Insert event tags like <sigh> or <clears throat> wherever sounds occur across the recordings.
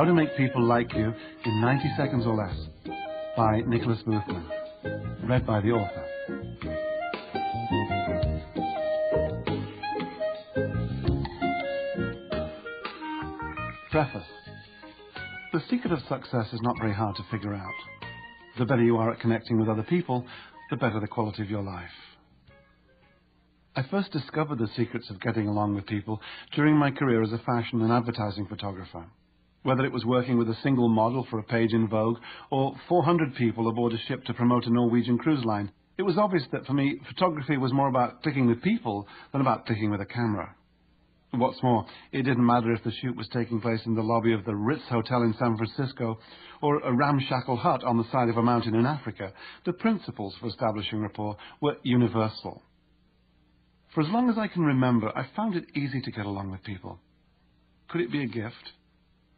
How to Make People Like You in 90 Seconds or Less by Nicholas Boothman. Read by the author. Preface The secret of success is not very hard to figure out. The better you are at connecting with other people, the better the quality of your life. I first discovered the secrets of getting along with people during my career as a fashion and advertising photographer. Whether it was working with a single model for a page in Vogue or 400 people aboard a ship to promote a Norwegian cruise line, it was obvious that for me, photography was more about clicking with people than about clicking with a camera. What's more, it didn't matter if the shoot was taking place in the lobby of the Ritz Hotel in San Francisco or a ramshackle hut on the side of a mountain in Africa. The principles for establishing rapport were universal. For as long as I can remember, I found it easy to get along with people. Could it be a gift?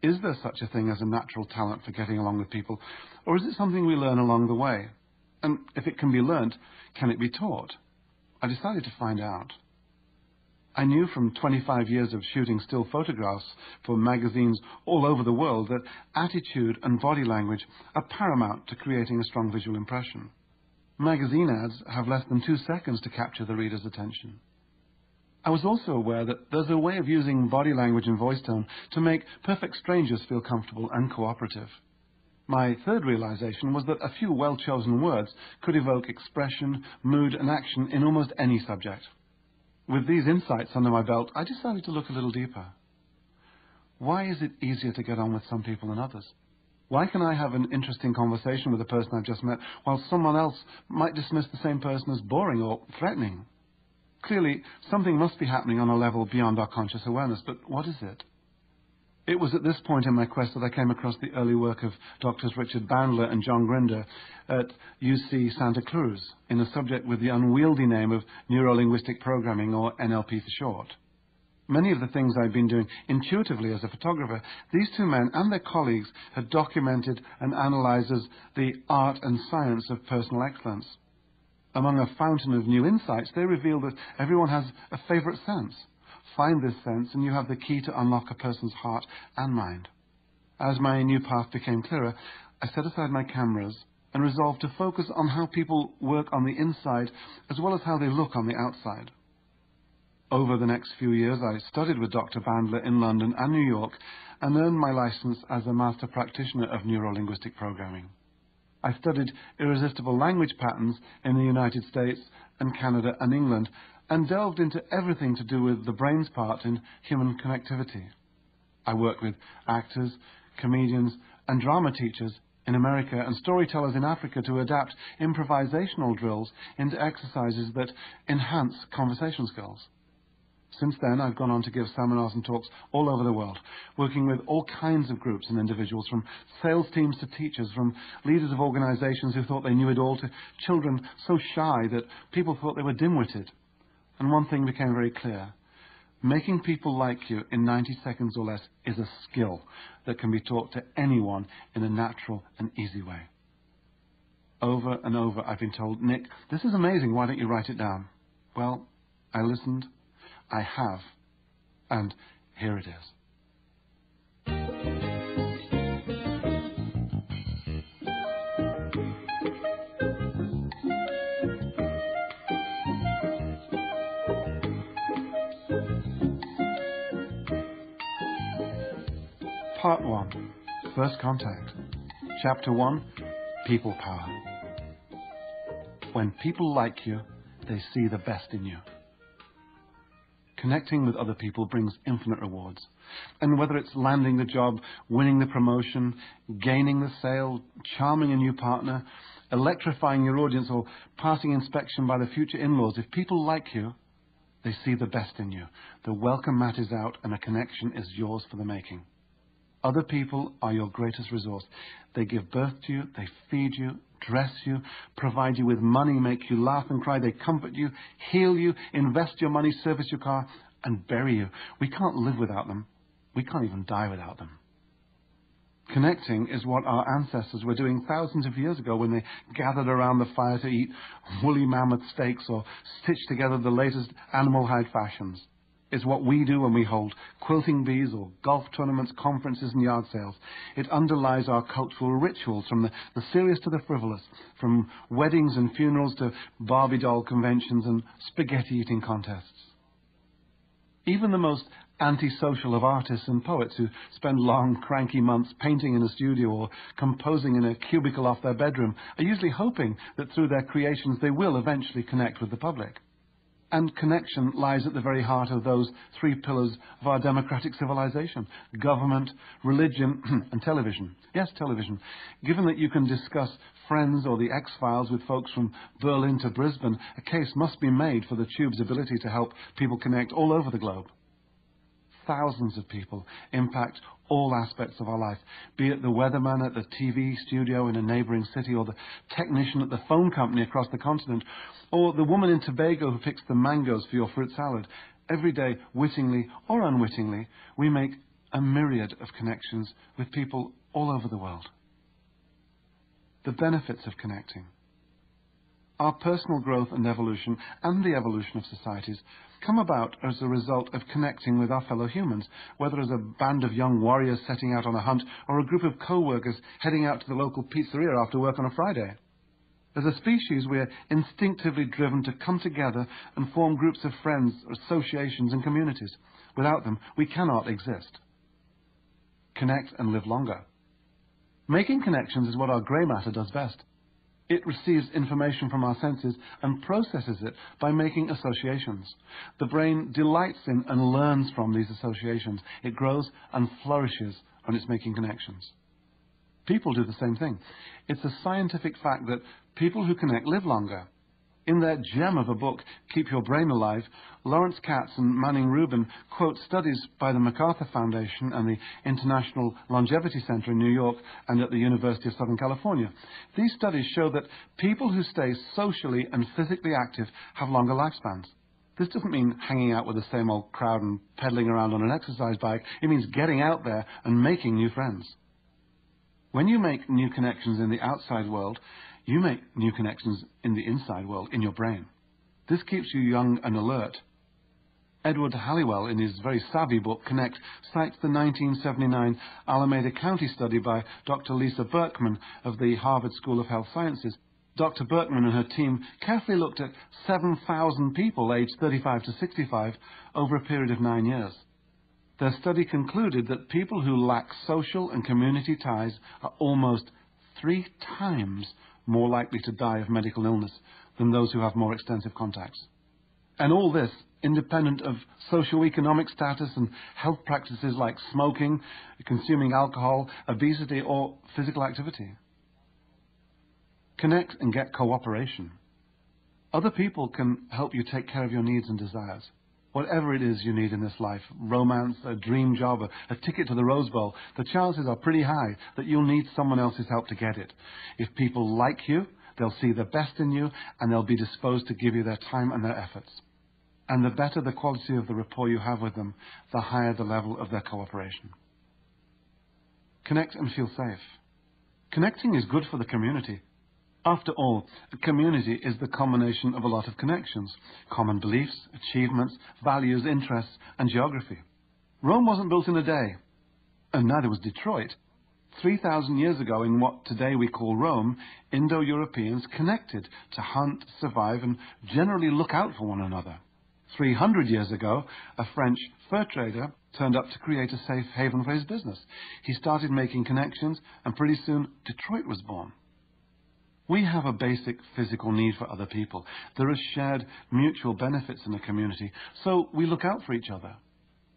Is there such a thing as a natural talent for getting along with people, or is it something we learn along the way? And if it can be learnt, can it be taught? I decided to find out. I knew from 25 years of shooting still photographs for magazines all over the world that attitude and body language are paramount to creating a strong visual impression. Magazine ads have less than two seconds to capture the reader's attention. I was also aware that there's a way of using body language and voice tone to make perfect strangers feel comfortable and cooperative. My third realization was that a few well-chosen words could evoke expression, mood, and action in almost any subject. With these insights under my belt, I decided to look a little deeper. Why is it easier to get on with some people than others? Why can I have an interesting conversation with a person I've just met while someone else might dismiss the same person as boring or threatening? Clearly, something must be happening on a level beyond our conscious awareness, but what is it? It was at this point in my quest that I came across the early work of Doctors Richard Bandler and John Grinder at UC Santa Cruz in a subject with the unwieldy name of Neuro-Linguistic Programming, or NLP for short. Many of the things I'd been doing intuitively as a photographer, these two men and their colleagues had documented and analyzed as the art and science of personal excellence among a fountain of new insights, they reveal that everyone has a favorite sense. Find this sense, and you have the key to unlock a person's heart and mind. As my new path became clearer, I set aside my cameras and resolved to focus on how people work on the inside as well as how they look on the outside. Over the next few years, I studied with Dr. Bandler in London and New York and earned my license as a master practitioner of neuro-linguistic programming. I studied irresistible language patterns in the United States and Canada and England and delved into everything to do with the brain's part in human connectivity. I worked with actors, comedians, and drama teachers in America and storytellers in Africa to adapt improvisational drills into exercises that enhance conversation skills. Since then, I've gone on to give seminars and talks all over the world, working with all kinds of groups and individuals, from sales teams to teachers, from leaders of organizations who thought they knew it all to children so shy that people thought they were dim-witted. And one thing became very clear. Making people like you in 90 seconds or less is a skill that can be taught to anyone in a natural and easy way. Over and over I've been told, Nick, this is amazing, why don't you write it down? Well, I listened, I have. And here it is. Part 1 First Contact. Chapter 1 People Power. When people like you, they see the best in you. Connecting with other people brings infinite rewards. And whether it's landing the job, winning the promotion, gaining the sale, charming a new partner, electrifying your audience, or passing inspection by the future in-laws, if people like you, they see the best in you. The welcome mat is out and a connection is yours for the making. Other people are your greatest resource. They give birth to you, they feed you, dress you, provide you with money, make you laugh and cry. They comfort you, heal you, invest your money, service your car, and bury you. We can't live without them. We can't even die without them. Connecting is what our ancestors were doing thousands of years ago when they gathered around the fire to eat woolly mammoth steaks or stitch together the latest animal hide fashions. It's what we do when we hold quilting bees or golf tournaments, conferences and yard sales. It underlies our cultural rituals from the, the serious to the frivolous, from weddings and funerals to Barbie doll conventions and spaghetti eating contests. Even the most antisocial of artists and poets who spend long, cranky months painting in a studio or composing in a cubicle off their bedroom are usually hoping that through their creations they will eventually connect with the public and connection lies at the very heart of those three pillars of our democratic civilization government, religion, <clears throat> and television. Yes, television. Given that you can discuss Friends or the X Files with folks from Berlin to Brisbane, a case must be made for the tube's ability to help people connect all over the globe. Thousands of people impact all aspects of our life, be it the weatherman at the TV studio in a neighbouring city, or the technician at the phone company across the continent, or the woman in Tobago who picks the mangoes for your fruit salad. Every day, wittingly or unwittingly, we make a myriad of connections with people all over the world. The benefits of connecting. Our personal growth and evolution and the evolution of societies come about as a result of connecting with our fellow humans, whether as a band of young warriors setting out on a hunt or a group of co-workers heading out to the local pizzeria after work on a Friday. As a species, we are instinctively driven to come together and form groups of friends, associations, and communities. Without them, we cannot exist. Connect and live longer. Making connections is what our grey matter does best. It receives information from our senses and processes it by making associations. The brain delights in and learns from these associations. It grows and flourishes when it's making connections. People do the same thing. It's a scientific fact that people who connect live longer. In their gem of a book, Keep Your Brain Alive, Lawrence Katz and Manning Rubin quote studies by the MacArthur Foundation and the International Longevity Center in New York and at the University of Southern California. These studies show that people who stay socially and physically active have longer lifespans. This doesn't mean hanging out with the same old crowd and pedaling around on an exercise bike. It means getting out there and making new friends. When you make new connections in the outside world, you make new connections in the inside world, in your brain. This keeps you young and alert. Edward Hallowell, in his very savvy book Connect, cites the 1979 Alameda County study by Dr. Lisa Berkman of the Harvard School of Health Sciences. Dr. Berkman and her team carefully looked at 7,000 people aged 35 to 65 over a period of nine years. Their study concluded that people who lack social and community ties are almost three times more likely to die of medical illness than those who have more extensive contacts. And all this independent of socio-economic status and health practices like smoking, consuming alcohol, obesity, or physical activity. Connect and get cooperation. Other people can help you take care of your needs and desires whatever it is you need in this life, romance, a dream job, a, a, ticket to the Rose Bowl, the chances are pretty high that you'll need someone else's help to get it. If people like you, they'll see the best in you and they'll be disposed to give you their time and their efforts. And the better the quality of the rapport you have with them, the higher the level of their cooperation. Connect and feel safe. Connecting is good for the community. After all, a community is the combination of a lot of connections, common beliefs, achievements, values, interests, and geography. Rome wasn't built in a day, and neither was Detroit. 3,000 years ago, in what today we call Rome, Indo Europeans connected to hunt, survive, and generally look out for one another. 300 years ago, a French fur trader turned up to create a safe haven for his business. He started making connections, and pretty soon Detroit was born. We have a basic physical need for other people. There are shared mutual benefits in a community, so we look out for each other.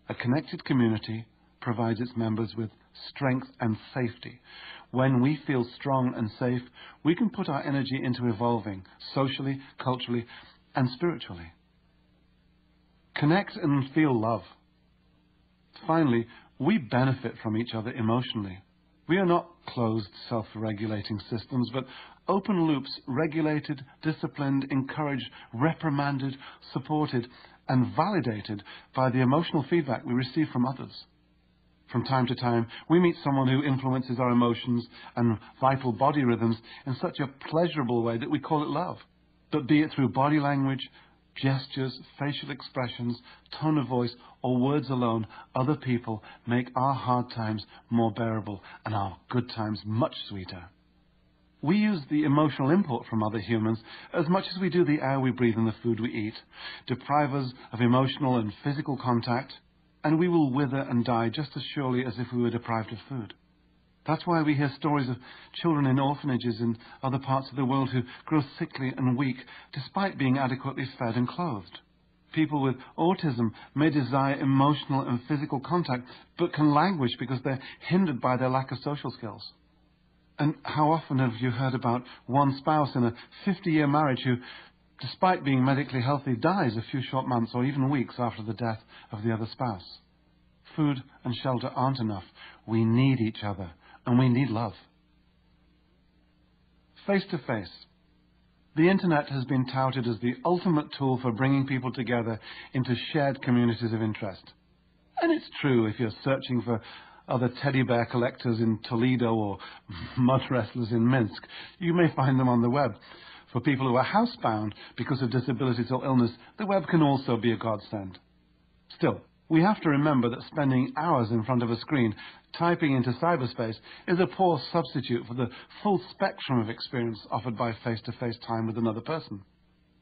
A connected community provides its members with strength and safety. When we feel strong and safe, we can put our energy into evolving socially, culturally, and spiritually. Connect and feel love. Finally, we benefit from each other emotionally. We are not closed, self-regulating systems, but open loops regulated, disciplined, encouraged, reprimanded, supported, and validated by the emotional feedback we receive from others. From time to time, we meet someone who influences our emotions and vital body rhythms in such a pleasurable way that we call it love. But be it through body language, gestures, facial expressions, tone of voice, or words alone, other people make our hard times more bearable and our good times much sweeter. We use the emotional input from other humans as much as we do the air we breathe and the food we eat. Deprive us of emotional and physical contact, and we will wither and die just as surely as if we were deprived of food. That's why we hear stories of children in orphanages in other parts of the world who grow sickly and weak despite being adequately fed and clothed. People with autism may desire emotional and physical contact, but can languish because they're hindered by their lack of social skills. And how often have you heard about one spouse in a 50 year marriage who, despite being medically healthy, dies a few short months or even weeks after the death of the other spouse? Food and shelter aren't enough. We need each other and we need love. Face to face. The internet has been touted as the ultimate tool for bringing people together into shared communities of interest. And it's true if you're searching for other teddy bear collectors in Toledo or <laughs> mud wrestlers in Minsk. You may find them on the web. For people who are housebound because of disabilities or illness, the web can also be a godsend. Still, we have to remember that spending hours in front of a screen typing into cyberspace is a poor substitute for the full spectrum of experience offered by face-to-face time with another person.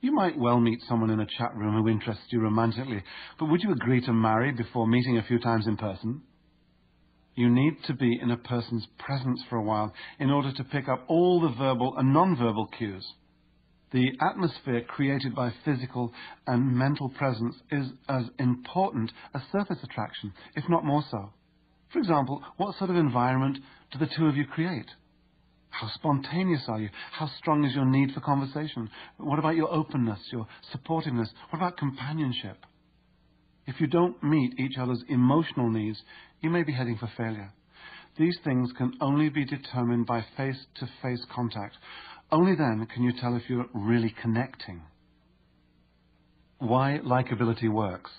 You might well meet someone in a chat room who interests you romantically, but would you agree to marry before meeting a few times in person? You need to be in a person's presence for a while in order to pick up all the verbal and non-verbal cues. The atmosphere created by physical and mental presence is as important as surface attraction, if not more so. For example, what sort of environment do the two of you create? How spontaneous are you? How strong is your need for conversation? What about your openness, your supportiveness? What about companionship? If you don't meet each other's emotional needs, you may be heading for failure. These things can only be determined by face-to-face contact. Only then can you tell if you're really connecting. Why likability works.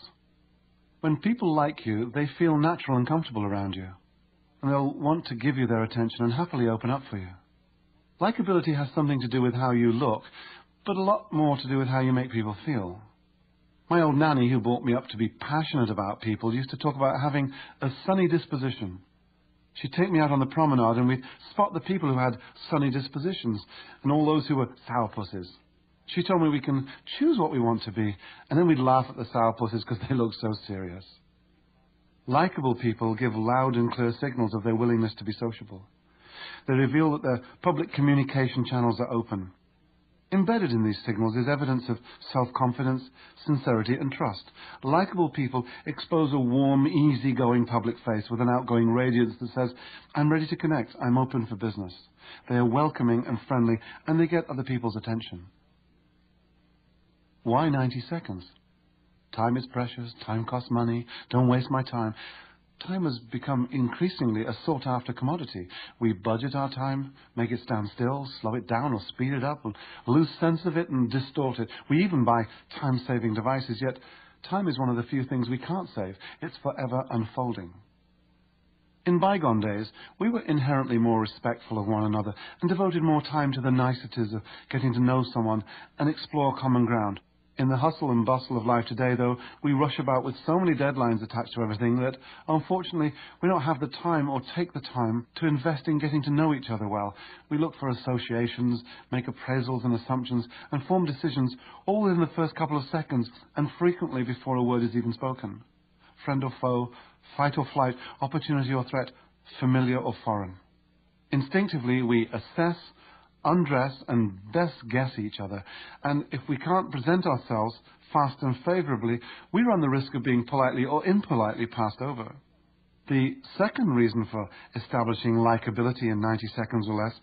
When people like you, they feel natural and comfortable around you. And they'll want to give you their attention and happily open up for you. Likability has something to do with how you look, but a lot more to do with how you make people feel. My old nanny, who brought me up to be passionate about people, used to talk about having a sunny disposition. She'd take me out on the promenade and we'd spot the people who had sunny dispositions and all those who were sourpusses. She told me we can choose what we want to be, and then we'd laugh at the sourpusses because they looked so serious. Likeable people give loud and clear signals of their willingness to be sociable. They reveal that their public communication channels are open. Embedded in these signals is evidence of self-confidence, sincerity and trust. Likeable people expose a warm, easy-going public face with an outgoing radiance that says, I'm ready to connect, I'm open for business. They are welcoming and friendly, and they get other people's attention. Why 90 seconds? Time is precious, time costs money, don't waste my time. Time has become increasingly a sought after commodity. We budget our time, make it stand still, slow it down or speed it up, and lose sense of it and distort it. We even buy time saving devices, yet time is one of the few things we can't save. It's forever unfolding. In bygone days, we were inherently more respectful of one another and devoted more time to the niceties of getting to know someone and explore common ground. In the hustle and bustle of life today, though, we rush about with so many deadlines attached to everything that, unfortunately, we don't have the time or take the time to invest in getting to know each other well. We look for associations, make appraisals and assumptions, and form decisions all within the first couple of seconds, and frequently before a word is even spoken. Friend or foe, fight or flight, opportunity or threat, familiar or foreign. Instinctively, we assess, undress and best guess each other. And if we can't present ourselves fast and favourably, we run the risk of being politely or impolitely passed over. The second reason for establishing likability in 90 seconds or less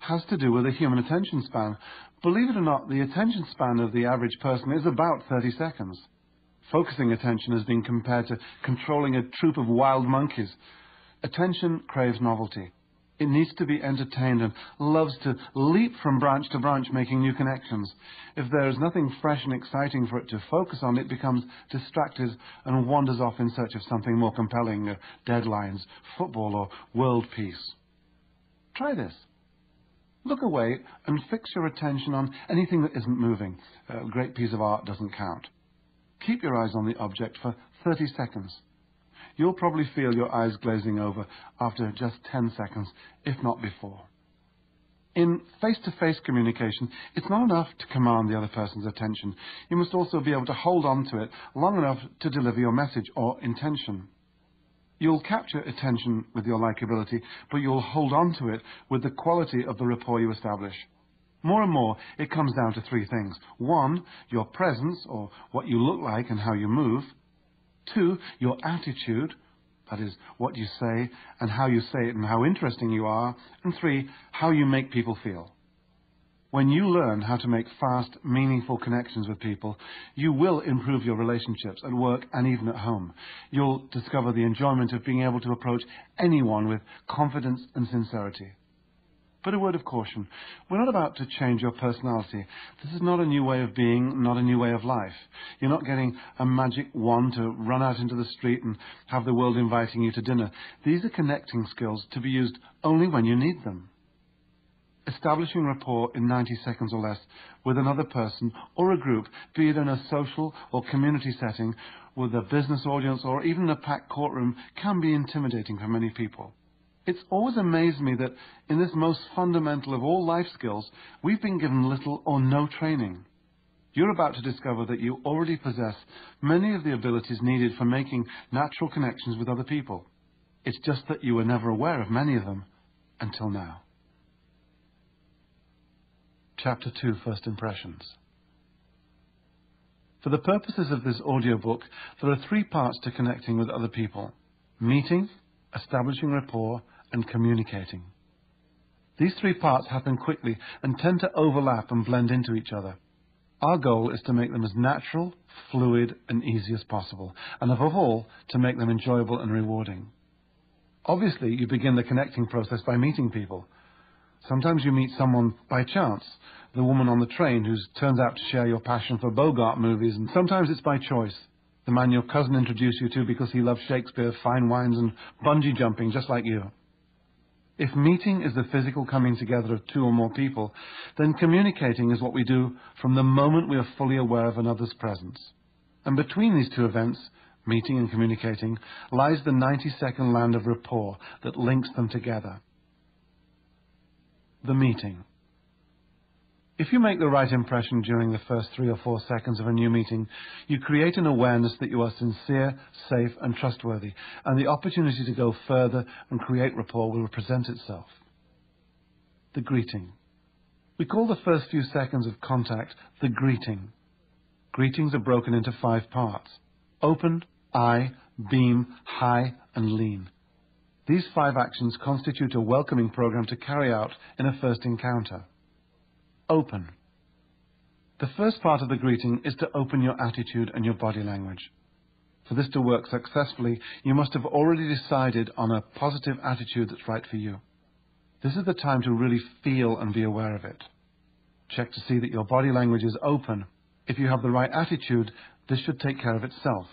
has to do with the human attention span. Believe it or not, the attention span of the average person is about 30 seconds. Focusing attention has been compared to controlling a troop of wild monkeys. Attention craves novelty. It needs to be entertained and loves to leap from branch to branch making new connections. If there is nothing fresh and exciting for it to focus on, it becomes distracted and wanders off in search of something more compelling, uh, deadlines, football or world peace. Try this. Look away and fix your attention on anything that isn't moving. A great piece of art doesn't count. Keep your eyes on the object for 30 seconds. You'll probably feel your eyes glazing over after just 10 seconds, if not before. In face-to-face communication, it's not enough to command the other person's attention. You must also be able to hold on to it long enough to deliver your message or intention. You'll capture attention with your likability, but you'll hold on to it with the quality of the rapport you establish. More and more, it comes down to three things. One, your presence, or what you look like and how you move. Two, your attitude, that is, what you say and how you say it and how interesting you are. And three, how you make people feel. When you learn how to make fast, meaningful connections with people, you will improve your relationships at work and even at home. You'll discover the enjoyment of being able to approach anyone with confidence and sincerity. But a word of caution. We're not about to change your personality. This is not a new way of being, not a new way of life. You're not getting a magic wand to run out into the street and have the world inviting you to dinner. These are connecting skills to be used only when you need them. Establishing rapport in 90 seconds or less with another person or a group, be it in a social or community setting, with a business audience or even a packed courtroom, can be intimidating for many people. It's always amazed me that in this most fundamental of all life skills, we've been given little or no training. You're about to discover that you already possess many of the abilities needed for making natural connections with other people. It's just that you were never aware of many of them until now. Chapter 2 First Impressions For the purposes of this audiobook, there are three parts to connecting with other people meeting, establishing rapport, and communicating. These three parts happen quickly and tend to overlap and blend into each other. Our goal is to make them as natural, fluid, and easy as possible, and above all, to make them enjoyable and rewarding. Obviously, you begin the connecting process by meeting people. Sometimes you meet someone by chance, the woman on the train who turns out to share your passion for Bogart movies, and sometimes it's by choice the man your cousin introduced you to because he loves Shakespeare, fine wines, and bungee jumping just like you. If meeting is the physical coming together of two or more people, then communicating is what we do from the moment we are fully aware of another's presence. And between these two events, meeting and communicating, lies the 90 second land of rapport that links them together. The meeting. If you make the right impression during the first three or four seconds of a new meeting, you create an awareness that you are sincere, safe, and trustworthy, and the opportunity to go further and create rapport will present itself. The greeting. We call the first few seconds of contact the greeting. Greetings are broken into five parts open, eye, beam, high, and lean. These five actions constitute a welcoming program to carry out in a first encounter open. The first part of the greeting is to open your attitude and your body language. For this to work successfully, you must have already decided on a positive attitude that's right for you. This is the time to really feel and be aware of it. Check to see that your body language is open. If you have the right attitude, this should take care of itself.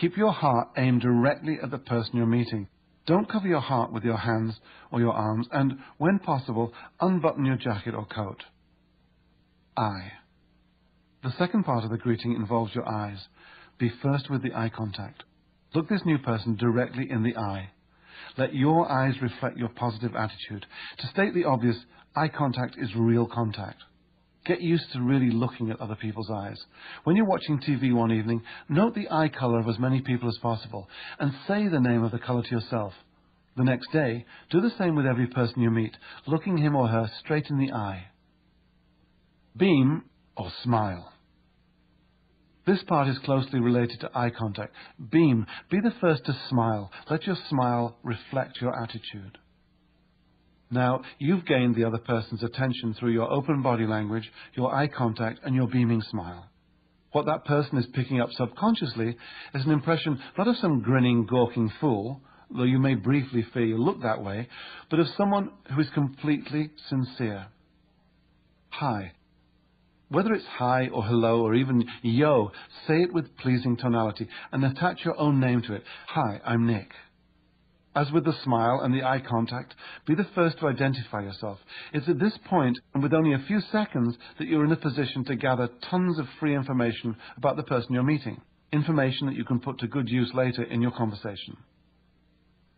Keep your heart aimed directly at the person you're meeting. Don't cover your heart with your hands or your arms, and when possible, unbutton your jacket or coat eye. The second part of the greeting involves your eyes. Be first with the eye contact. Look this new person directly in the eye. Let your eyes reflect your positive attitude. To state the obvious, eye contact is real contact. Get used to really looking at other people's eyes. When you're watching TV one evening, note the eye color of as many people as possible and say the name of the color to yourself. The next day, do the same with every person you meet, looking him or her straight in the eye. Beam or smile. This part is closely related to eye contact. Beam. Be the first to smile. Let your smile reflect your attitude. Now, you've gained the other person's attention through your open body language, your eye contact, and your beaming smile. What that person is picking up subconsciously is an impression not of some grinning, gawking fool, though you may briefly fear you look that way, but of someone who is completely sincere. Hi, whether it's hi or hello or even yo, say it with pleasing tonality and attach your own name to it. Hi, I'm Nick. As with the smile and the eye contact, be the first to identify yourself. It's at this point, and with only a few seconds, that you're in a position to gather tons of free information about the person you're meeting. Information that you can put to good use later in your conversation.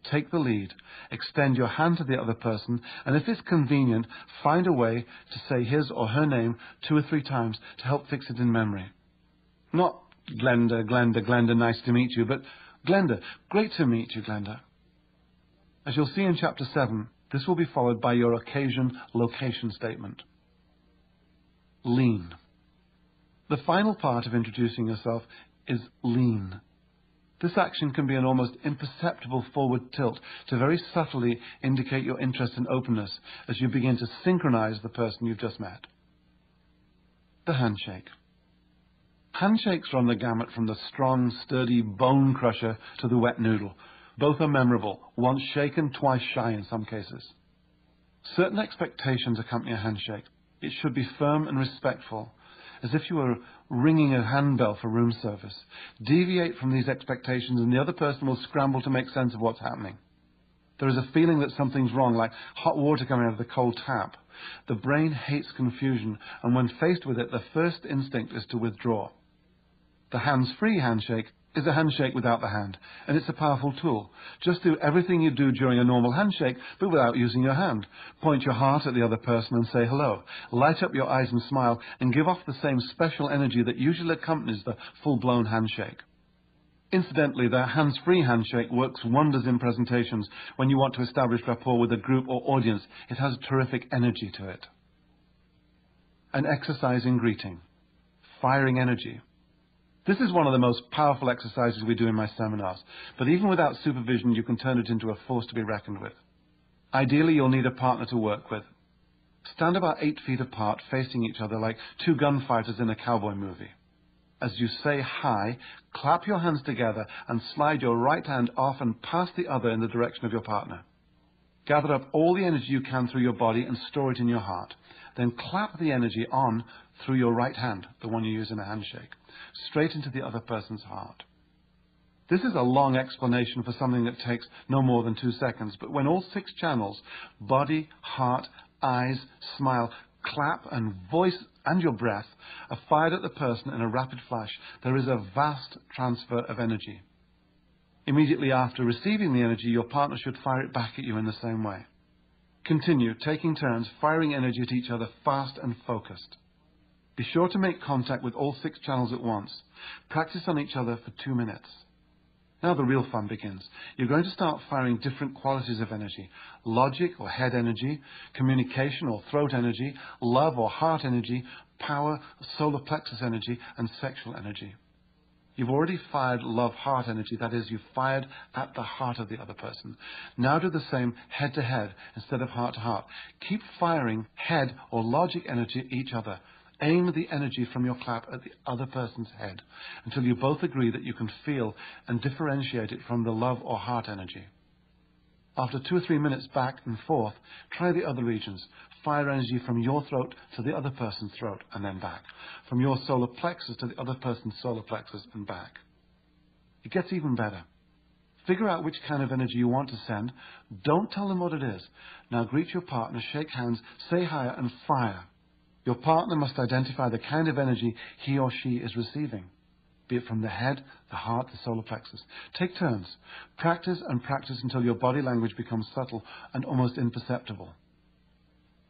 Take the lead, extend your hand to the other person, and if it's convenient, find a way to say his or her name two or three times to help fix it in memory. Not Glenda, Glenda, Glenda, nice to meet you, but Glenda, great to meet you, Glenda. As you'll see in chapter 7, this will be followed by your occasion location statement. Lean. The final part of introducing yourself is lean. This action can be an almost imperceptible forward tilt to very subtly indicate your interest and openness as you begin to synchronize the person you've just met. The handshake. Handshakes run the gamut from the strong, sturdy bone crusher to the wet noodle, both are memorable, once shaken, twice shy in some cases. Certain expectations accompany a handshake. It should be firm and respectful, as if you were ringing a handbell for room service. Deviate from these expectations and the other person will scramble to make sense of what's happening. There is a feeling that something's wrong, like hot water coming out of the cold tap. The brain hates confusion, and when faced with it, the first instinct is to withdraw. The hands-free handshake is a handshake without the hand, and it's a powerful tool. Just do everything you do during a normal handshake, but without using your hand. Point your heart at the other person and say hello. Light up your eyes and smile, and give off the same special energy that usually accompanies the full-blown handshake. Incidentally, the hands-free handshake works wonders in presentations when you want to establish rapport with a group or audience. It has terrific energy to it. An exercising greeting. Firing energy. This is one of the most powerful exercises we do in my seminars, but even without supervision, you can turn it into a force to be reckoned with. Ideally, you'll need a partner to work with. Stand about eight feet apart, facing each other like two gunfighters in a cowboy movie. As you say hi, clap your hands together and slide your right hand off and past the other in the direction of your partner. Gather up all the energy you can through your body and store it in your heart. Then clap the energy on through your right hand, the one you use in a handshake straight into the other person's heart. This is a long explanation for something that takes no more than two seconds, but when all six channels, body, heart, eyes, smile, clap, and voice and your breath are fired at the person in a rapid flash, there is a vast transfer of energy. Immediately after receiving the energy, your partner should fire it back at you in the same way. Continue, taking turns, firing energy at each other fast and focused. Be sure to make contact with all six channels at once. Practice on each other for two minutes. Now the real fun begins. You're going to start firing different qualities of energy. Logic or head energy, communication or throat energy, love or heart energy, power, solar plexus energy, and sexual energy. You've already fired love heart energy, that is, you've fired at the heart of the other person. Now do the same head to head instead of heart to heart. Keep firing head or logic energy at each other. Aim the energy from your clap at the other person's head until you both agree that you can feel and differentiate it from the love or heart energy. After two or three minutes back and forth, try the other regions. Fire energy from your throat to the other person's throat and then back. From your solar plexus to the other person's solar plexus and back. It gets even better. Figure out which kind of energy you want to send. Don't tell them what it is. Now greet your partner, shake hands, say hi, and fire. Your partner must identify the kind of energy he or she is receiving, be it from the head, the heart, the solar plexus. Take turns. Practice and practice until your body language becomes subtle and almost imperceptible.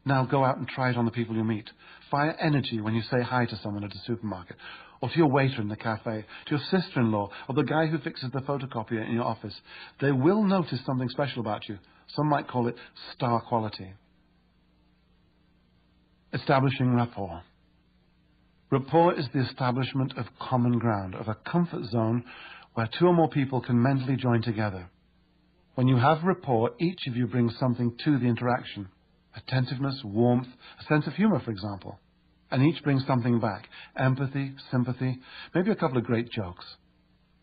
Now go out and try it on the people you meet. Fire energy when you say hi to someone at a supermarket, or to your waiter in the cafe, to your sister-in-law, or the guy who fixes the photocopier in your office. They will notice something special about you. Some might call it star quality. Establishing rapport. Rapport is the establishment of common ground, of a comfort zone where two or more people can mentally join together. When you have rapport, each of you brings something to the interaction. Attentiveness, warmth, a sense of humor, for example. And each brings something back. Empathy, sympathy, maybe a couple of great jokes.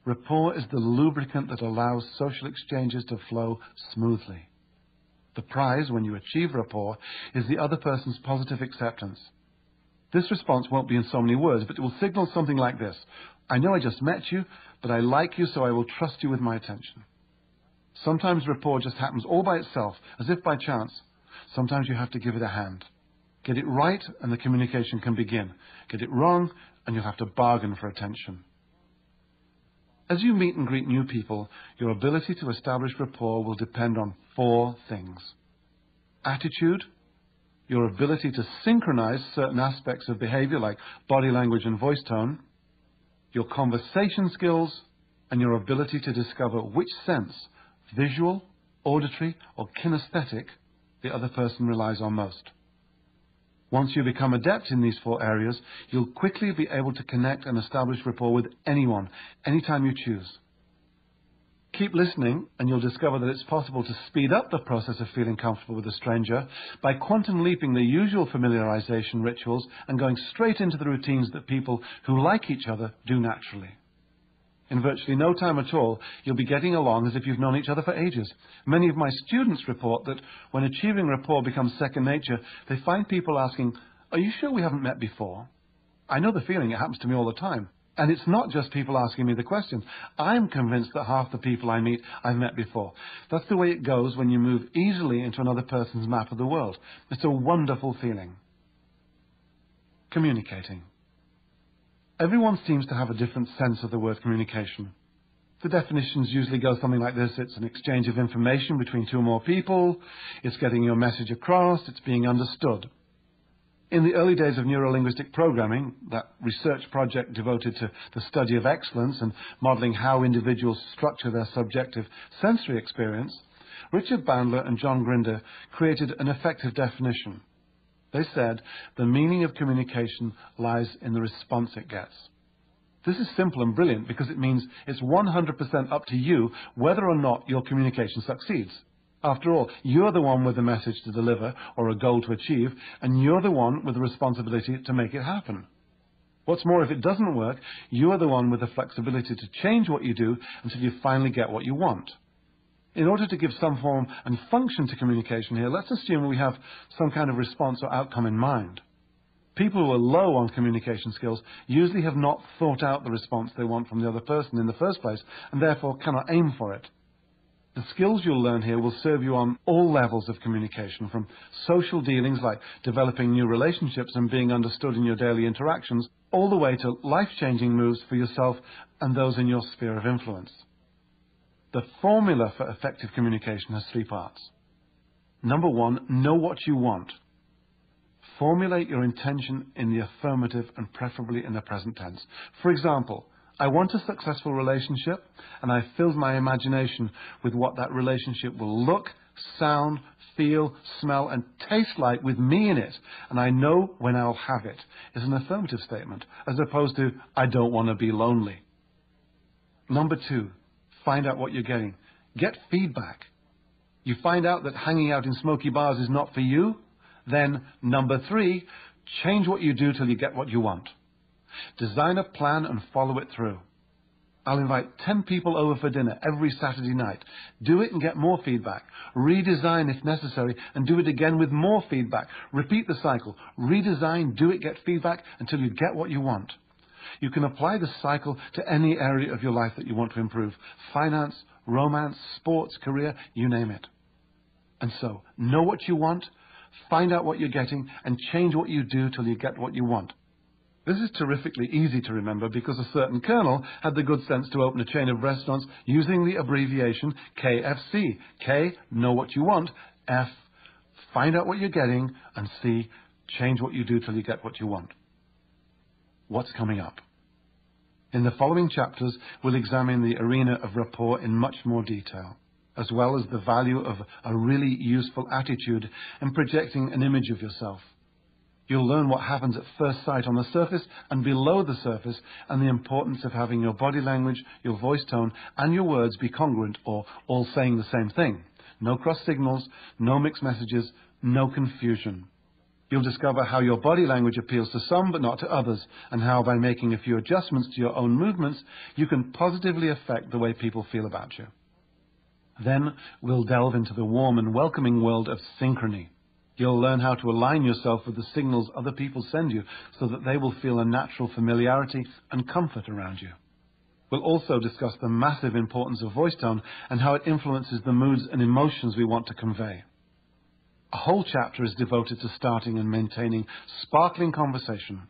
Rapport is the lubricant that allows social exchanges to flow smoothly. The prize, when you achieve rapport, is the other person's positive acceptance. This response won't be in so many words, but it will signal something like this. I know I just met you, but I like you, so I will trust you with my attention. Sometimes rapport just happens all by itself, as if by chance. Sometimes you have to give it a hand. Get it right and the communication can begin. Get it wrong and you'll have to bargain for attention. As you meet and greet new people, your ability to establish rapport will depend on four things. Attitude, your ability to synchronize certain aspects of behavior like body language and voice tone, your conversation skills, and your ability to discover which sense, visual, auditory, or kinesthetic, the other person relies on most. Once you become adept in these four areas, you'll quickly be able to connect and establish rapport with anyone, anytime you choose. Keep listening, and you'll discover that it's possible to speed up the process of feeling comfortable with a stranger by quantum leaping the usual familiarization rituals and going straight into the routines that people who like each other do naturally. In virtually no time at all, you'll be getting along as if you've known each other for ages. Many of my students report that when achieving rapport becomes second nature, they find people asking, Are you sure we haven't met before? I know the feeling, it happens to me all the time. And it's not just people asking me the questions. I'm convinced that half the people I meet I've met before. That's the way it goes when you move easily into another person's map of the world. It's a wonderful feeling. Communicating. Everyone seems to have a different sense of the word communication. The definitions usually go something like this. It's an exchange of information between two or more people. It's getting your message across. It's being understood. In the early days of neurolinguistic programming, that research project devoted to the study of excellence and modeling how individuals structure their subjective sensory experience, Richard Bandler and John Grinder created an effective definition. They said the meaning of communication lies in the response it gets. This is simple and brilliant because it means it's 100% up to you whether or not your communication succeeds. After all, you're the one with the message to deliver or a goal to achieve, and you're the one with the responsibility to make it happen. What's more, if it doesn't work, you are the one with the flexibility to change what you do until you finally get what you want in order to give some form and function to communication here, let's assume we have some kind of response or outcome in mind. People who are low on communication skills usually have not thought out the response they want from the other person in the first place and therefore cannot aim for it. The skills you'll learn here will serve you on all levels of communication, from social dealings like developing new relationships and being understood in your daily interactions, all the way to life-changing moves for yourself and those in your sphere of influence. The formula for effective communication has three parts. Number one, know what you want. Formulate your intention in the affirmative and preferably in the present tense. For example, I want a successful relationship and I filled my imagination with what that relationship will look, sound, feel, smell and taste like with me in it and I know when I'll have it. it is an affirmative statement as opposed to I don't want to be lonely. Number two, find out what you're getting. Get feedback. You find out that hanging out in smoky bars is not for you, then number three, change what you do till you get what you want. Design a plan and follow it through. I'll invite 10 people over for dinner every Saturday night. Do it and get more feedback. Redesign if necessary and do it again with more feedback. Repeat the cycle. Redesign, do it, get feedback until you get what you want. You can apply this cycle to any area of your life that you want to improve. Finance, romance, sports, career, you name it. And so, know what you want, find out what you're getting, and change what you do till you get what you want. This is terrifically easy to remember because a certain colonel had the good sense to open a chain of restaurants using the abbreviation KFC. K, know what you want. F, find out what you're getting. And C, change what you do till you get what you want. What's coming up? In the following chapters, we'll examine the arena of rapport in much more detail, as well as the value of a really useful attitude in projecting an image of yourself. You'll learn what happens at first sight on the surface and below the surface, and the importance of having your body language, your voice tone, and your words be congruent or all saying the same thing. No cross signals, no mixed messages, no confusion. You'll discover how your body language appeals to some but not to others, and how by making a few adjustments to your own movements, you can positively affect the way people feel about you. Then we'll delve into the warm and welcoming world of synchrony. You'll learn how to align yourself with the signals other people send you so that they will feel a natural familiarity and comfort around you. We'll also discuss the massive importance of voice tone and how it influences the moods and emotions we want to convey. A whole chapter is devoted to starting and maintaining sparkling conversation.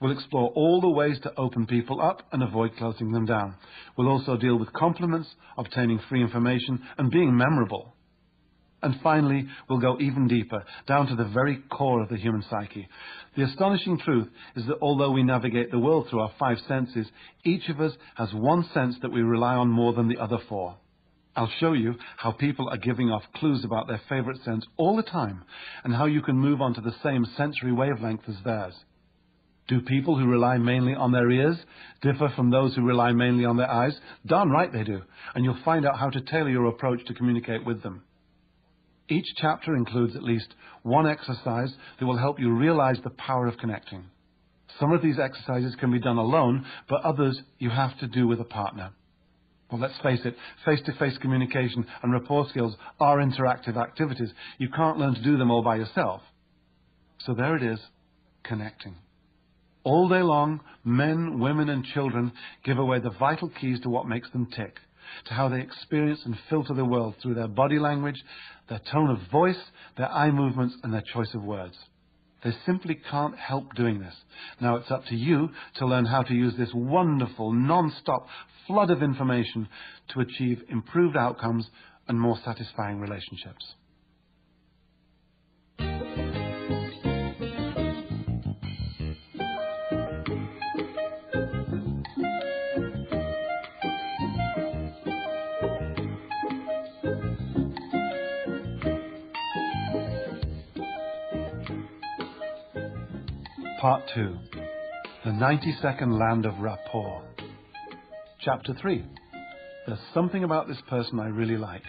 We'll explore all the ways to open people up and avoid closing them down. We'll also deal with compliments, obtaining free information, and being memorable. And finally, we'll go even deeper, down to the very core of the human psyche. The astonishing truth is that although we navigate the world through our five senses, each of us has one sense that we rely on more than the other four. I'll show you how people are giving off clues about their favorite scents all the time, and how you can move on to the same sensory wavelength as theirs. Do people who rely mainly on their ears differ from those who rely mainly on their eyes? Darn right they do, and you'll find out how to tailor your approach to communicate with them. Each chapter includes at least one exercise that will help you realize the power of connecting. Some of these exercises can be done alone, but others you have to do with a partner. Well, let's face it, face-to-face communication and rapport skills are interactive activities. You can't learn to do them all by yourself. So there it is, connecting. All day long, men, women, and children give away the vital keys to what makes them tick, to how they experience and filter the world through their body language, their tone of voice, their eye movements, and their choice of words. They simply can't help doing this. Now it's up to you to learn how to use this wonderful, non-stop flood of information to achieve improved outcomes and more satisfying relationships. Part 2 The 90 Second Land of Rapport. Chapter 3 There's something about this person I really like.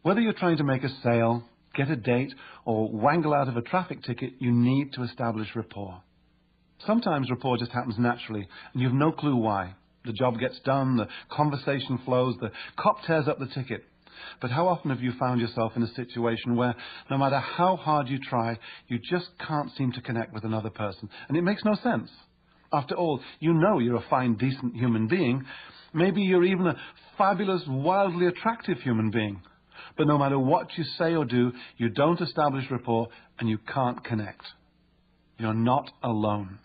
Whether you're trying to make a sale, get a date, or wangle out of a traffic ticket, you need to establish rapport. Sometimes rapport just happens naturally, and you have no clue why. The job gets done, the conversation flows, the cop tears up the ticket, but how often have you found yourself in a situation where no matter how hard you try, you just can't seem to connect with another person? And it makes no sense. After all, you know you're a fine, decent human being. Maybe you're even a fabulous, wildly attractive human being. But no matter what you say or do, you don't establish rapport and you can't connect. You're not alone.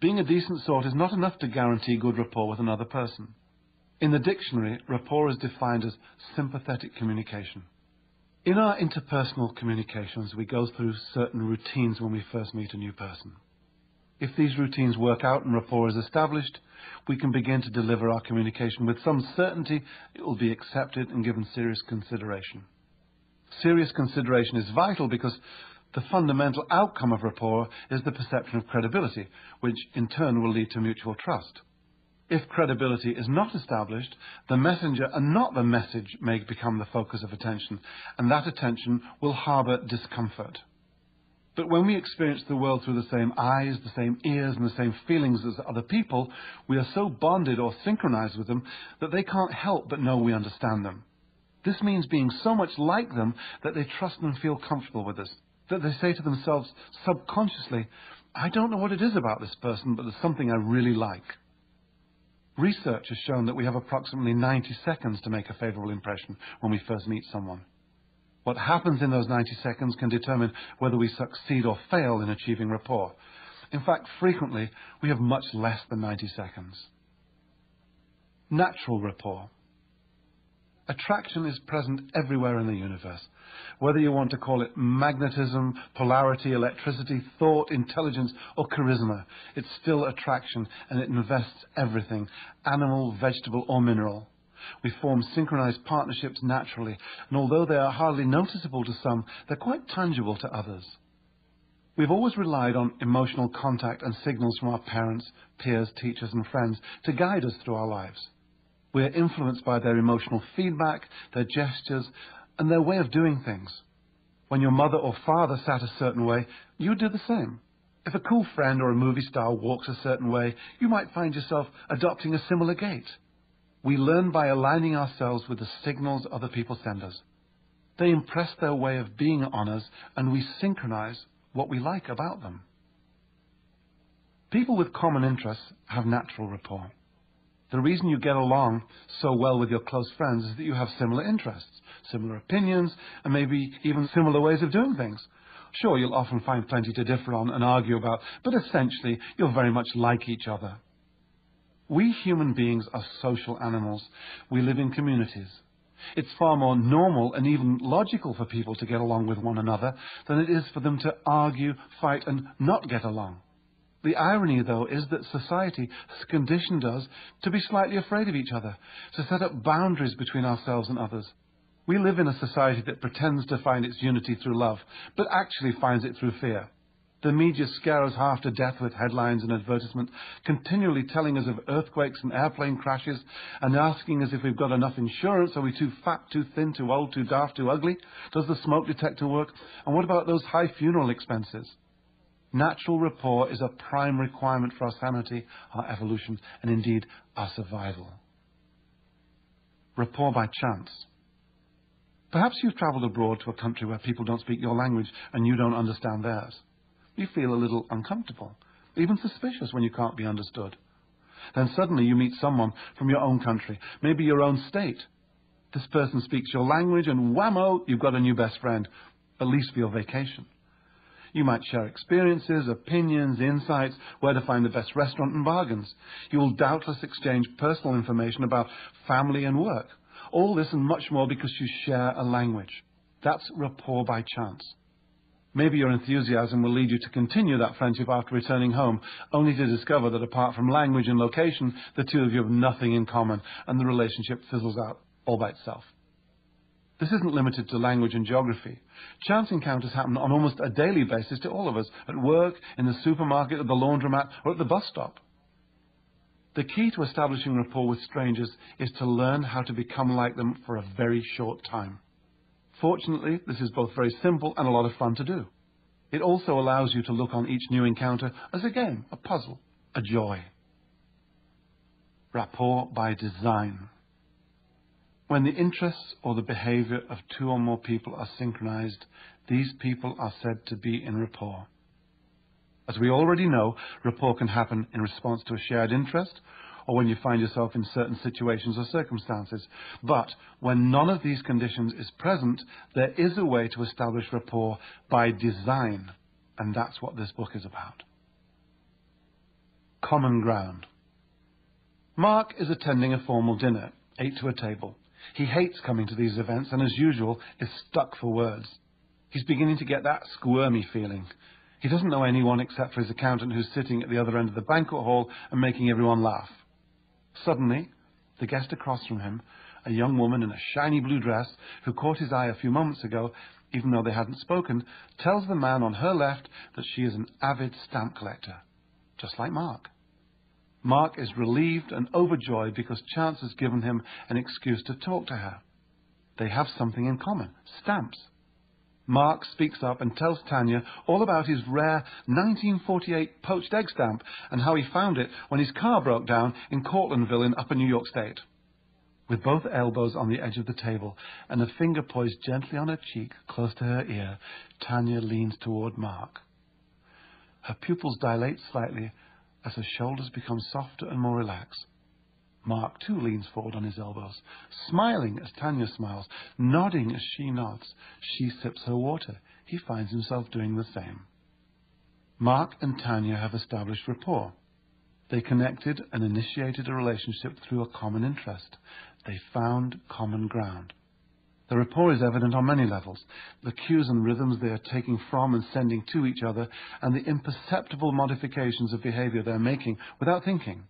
Being a decent sort is not enough to guarantee good rapport with another person. In the dictionary, rapport is defined as sympathetic communication. In our interpersonal communications, we go through certain routines when we first meet a new person. If these routines work out and rapport is established, we can begin to deliver our communication with some certainty it will be accepted and given serious consideration. Serious consideration is vital because the fundamental outcome of rapport is the perception of credibility, which in turn will lead to mutual trust. If credibility is not established, the messenger and not the message may become the focus of attention, and that attention will harbour discomfort. But when we experience the world through the same eyes, the same ears, and the same feelings as other people, we are so bonded or synchronized with them that they can't help but know we understand them. This means being so much like them that they trust and feel comfortable with us, that they say to themselves subconsciously, I don't know what it is about this person, but there's something I really like. Research has shown that we have approximately 90 seconds to make a favorable impression when we first meet someone. What happens in those 90 seconds can determine whether we succeed or fail in achieving rapport. In fact, frequently, we have much less than 90 seconds. Natural rapport. Attraction is present everywhere in the universe. Whether you want to call it magnetism, polarity, electricity, thought, intelligence, or charisma, it's still attraction and it invests everything, animal, vegetable, or mineral. We form synchronized partnerships naturally, and although they are hardly noticeable to some, they're quite tangible to others. We've always relied on emotional contact and signals from our parents, peers, teachers, and friends to guide us through our lives. We are influenced by their emotional feedback, their gestures, and their way of doing things. When your mother or father sat a certain way, you would do the same. If a cool friend or a movie star walks a certain way, you might find yourself adopting a similar gait. We learn by aligning ourselves with the signals other people send us. They impress their way of being on us, and we synchronize what we like about them. People with common interests have natural rapport. The reason you get along so well with your close friends is that you have similar interests, similar opinions, and maybe even similar ways of doing things. Sure, you'll often find plenty to differ on and argue about, but essentially, you're very much like each other. We human beings are social animals. We live in communities. It's far more normal and even logical for people to get along with one another than it is for them to argue, fight, and not get along. The irony, though, is that society has conditioned us to be slightly afraid of each other, to set up boundaries between ourselves and others. We live in a society that pretends to find its unity through love, but actually finds it through fear. The media scare us half to death with headlines and advertisements, continually telling us of earthquakes and airplane crashes, and asking us if we've got enough insurance, are we too fat, too thin, too old, too daft, too ugly? Does the smoke detector work? And what about those high funeral expenses? Natural rapport is a prime requirement for our sanity, our evolution, and indeed our survival. Rapport by chance. Perhaps you've travelled abroad to a country where people don't speak your language and you don't understand theirs. You feel a little uncomfortable, even suspicious when you can't be understood. Then suddenly you meet someone from your own country, maybe your own state. This person speaks your language and whammo, you've got a new best friend, at least for your vacation. You might share experiences, opinions, insights, where to find the best restaurant and bargains. You will doubtless exchange personal information about family and work. All this and much more because you share a language. That's rapport by chance. Maybe your enthusiasm will lead you to continue that friendship after returning home, only to discover that apart from language and location, the two of you have nothing in common, and the relationship fizzles out all by itself. This isn't limited to language and geography. Chance encounters happen on almost a daily basis to all of us, at work, in the supermarket, at the laundromat, or at the bus stop. The key to establishing rapport with strangers is to learn how to become like them for a very short time. Fortunately, this is both very simple and a lot of fun to do. It also allows you to look on each new encounter as a game, a puzzle, a joy. Rapport by design. When the interests or the behavior of two or more people are synchronized, these people are said to be in rapport. As we already know, rapport can happen in response to a shared interest or when you find yourself in certain situations or circumstances. But when none of these conditions is present, there is a way to establish rapport by design, and that's what this book is about. Common ground. Mark is attending a formal dinner, eight to a table. He hates coming to these events and, as usual, is stuck for words. He's beginning to get that squirmy feeling. He doesn't know anyone except for his accountant who's sitting at the other end of the banquet hall and making everyone laugh. Suddenly, the guest across from him, a young woman in a shiny blue dress who caught his eye a few moments ago, even though they hadn't spoken, tells the man on her left that she is an avid stamp collector, just like Mark. Mark is relieved and overjoyed because chance has given him an excuse to talk to her. They have something in common stamps. Mark speaks up and tells Tanya all about his rare 1948 poached egg stamp and how he found it when his car broke down in Cortlandville in upper New York State. With both elbows on the edge of the table and a finger poised gently on her cheek close to her ear, Tanya leans toward Mark. Her pupils dilate slightly as her shoulders become softer and more relaxed. Mark too leans forward on his elbows, smiling as Tanya smiles, nodding as she nods. She sips her water. He finds himself doing the same. Mark and Tanya have established rapport. They connected and initiated a relationship through a common interest. They found common ground. The rapport is evident on many levels. The cues and rhythms they are taking from and sending to each other, and the imperceptible modifications of behavior they're making without thinking.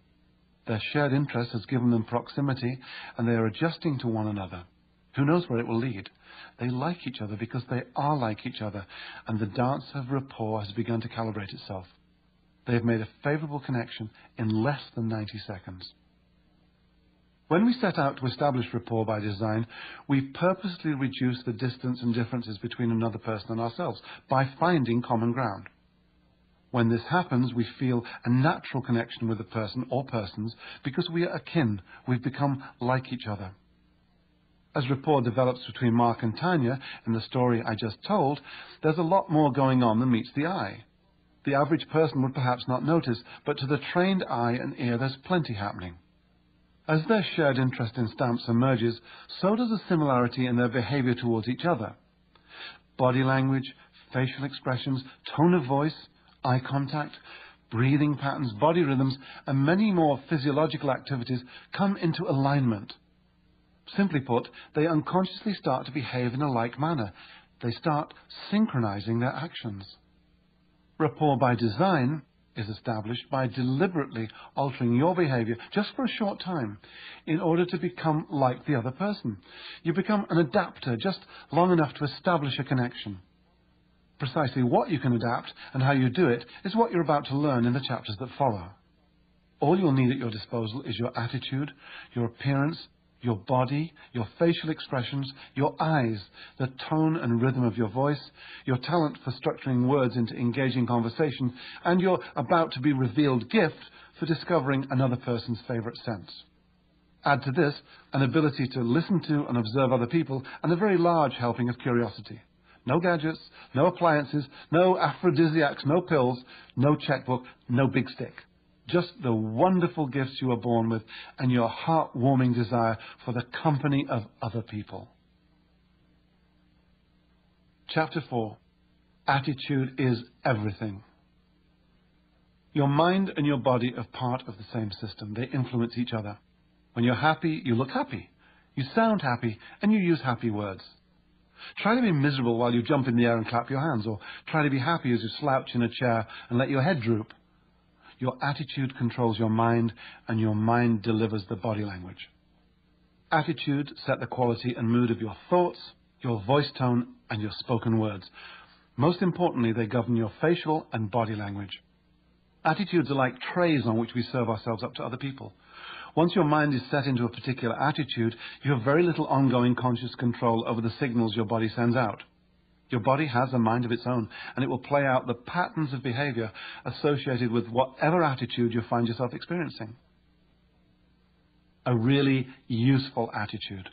Their shared interest has given them proximity, and they are adjusting to one another. Who knows where it will lead? They like each other because they are like each other, and the dance of rapport has begun to calibrate itself. They have made a favourable connection in less than 90 seconds. When we set out to establish rapport by design, we purposely reduce the distance and differences between another person and ourselves by finding common ground. When this happens, we feel a natural connection with the person or persons because we are akin, we've become like each other. As rapport develops between Mark and Tanya in the story I just told, there's a lot more going on than meets the eye. the average person would perhaps not notice, but to the trained eye and ear there's plenty happening. As their shared interest in stamps emerges, so does a similarity in their behavior towards each other. Body language, facial expressions, tone of voice, eye contact, breathing patterns, body rhythms, and many more physiological activities come into alignment. Simply put, they unconsciously start to behave in a like manner. They start synchronizing their actions. Rapport by design is established by deliberately altering your behavior just for a short time in order to become like the other person. You become an adapter just long enough to establish a connection. Precisely what you can adapt and how you do it is what you're about to learn in the chapters that follow. All you'll need at your disposal is your attitude, your appearance, your body, your facial expressions, your eyes, the tone and rhythm of your voice, your talent for structuring words into engaging conversation, and your about to be revealed gift for discovering another person's favorite sense. Add to this an ability to listen to and observe other people and a very large helping of curiosity. No gadgets, no appliances, no aphrodisiacs, no pills, no checkbook, no big stick. Just the wonderful gifts you were born with and your heart-warming desire for the company of other people. Chapter 4 Attitude is everything. Your mind and your body are part of the same system. They influence each other. When you're happy, you look happy. You sound happy, and you use happy words. Try to be miserable while you jump in the air and clap your hands, or try to be happy as you slouch in a chair and let your head droop. Your attitude controls your mind, and your mind delivers the body language. Attitude set the quality and mood of your thoughts, your voice tone, and your spoken words. Most importantly, they govern your facial and body language. Attitudes are like trays on which we serve ourselves up to other people. Once your mind is set into a particular attitude, you have very little ongoing conscious control over the signals your body sends out. Your body has a mind of its own, and it will play out the patterns of behavior associated with whatever attitude you find yourself experiencing. A really useful attitude.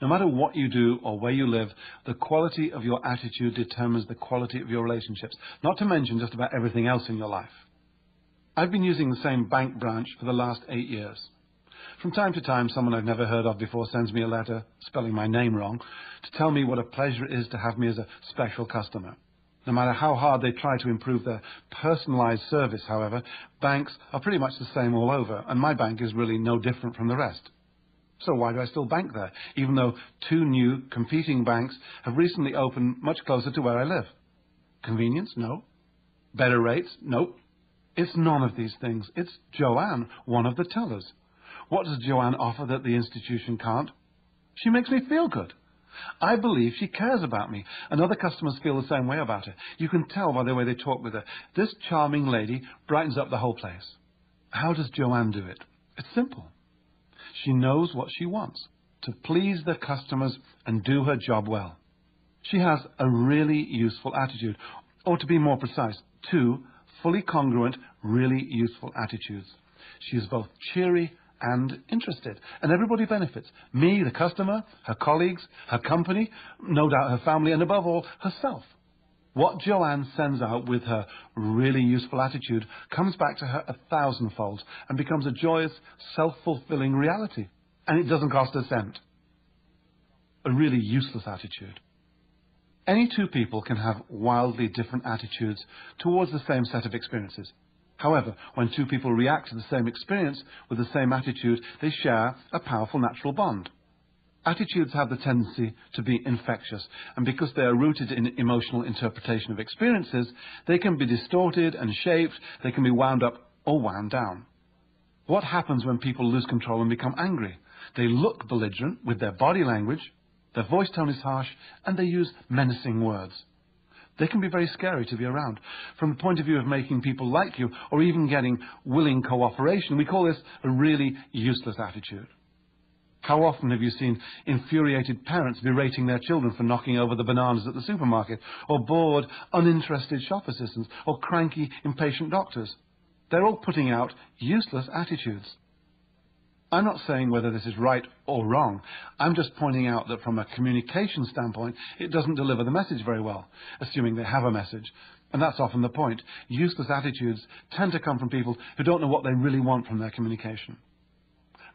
No matter what you do or where you live, the quality of your attitude determines the quality of your relationships, not to mention just about everything else in your life. I've been using the same bank branch for the last eight years. From time to time, someone I've never heard of before sends me a letter, spelling my name wrong, to tell me what a pleasure it is to have me as a special customer. No matter how hard they try to improve their personalized service, however, banks are pretty much the same all over, and my bank is really no different from the rest. So why do I still bank there, even though two new competing banks have recently opened much closer to where I live? Convenience? No. Better rates? Nope. It's none of these things. It's Joanne, one of the tellers. What does Joanne offer that the institution can't? She makes me feel good. I believe she cares about me, and other customers feel the same way about her. You can tell by the way they talk with her. This charming lady brightens up the whole place. How does Joanne do it? It's simple. She knows what she wants to please the customers and do her job well. She has a really useful attitude, or to be more precise, two fully congruent, really useful attitudes. She is both cheery and interested, and everybody benefits. Me, the customer, her colleagues, her company, no doubt her family, and above all, herself. What Joanne sends out with her really useful attitude comes back to her a thousandfold and becomes a joyous, self-fulfilling reality. And it doesn't cost a cent. A really useless attitude. Any two people can have wildly different attitudes towards the same set of experiences. However, when two people react to the same experience with the same attitude, they share a powerful natural bond. Attitudes have the tendency to be infectious, and because they are rooted in emotional interpretation of experiences, they can be distorted and shaped, they can be wound up or wound down. What happens when people lose control and become angry? They look belligerent with their body language, their voice tone is harsh, and they use menacing words. They can be very scary to be around. From the point of view of making people like you, or even getting willing cooperation, we call this a really useless attitude. How often have you seen infuriated parents berating their children for knocking over the bananas at the supermarket, or bored, uninterested shop assistants, or cranky, impatient doctors? They're all putting out useless attitudes. I'm not saying whether this is right or wrong. I'm just pointing out that from a communication standpoint, it doesn't deliver the message very well, assuming they have a message. And that's often the point. Useless attitudes tend to come from people who don't know what they really want from their communication.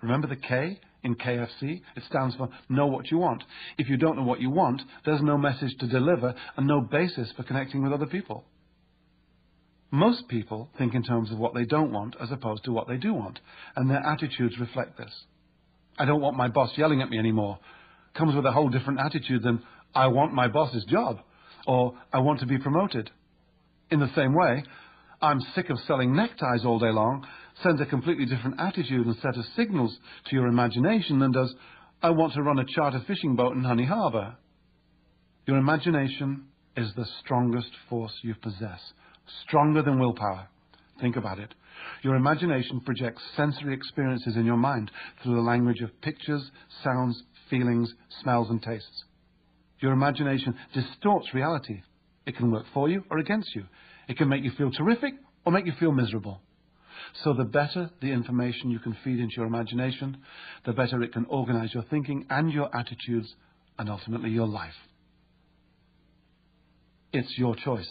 Remember the K in KFC? It stands for know what you want. If you don't know what you want, there's no message to deliver and no basis for connecting with other people. Most people think in terms of what they don't want as opposed to what they do want, and their attitudes reflect this. I don't want my boss yelling at me anymore comes with a whole different attitude than I want my boss's job or I want to be promoted. In the same way, I'm sick of selling neckties all day long sends a completely different attitude and set of signals to your imagination than does I want to run a charter fishing boat in Honey Harbour. Your imagination is the strongest force you possess stronger than willpower. Think about it. Your imagination projects sensory experiences in your mind through the language of pictures, sounds, feelings, smells, and tastes. Your imagination distorts reality. It can work for you or against you. It can make you feel terrific or make you feel miserable. So the better the information you can feed into your imagination, the better it can organize your thinking and your attitudes and ultimately your life. It's your choice.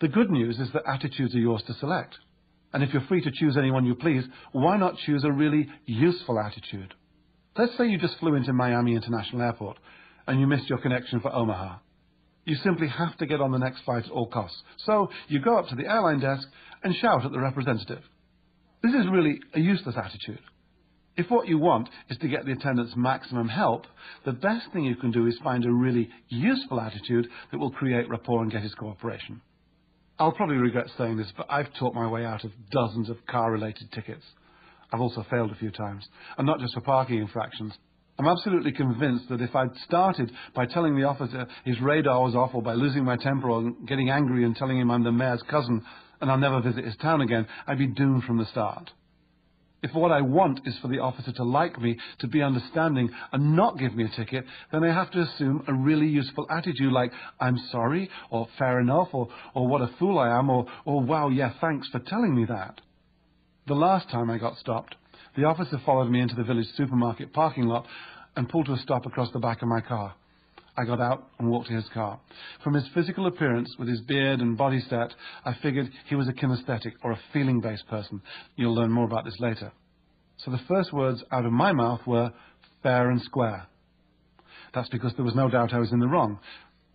The good news is that attitudes are yours to select. And if you're free to choose anyone you please, why not choose a really useful attitude? Let's say you just flew into Miami International Airport and you missed your connection for Omaha. You simply have to get on the next flight at all costs. So you go up to the airline desk and shout at the representative. This is really a useless attitude. If what you want is to get the attendant's maximum help, the best thing you can do is find a really useful attitude that will create rapport and get his cooperation. I'll probably regret saying this, but I've talked my way out of dozens of car-related tickets. I've also failed a few times, and not just for parking infractions. I'm absolutely convinced that if I'd started by telling the officer his radar was off or by losing my temper or getting angry and telling him I'm the mayor's cousin and I'll never visit his town again, I'd be doomed from the start. If what I want is for the officer to like me, to be understanding, and not give me a ticket, then I have to assume a really useful attitude like, I'm sorry, or fair enough, or, or what a fool I am, or, or wow, yeah, thanks for telling me that. The last time I got stopped, the officer followed me into the village supermarket parking lot and pulled to a stop across the back of my car. I got out and walked to his car. From his physical appearance, with his beard and body set, I figured he was a kinesthetic or a feeling-based person. You'll learn more about this later. So the first words out of my mouth were fair and square. That's because there was no doubt I was in the wrong.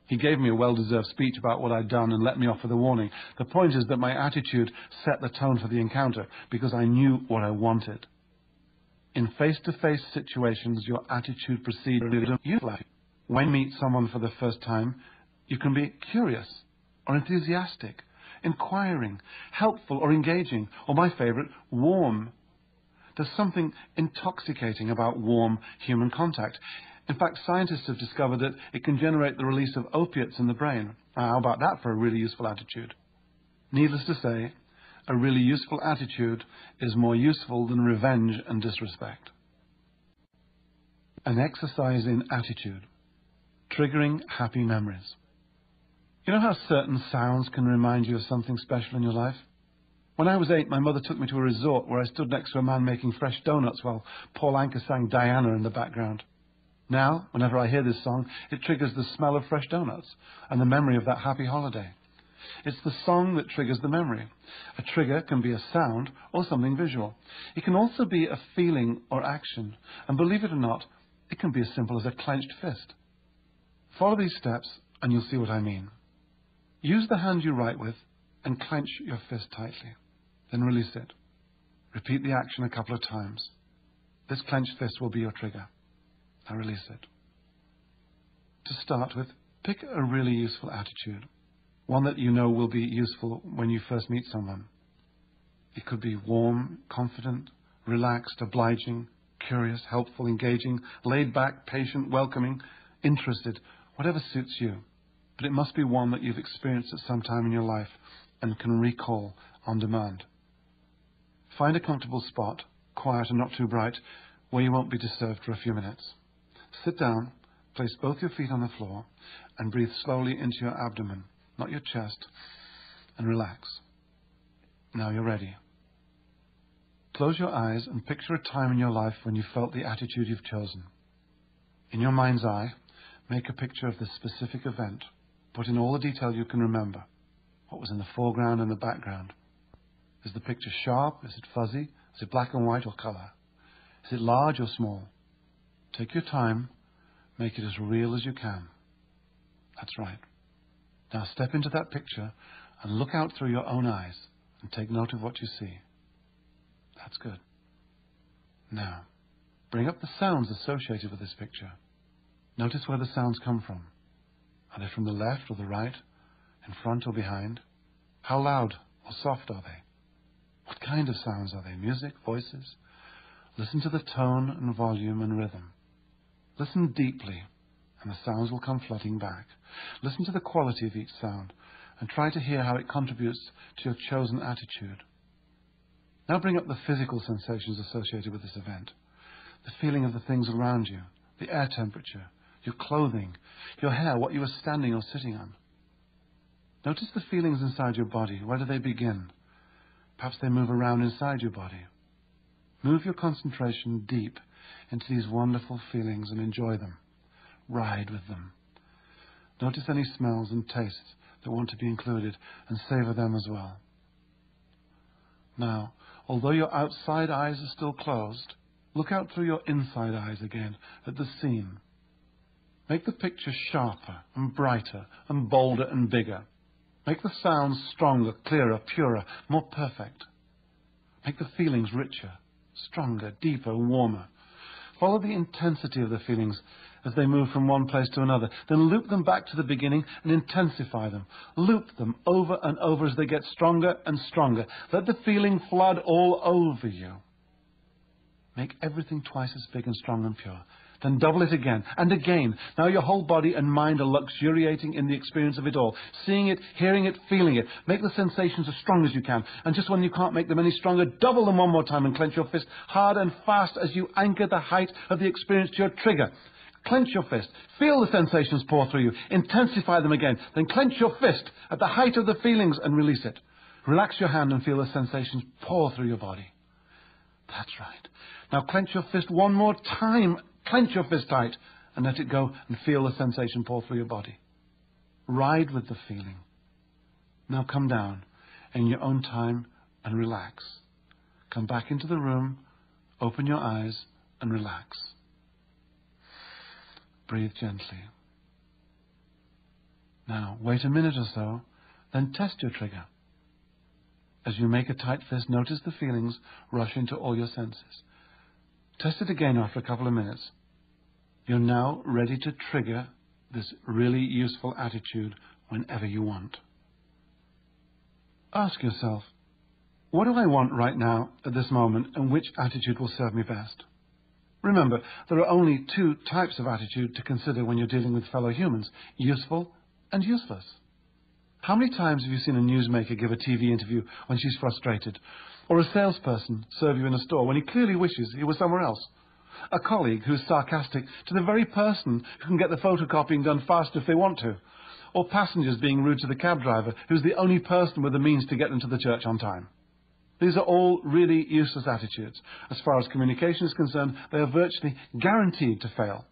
He gave me a well-deserved speech about what I'd done and let me off with a warning. The point is that my attitude set the tone for the encounter because I knew what I wanted. In face-to-face situations, your attitude precedes you. When you meet someone for the first time, you can be curious or enthusiastic, inquiring, helpful or engaging, or my favorite, warm. There's something intoxicating about warm human contact. In fact, scientists have discovered that it can generate the release of opiates in the brain. How about that for a really useful attitude? Needless to say, a really useful attitude is more useful than revenge and disrespect. An exercise in attitude triggering happy memories. You know how certain sounds can remind you of something special in your life? When I was eight, my mother took me to a resort where I stood next to a man making fresh donuts while Paul Anka sang Diana in the background. Now, whenever I hear this song, it triggers the smell of fresh donuts and the memory of that happy holiday. It's the song that triggers the memory. A trigger can be a sound or something visual. It can also be a feeling or action. And believe it or not, it can be as simple as a clenched fist. Follow these steps and you'll see what I mean. Use the hand you write with and clench your fist tightly. Then release it. Repeat the action a couple of times. This clenched fist will be your trigger. Now release it. To start with, pick a really useful attitude. One that you know will be useful when you first meet someone. It could be warm, confident, relaxed, obliging, curious, helpful, engaging, laid back, patient, welcoming, interested, whatever suits you. But it must be one that you've experienced at some time in your life and can recall on demand. Find a comfortable spot, quiet and not too bright, where you won't be disturbed for a few minutes. Sit down, place both your feet on the floor, and breathe slowly into your abdomen, not your chest, and relax. Now you're ready. Close your eyes and picture a time in your life when you felt the attitude you've chosen. In your mind's eye, make a picture of the specific event. Put in all the detail you can remember. What was in the foreground and the background? Is the picture sharp? Is it fuzzy? Is it black and white or color? Is it large or small? Take your time. Make it as real as you can. That's right. Now step into that picture and look out through your own eyes and take note of what you see. That's good. Now, bring up the sounds associated with this picture. Notice where the sounds come from. Are they from the left or the right, in front or behind? How loud or soft are they? What kind of sounds are they? Music, voices? Listen to the tone and volume and rhythm. Listen deeply, and the sounds will come flooding back. Listen to the quality of each sound, and try to hear how it contributes to your chosen attitude. Now bring up the physical sensations associated with this event. The feeling of the things around you, the air temperature, your clothing, your hair, what you are standing or sitting on. Notice the feelings inside your body. Where do they begin? Perhaps they move around inside your body. Move your concentration deep into these wonderful feelings and enjoy them. Ride with them. Notice any smells and tastes that want to be included and savor them as well. Now, although your outside eyes are still closed, look out through your inside eyes again at the scene. Make the picture sharper and brighter and bolder and bigger. Make the sounds stronger, clearer, purer, more perfect. Make the feelings richer, stronger, deeper, warmer. Follow the intensity of the feelings as they move from one place to another. Then loop them back to the beginning and intensify them. Loop them over and over as they get stronger and stronger. Let the feeling flood all over you. Make everything twice as big and strong and pure. Then double it again and again. Now your whole body and mind are luxuriating in the experience of it all. Seeing it, hearing it, feeling it. Make the sensations as strong as you can. And just when you can't make them any stronger, double them one more time and clench your fist hard and fast as you anchor the height of the experience to your trigger. Clench your fist. Feel the sensations pour through you. Intensify them again. Then clench your fist at the height of the feelings and release it. Relax your hand and feel the sensations pour through your body. That's right. Now clench your fist one more time. Clench your fist tight and let it go and feel the sensation pour through your body. Ride with the feeling. Now come down in your own time and relax. Come back into the room, open your eyes and relax. Breathe gently. Now, wait a minute or so, then test your trigger. As you make a tight fist, notice the feelings rush into all your senses. Test it again after a couple of minutes. You're now ready to trigger this really useful attitude whenever you want. Ask yourself, what do I want right now at this moment and which attitude will serve me best? Remember, there are only two types of attitude to consider when you're dealing with fellow humans useful and useless. How many times have you seen a newsmaker give a TV interview when she's frustrated? Or a salesperson serve you in a store when he clearly wishes he was somewhere else? A colleague who's sarcastic to the very person who can get the photocopying done faster if they want to? Or passengers being rude to the cab driver who's the only person with the means to get them to the church on time? These are all really useless attitudes. As far as communication is concerned, they are virtually guaranteed to fail.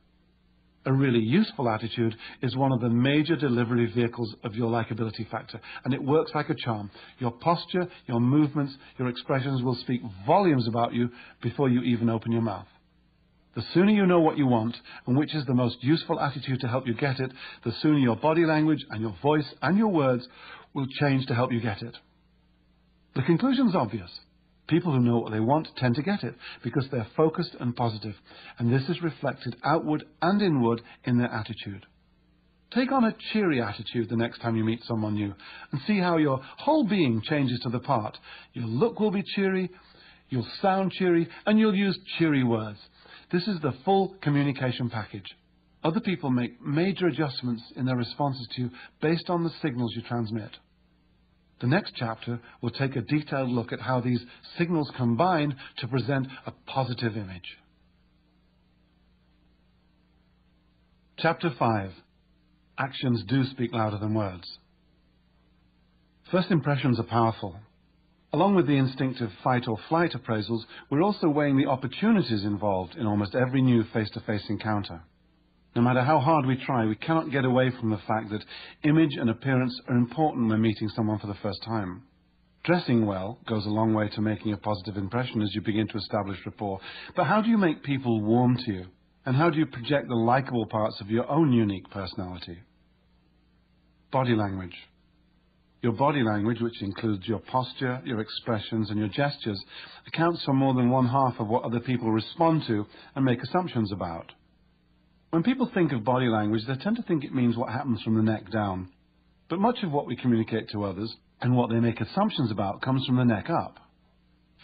A really useful attitude is one of the major delivery vehicles of your likability factor, and it works like a charm. Your posture, your movements, your expressions will speak volumes about you before you even open your mouth. The sooner you know what you want and which is the most useful attitude to help you get it, the sooner your body language and your voice and your words will change to help you get it. The conclusion's obvious. People who know what they want tend to get it because they're focused and positive, and this is reflected outward and inward in their attitude. Take on a cheery attitude the next time you meet someone new and see how your whole being changes to the part. Your look will be cheery, you'll sound cheery, and you'll use cheery words. This is the full communication package. Other people make major adjustments in their responses to you based on the signals you transmit. The next chapter will take a detailed look at how these signals combine to present a positive image. Chapter 5 Actions do speak louder than words. First impressions are powerful. Along with the instinctive fight or flight appraisals, we're also weighing the opportunities involved in almost every new face-to-face encounter. No matter how hard we try, we cannot get away from the fact that image and appearance are important when meeting someone for the first time. Dressing well goes a long way to making a positive impression as you begin to establish rapport. But how do you make people warm to you? And how do you project the likable parts of your own unique personality? Body language. Your body language, which includes your posture, your expressions, and your gestures, accounts for more than one half of what other people respond to and make assumptions about. When people think of body language, they tend to think it means what happens from the neck down. But much of what we communicate to others and what they make assumptions about comes from the neck up.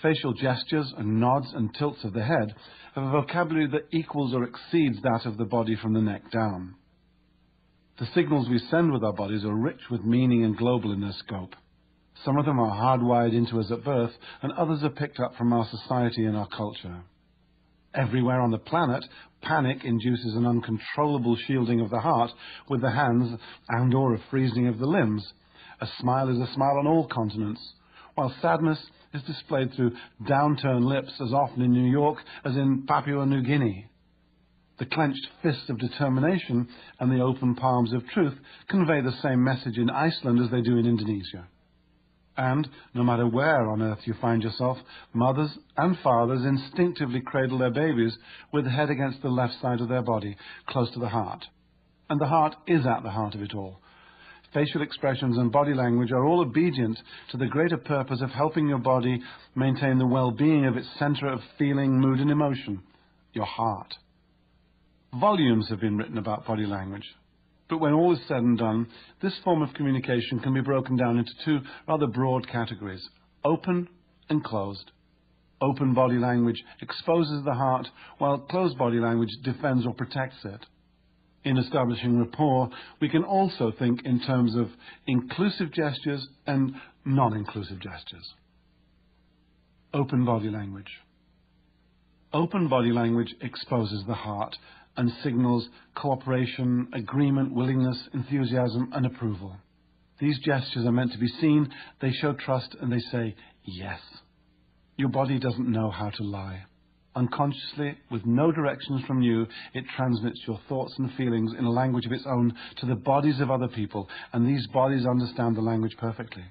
Facial gestures and nods and tilts of the head have a vocabulary that equals or exceeds that of the body from the neck down. The signals we send with our bodies are rich with meaning and global in their scope. Some of them are hardwired into us at birth, and others are picked up from our society and our culture. Everywhere on the planet, panic induces an uncontrollable shielding of the heart with the hands and or a freezing of the limbs. A smile is a smile on all continents, while sadness is displayed through downturned lips as often in New York as in Papua New Guinea. The clenched fists of determination and the open palms of truth convey the same message in Iceland as they do in Indonesia. And no matter where on earth you find yourself, mothers and fathers instinctively cradle their babies with the head against the left side of their body, close to the heart. And the heart is at the heart of it all. Facial expressions and body language are all obedient to the greater purpose of helping your body maintain the well-being of its center of feeling, mood and emotion, your heart. Volumes have been written about body language. But when all is said and done, this form of communication can be broken down into two rather broad categories open and closed. Open body language exposes the heart, while closed body language defends or protects it. In establishing rapport, we can also think in terms of inclusive gestures and non inclusive gestures. Open body language. Open body language exposes the heart and signals cooperation, agreement, willingness, enthusiasm, and approval. These gestures are meant to be seen, they show trust, and they say yes. Your body doesn't know how to lie. Unconsciously, with no directions from you, it transmits your thoughts and feelings in a language of its own to the bodies of other people, and these bodies understand the language perfectly.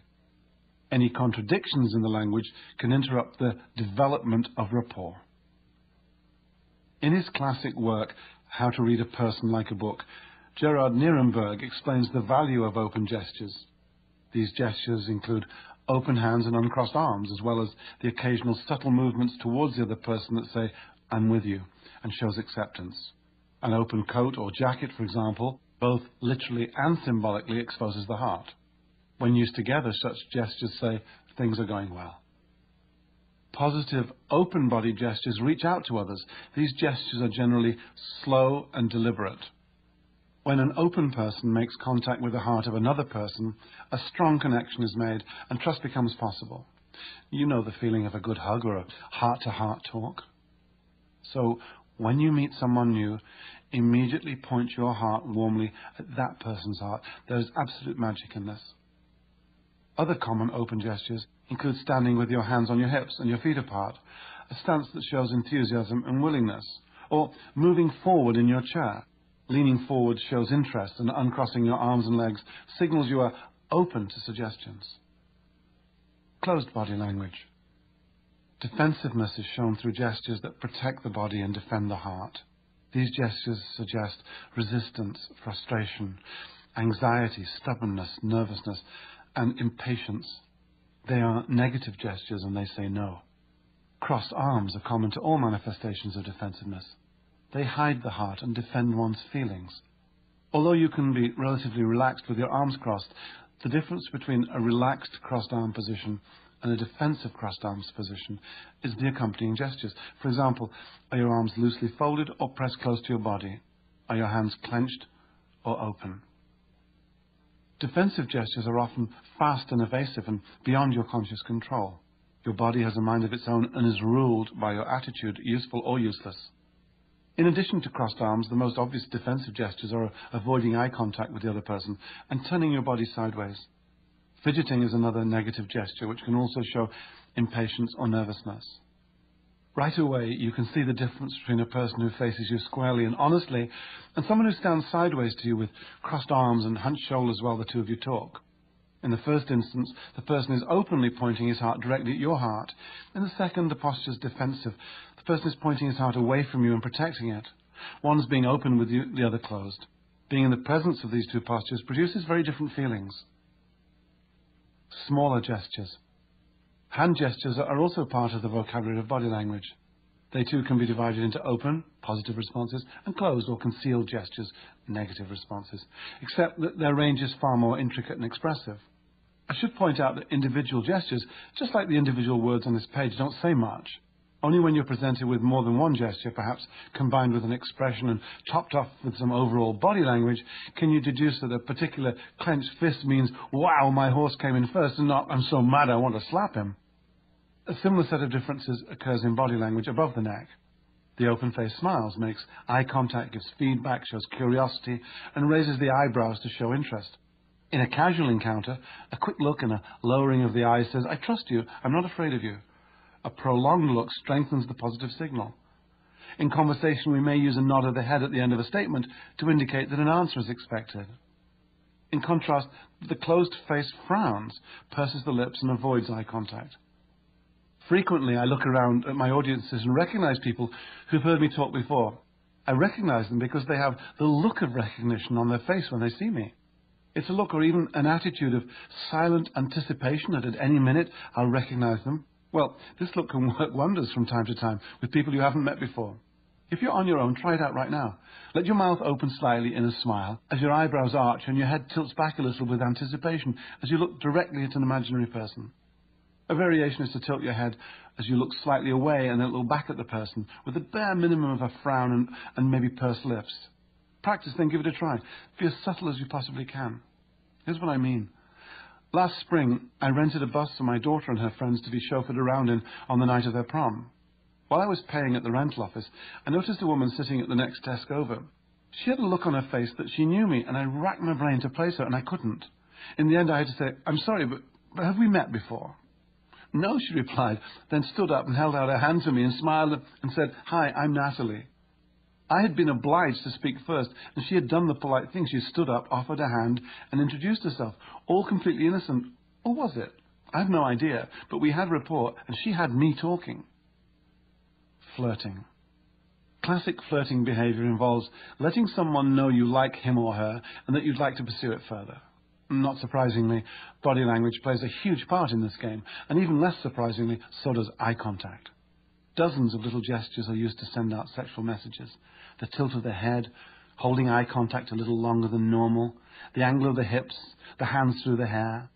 Any contradictions in the language can interrupt the development of rapport. In his classic work, how to Read a Person Like a Book, Gerard Nierenberg explains the value of open gestures. These gestures include open hands and uncrossed arms, as well as the occasional subtle movements towards the other person that say, I'm with you, and shows acceptance. An open coat or jacket, for example, both literally and symbolically exposes the heart. When used together, such gestures say, things are going well. Positive, open body gestures reach out to others. These gestures are generally slow and deliberate. When an open person makes contact with the heart of another person, a strong connection is made and trust becomes possible. You know the feeling of a good hug or a heart to heart talk. So, when you meet someone new, immediately point your heart warmly at that person's heart. There is absolute magic in this. Other common open gestures include standing with your hands on your hips and your feet apart, a stance that shows enthusiasm and willingness, or moving forward in your chair. Leaning forward shows interest, and uncrossing your arms and legs signals you are open to suggestions. Closed body language. Defensiveness is shown through gestures that protect the body and defend the heart. These gestures suggest resistance, frustration, anxiety, stubbornness, nervousness, and impatience. They are negative gestures and they say no. Crossed arms are common to all manifestations of defensiveness. They hide the heart and defend one's feelings. Although you can be relatively relaxed with your arms crossed, the difference between a relaxed crossed arm position and a defensive crossed arms position is the accompanying gestures. For example, are your arms loosely folded or pressed close to your body? Are your hands clenched or open? Defensive gestures are often fast and evasive and beyond your conscious control. Your body has a mind of its own and is ruled by your attitude, useful or useless. In addition to crossed arms, the most obvious defensive gestures are avoiding eye contact with the other person and turning your body sideways. Fidgeting is another negative gesture which can also show impatience or nervousness. Right away, you can see the difference between a person who faces you squarely and honestly and someone who stands sideways to you with crossed arms and hunched shoulders while the two of you talk. In the first instance, the person is openly pointing his heart directly at your heart. In the second, the posture is defensive. The person is pointing his heart away from you and protecting it. One's being open with you, the other closed. Being in the presence of these two postures produces very different feelings. Smaller gestures. Hand gestures are also part of the vocabulary of body language. They too can be divided into open, positive responses, and closed or concealed gestures, negative responses, except that their range is far more intricate and expressive. I should point out that individual gestures, just like the individual words on this page, don't say much. Only when you're presented with more than one gesture, perhaps combined with an expression and topped off with some overall body language, can you deduce that a particular clenched fist means, wow, my horse came in first, and not, I'm so mad I want to slap him. A similar set of differences occurs in body language above the neck. The open face smiles, makes eye contact, gives feedback, shows curiosity, and raises the eyebrows to show interest. In a casual encounter, a quick look and a lowering of the eyes says, I trust you, I'm not afraid of you. A prolonged look strengthens the positive signal. In conversation, we may use a nod of the head at the end of a statement to indicate that an answer is expected. In contrast, the closed face frowns, purses the lips, and avoids eye contact. Frequently, I look around at my audiences and recognize people who've heard me talk before. I recognize them because they have the look of recognition on their face when they see me. It's a look or even an attitude of silent anticipation that at any minute I'll recognize them well, this look can work wonders from time to time with people you haven't met before. If you're on your own, try it out right now. Let your mouth open slightly in a smile as your eyebrows arch and your head tilts back a little with anticipation as you look directly at an imaginary person. A variation is to tilt your head as you look slightly away and then look back at the person with the bare minimum of a frown and, and maybe pursed lips. Practice, then give it a try. Be as subtle as you possibly can. Here's what I mean. Last spring, I rented a bus for my daughter and her friends to be chauffeured around in on the night of their prom. While I was paying at the rental office, I noticed a woman sitting at the next desk over. She had a look on her face that she knew me, and I racked my brain to place her, and I couldn't. In the end, I had to say, I'm sorry, but, but have we met before? No, she replied, then stood up and held out her hand to me and smiled and said, Hi, I'm Natalie. I had been obliged to speak first, and she had done the polite thing. She stood up, offered a hand, and introduced herself, all completely innocent. Or was it? I have no idea, but we had rapport, and she had me talking. Flirting. Classic flirting behavior involves letting someone know you like him or her and that you'd like to pursue it further. Not surprisingly, body language plays a huge part in this game, and even less surprisingly, so does eye contact. Dozens of little gestures are used to send out sexual messages. The tilt of the head, holding eye contact a little longer than normal, the angle of the hips, the hands through the hair.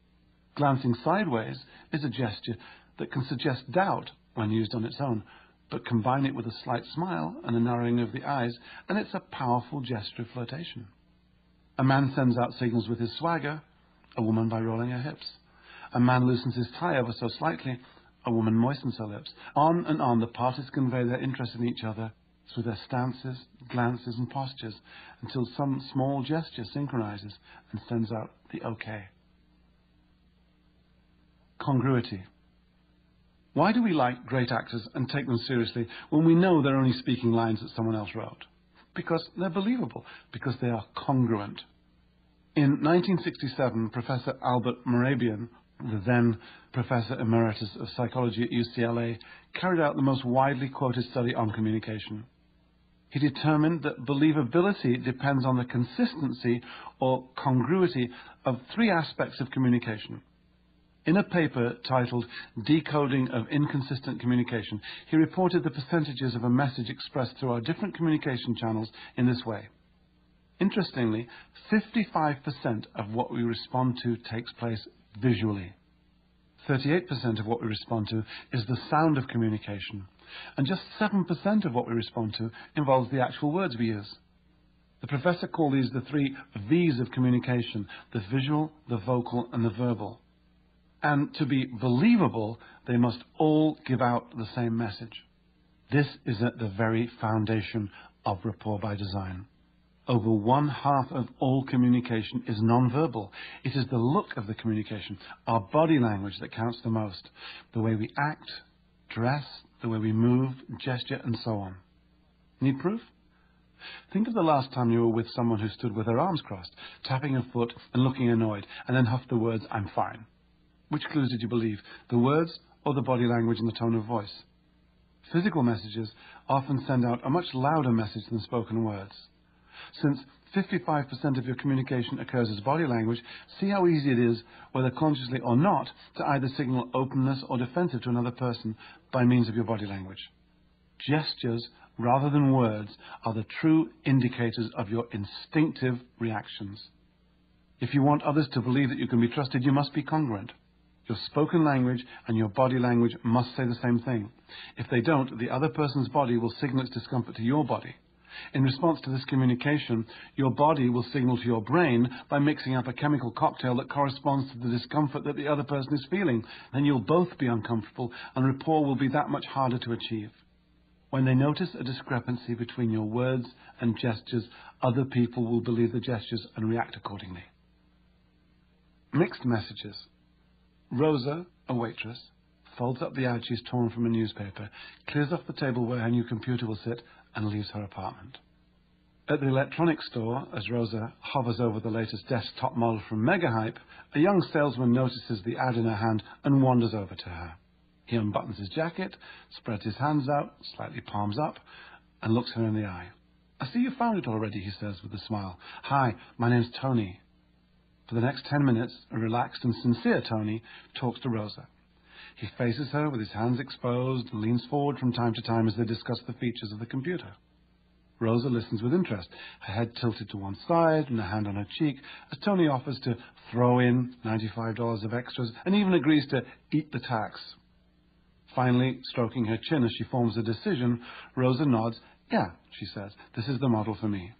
Glancing sideways is a gesture that can suggest doubt when used on its own, but combine it with a slight smile and a narrowing of the eyes, and it's a powerful gesture of flirtation. A man sends out signals with his swagger, a woman by rolling her hips. A man loosens his tie ever so slightly, a woman moistens her lips. On and on the parties convey their interest in each other through their stances, glances, and postures until some small gesture synchronizes and sends out the okay. Congruity. Why do we like great actors and take them seriously when we know they're only speaking lines that someone else wrote? Because they're believable, because they are congruent. In 1967, Professor Albert Mehrabian the then Professor Emeritus of Psychology at UCLA, carried out the most widely quoted study on communication. He determined that believability depends on the consistency or congruity of three aspects of communication. In a paper titled Decoding of Inconsistent Communication, he reported the percentages of a message expressed through our different communication channels in this way. Interestingly, 55% of what we respond to takes place visually. 38% of what we respond to is the sound of communication, and just 7% of what we respond to involves the actual words we use. The professor called these the three V's of communication the visual, the vocal, and the verbal. And to be believable, they must all give out the same message. This is at the very foundation of rapport by design. Over one half of all communication is nonverbal. It is the look of the communication, our body language that counts the most. The way we act, dress, the way we move, gesture, and so on. Need proof? Think of the last time you were with someone who stood with her arms crossed, tapping her foot and looking annoyed, and then huffed the words, I'm fine. Which clues did you believe? The words or the body language and the tone of voice? Physical messages often send out a much louder message than spoken words. Since 55% of your communication occurs as body language, see how easy it is, whether consciously or not, to either signal openness or defensive to another person by means of your body language. Gestures, rather than words, are the true indicators of your instinctive reactions. If you want others to believe that you can be trusted, you must be congruent. Your spoken language and your body language must say the same thing. If they don't, the other person's body will signal its discomfort to your body. In response to this communication, your body will signal to your brain by mixing up a chemical cocktail that corresponds to the discomfort that the other person is feeling. Then you'll both be uncomfortable and rapport will be that much harder to achieve. When they notice a discrepancy between your words and gestures, other people will believe the gestures and react accordingly. Mixed messages. Rosa, a waitress, folds up the ad she's torn from a newspaper, clears off the table where her new computer will sit, and leaves her apartment. At the electronics store, as Rosa hovers over the latest desktop model from Megahype, a young salesman notices the ad in her hand and wanders over to her. He unbuttons his jacket, spreads his hands out, slightly palms up, and looks her in the eye. I see you found it already, he says with a smile. Hi, my name's Tony. For the next ten minutes, a relaxed and sincere Tony talks to Rosa. He faces her with his hands exposed and leans forward from time to time as they discuss the features of the computer. Rosa listens with interest, her head tilted to one side and a hand on her cheek, as Tony offers to throw in $95 of extras and even agrees to eat the tax. Finally, stroking her chin as she forms a decision, Rosa nods. Yeah, she says, this is the model for me.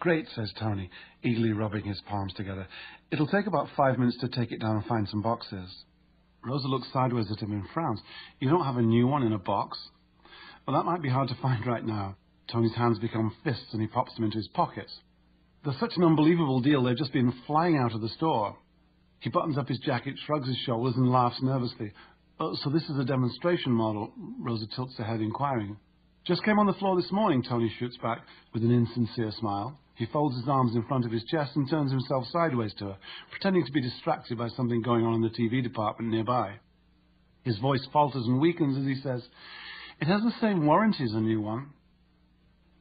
Great, says Tony, eagerly rubbing his palms together. It'll take about five minutes to take it down and find some boxes. Rosa looks sideways at him and frowns. You don't have a new one in a box? Well, that might be hard to find right now. Tony's hands become fists and he pops them into his pockets. There's such an unbelievable deal, they've just been flying out of the store. He buttons up his jacket, shrugs his shoulders, and laughs nervously. Oh, so this is a demonstration model? Rosa tilts her head, inquiring. Just came on the floor this morning, Tony shoots back with an insincere smile. He folds his arms in front of his chest and turns himself sideways to her, pretending to be distracted by something going on in the TV department nearby. His voice falters and weakens as he says, It has the same warranty as a new one.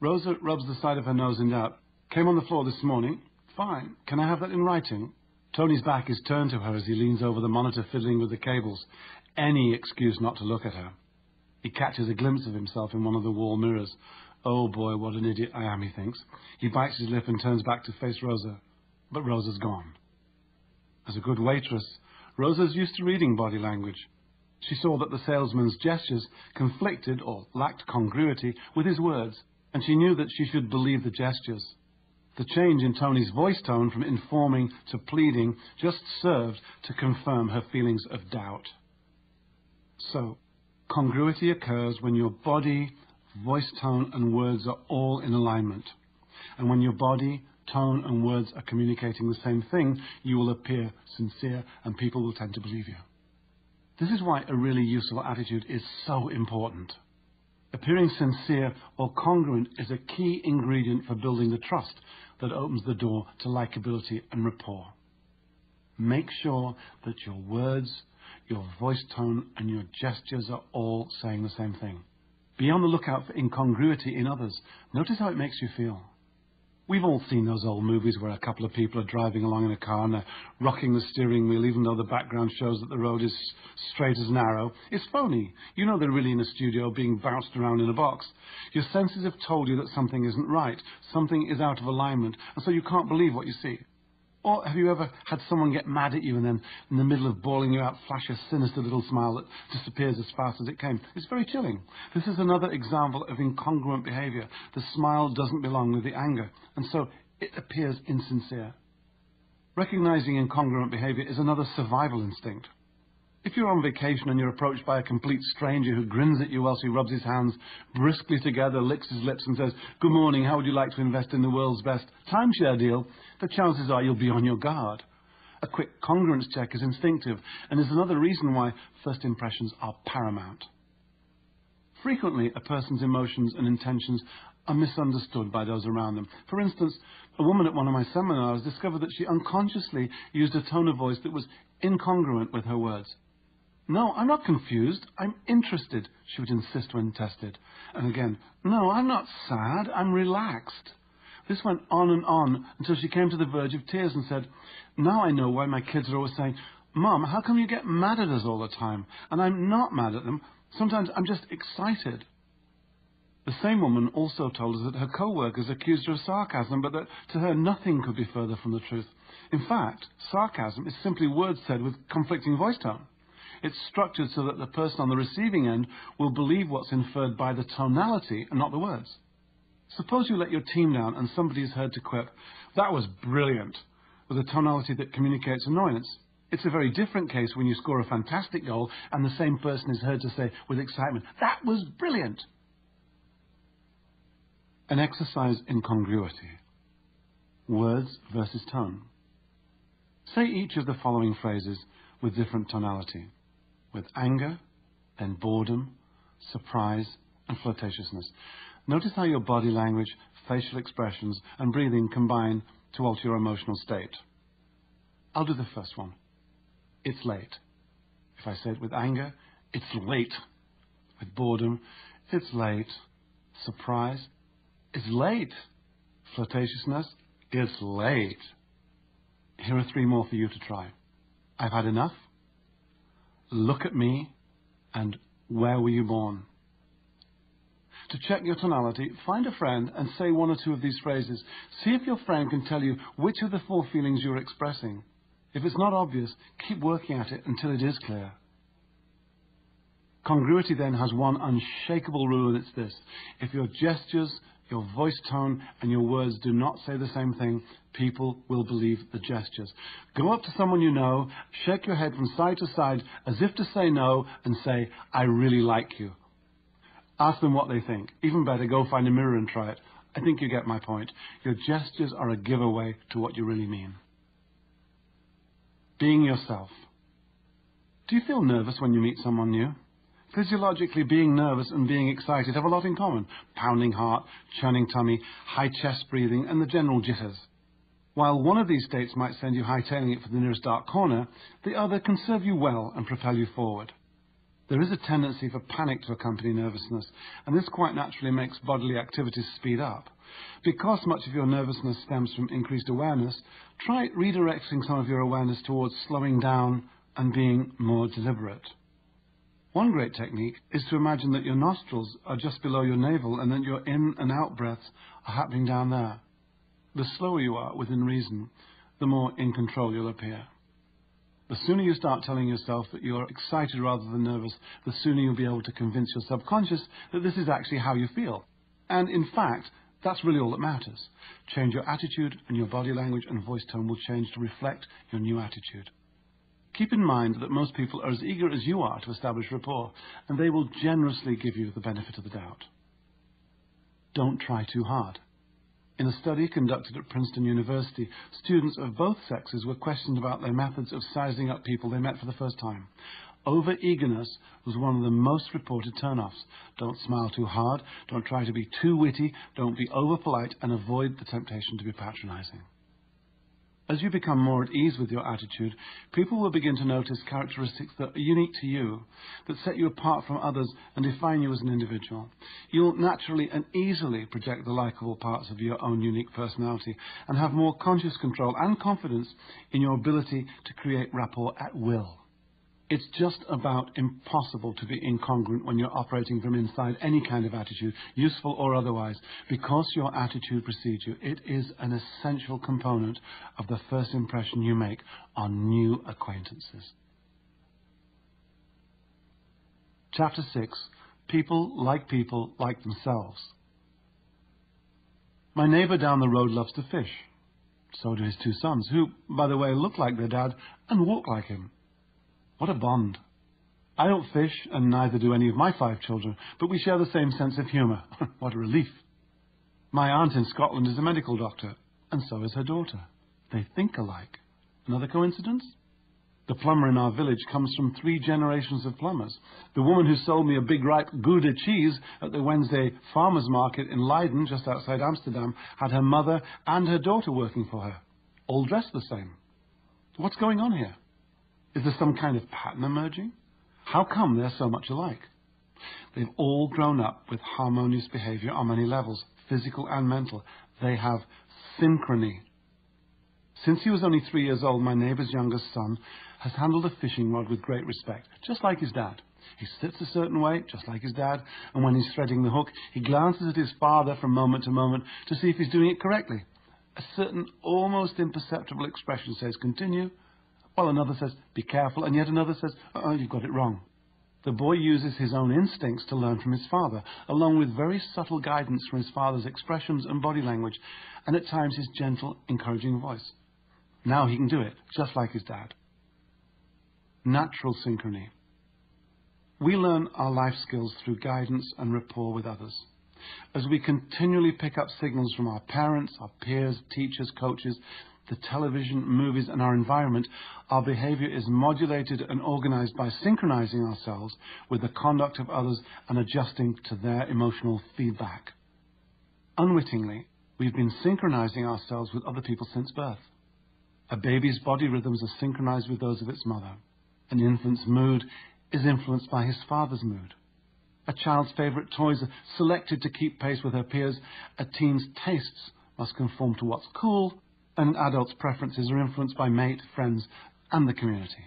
Rosa rubs the side of her nose in doubt. Came on the floor this morning. Fine. Can I have that in writing? Tony's back is turned to her as he leans over the monitor fiddling with the cables. Any excuse not to look at her. He catches a glimpse of himself in one of the wall mirrors. Oh boy, what an idiot I am, he thinks. He bites his lip and turns back to face Rosa. But Rosa's gone. As a good waitress, Rosa's used to reading body language. She saw that the salesman's gestures conflicted or lacked congruity with his words, and she knew that she should believe the gestures. The change in Tony's voice tone from informing to pleading just served to confirm her feelings of doubt. So, congruity occurs when your body voice tone and words are all in alignment. And when your body, tone, and words are communicating the same thing, you will appear sincere and people will tend to believe you. This is why a really useful attitude is so important. Appearing sincere or congruent is a key ingredient for building the trust that opens the door to likability and rapport. Make sure that your words, your voice tone, and your gestures are all saying the same thing. Be on the lookout for incongruity in others. Notice how it makes you feel. We've all seen those old movies where a couple of people are driving along in a car and they're rocking the steering wheel even though the background shows that the road is straight as an arrow. It's phony. You know they're really in a studio being bounced around in a box. Your senses have told you that something isn't right. Something is out of alignment. And so you can't believe what you see. Or have you ever had someone get mad at you and then, in the middle of bawling you out, flash a sinister little smile that disappears as fast as it came? It's very chilling. This is another example of incongruent behavior. The smile doesn't belong with the anger, and so it appears insincere. Recognizing incongruent behavior is another survival instinct. If you're on vacation and you're approached by a complete stranger who grins at you whilst he rubs his hands briskly together, licks his lips and says, Good morning, how would you like to invest in the world's best timeshare deal? The chances are you'll be on your guard. A quick congruence check is instinctive and is another reason why first impressions are paramount. Frequently, a person's emotions and intentions are misunderstood by those around them. For instance, a woman at one of my seminars discovered that she unconsciously used a tone of voice that was incongruent with her words. No, I'm not confused. I'm interested, she would insist when tested. And again, no, I'm not sad. I'm relaxed. This went on and on until she came to the verge of tears and said, Now I know why my kids are always saying, Mom, how come you get mad at us all the time? And I'm not mad at them. Sometimes I'm just excited. The same woman also told us that her co-workers accused her of sarcasm, but that to her nothing could be further from the truth. In fact, sarcasm is simply words said with conflicting voice tone. It's structured so that the person on the receiving end will believe what's inferred by the tonality and not the words. Suppose you let your team down and somebody is heard to quip, that was brilliant, with a tonality that communicates annoyance. It's a very different case when you score a fantastic goal and the same person is heard to say with excitement, that was brilliant. An exercise in congruity. Words versus tone. Say each of the following phrases with different tonality. With anger, then boredom, surprise, and flirtatiousness. Notice how your body language, facial expressions, and breathing combine to alter your emotional state. I'll do the first one. It's late. If I say it with anger, it's late. With boredom, it's late. Surprise, it's late. Flirtatiousness, it's late. Here are three more for you to try. I've had enough. Look at me. And where were you born? To check your tonality, find a friend and say one or two of these phrases. See if your friend can tell you which of the four feelings you're expressing. If it's not obvious, keep working at it until it is clear. Congruity then has one unshakable rule, and it's this. If your gestures, your voice tone, and your words do not say the same thing, people will believe the gestures. Go up to someone you know, shake your head from side to side as if to say no, and say, I really like you. Ask them what they think. Even better, go find a mirror and try it. I think you get my point. Your gestures are a giveaway to what you really mean. Being yourself. Do you feel nervous when you meet someone new? Physiologically, being nervous and being excited have a lot in common. Pounding heart, churning tummy, high chest breathing, and the general jitters. While one of these states might send you hightailing it for the nearest dark corner, the other can serve you well and propel you forward. There is a tendency for panic to accompany nervousness, and this quite naturally makes bodily activities speed up. Because much of your nervousness stems from increased awareness, try redirecting some of your awareness towards slowing down and being more deliberate. One great technique is to imagine that your nostrils are just below your navel and that your in and out breaths are happening down there. The slower you are within reason, the more in control you'll appear. The sooner you start telling yourself that you're excited rather than nervous, the sooner you'll be able to convince your subconscious that this is actually how you feel. And in fact, that's really all that matters. Change your attitude and your body language and voice tone will change to reflect your new attitude. Keep in mind that most people are as eager as you are to establish rapport, and they will generously give you the benefit of the doubt. Don't try too hard. In a study conducted at Princeton University, students of both sexes were questioned about their methods of sizing up people they met for the first time. Over-eagerness was one of the most reported turnoffs. Don't smile too hard, don't try to be too witty, don't be over-polite, and avoid the temptation to be patronizing. As you become more at ease with your attitude, people will begin to notice characteristics that are unique to you, that set you apart from others and define you as an individual. You'll naturally and easily project the likable parts of your own unique personality and have more conscious control and confidence in your ability to create rapport at will. It's just about impossible to be incongruent when you're operating from inside any kind of attitude, useful or otherwise, because your attitude precedes you. It is an essential component of the first impression you make on new acquaintances. Chapter 6 People like people like themselves. My neighbor down the road loves to fish. So do his two sons, who, by the way, look like their dad and walk like him. What a bond. I don't fish, and neither do any of my five children, but we share the same sense of humour. <laughs> what a relief. My aunt in Scotland is a medical doctor, and so is her daughter. They think alike. Another coincidence? The plumber in our village comes from three generations of plumbers. The woman who sold me a big ripe Gouda cheese at the Wednesday farmers market in Leiden, just outside Amsterdam, had her mother and her daughter working for her, all dressed the same. What's going on here? Is there some kind of pattern emerging? How come they're so much alike? They've all grown up with harmonious behavior on many levels, physical and mental. They have synchrony. Since he was only three years old, my neighbor's youngest son has handled a fishing rod with great respect, just like his dad. He sits a certain way, just like his dad, and when he's threading the hook, he glances at his father from moment to moment to see if he's doing it correctly. A certain almost imperceptible expression says, continue, while another says, be careful, and yet another says, oh, you've got it wrong. The boy uses his own instincts to learn from his father, along with very subtle guidance from his father's expressions and body language, and at times his gentle, encouraging voice. Now he can do it, just like his dad natural synchrony. We learn our life skills through guidance and rapport with others. As we continually pick up signals from our parents, our peers, teachers, coaches, the television, movies, and our environment, our behavior is modulated and organized by synchronizing ourselves with the conduct of others and adjusting to their emotional feedback. Unwittingly, we've been synchronizing ourselves with other people since birth. A baby's body rhythms are synchronized with those of its mother. An infant's mood is influenced by his father's mood. A child's favourite toys are selected to keep pace with her peers. A teen's tastes must conform to what's cool, and an adult's preferences are influenced by mate, friends, and the community.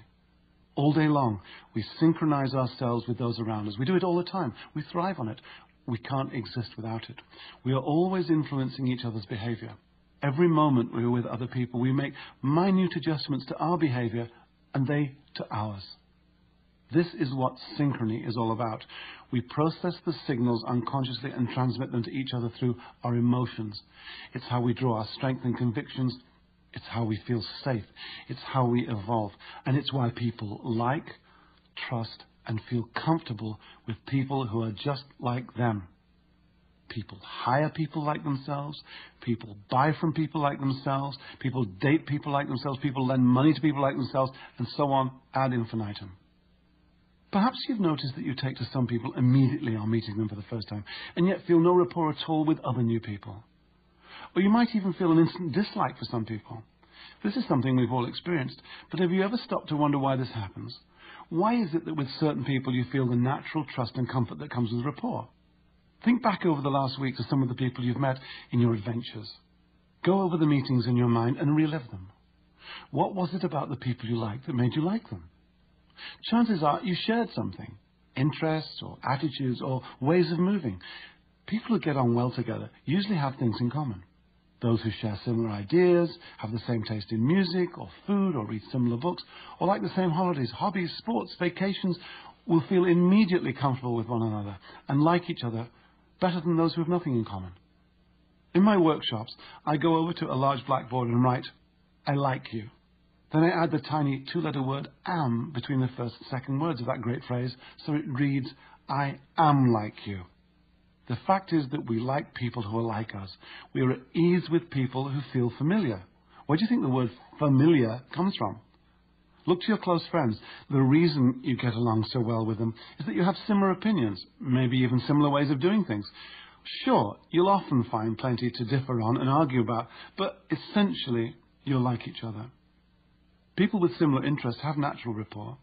All day long, we synchronize ourselves with those around us. We do it all the time. We thrive on it. We can't exist without it. We are always influencing each other's behavior. Every moment we are with other people, we make minute adjustments to our behavior and they to ours. This is what synchrony is all about. We process the signals unconsciously and transmit them to each other through our emotions. It's how we draw our strength and convictions. It's how we feel safe. It's how we evolve. And it's why people like, trust, and feel comfortable with people who are just like them. People hire people like themselves. People buy from people like themselves. People date people like themselves. People lend money to people like themselves, and so on ad infinitum. Perhaps you've noticed that you take to some people immediately on meeting them for the first time, and yet feel no rapport at all with other new people. Or you might even feel an instant dislike for some people. This is something we've all experienced, but have you ever stopped to wonder why this happens? Why is it that with certain people you feel the natural trust and comfort that comes with rapport? Think back over the last week to some of the people you've met in your adventures. Go over the meetings in your mind and relive them. What was it about the people you liked that made you like them? Chances are you shared something interests or attitudes or ways of moving. People who get on well together usually have things in common. Those who share similar ideas, have the same taste in music or food or read similar books, or like the same holidays, hobbies, sports, vacations, will feel immediately comfortable with one another and like each other better than those who have nothing in common. In my workshops, I go over to a large blackboard and write, I like you. Then I add the tiny two-letter word am between the first and second words of that great phrase, so it reads, I am like you. The fact is that we like people who are like us. We are at ease with people who feel familiar. Where do you think the word familiar comes from? Look to your close friends. The reason you get along so well with them is that you have similar opinions, maybe even similar ways of doing things. Sure, you'll often find plenty to differ on and argue about, but essentially, you'll like each other. People with similar interests have natural rapport.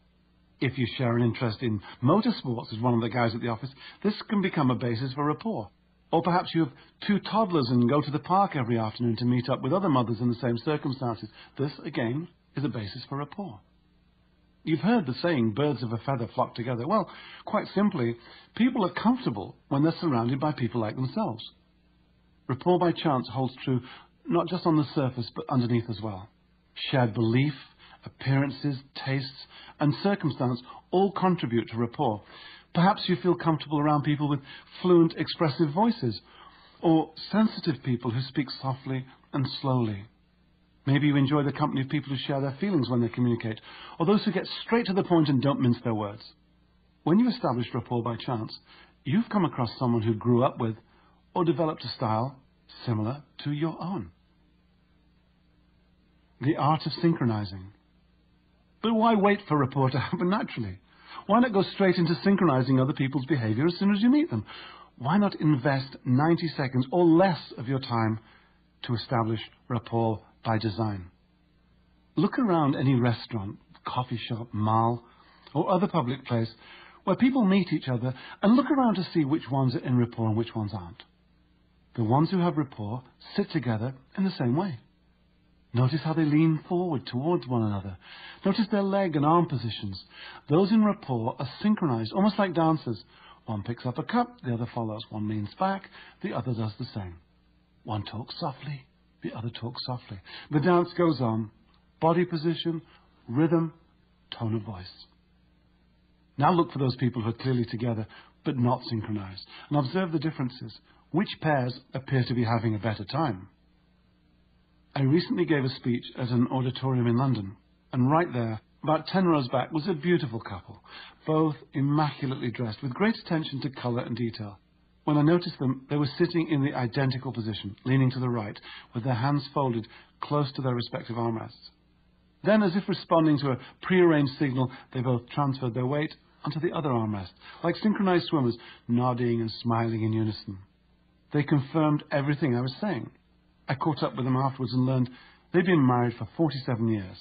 If you share an interest in motorsports as one of the guys at the office, this can become a basis for rapport. Or perhaps you have two toddlers and go to the park every afternoon to meet up with other mothers in the same circumstances. This, again, is a basis for rapport. You've heard the saying, birds of a feather flock together. Well, quite simply, people are comfortable when they're surrounded by people like themselves. Rapport by chance holds true not just on the surface, but underneath as well. Shared belief, appearances, tastes, and circumstance all contribute to rapport. Perhaps you feel comfortable around people with fluent, expressive voices, or sensitive people who speak softly and slowly. Maybe you enjoy the company of people who share their feelings when they communicate, or those who get straight to the point and don't mince their words. When you establish rapport by chance, you've come across someone who grew up with or developed a style similar to your own. The art of synchronizing. But why wait for rapport to happen naturally? Why not go straight into synchronizing other people's behavior as soon as you meet them? Why not invest 90 seconds or less of your time to establish rapport by design? Look around any restaurant, coffee shop, mall, or other public place where people meet each other and look around to see which ones are in rapport and which ones aren't. The ones who have rapport sit together in the same way. Notice how they lean forward towards one another. Notice their leg and arm positions. Those in rapport are synchronized, almost like dancers. One picks up a cup, the other follows. One leans back, the other does the same. One talks softly, the other talks softly. The dance goes on. Body position, rhythm, tone of voice. Now look for those people who are clearly together but not synchronized and observe the differences. Which pairs appear to be having a better time? I recently gave a speech at an auditorium in London, and right there, about 10 rows back, was a beautiful couple, both immaculately dressed with great attention to colour and detail. When I noticed them, they were sitting in the identical position, leaning to the right, with their hands folded close to their respective armrests. Then, as if responding to a prearranged signal, they both transferred their weight onto the other armrest, like synchronized swimmers, nodding and smiling in unison. They confirmed everything I was saying. I caught up with them afterwards and learned they'd been married for 47 years.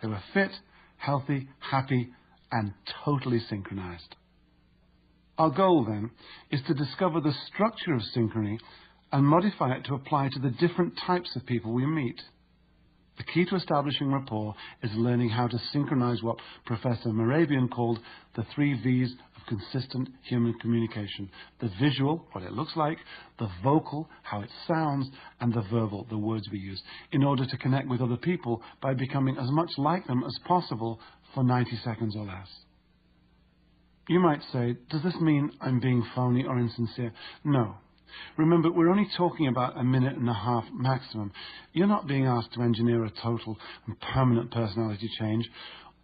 They were fit, healthy, happy, and totally synchronized. Our goal, then, is to discover the structure of synchrony and modify it to apply to the different types of people we meet. The key to establishing rapport is learning how to synchronize what Professor Mehrabian called the three V's consistent human communication. The visual, what it looks like, the vocal, how it sounds, and the verbal, the words we use, in order to connect with other people by becoming as much like them as possible for 90 seconds or less. You might say, does this mean I'm being phony or insincere? No. Remember, we're only talking about a minute and a half maximum. You're not being asked to engineer a total and permanent personality change.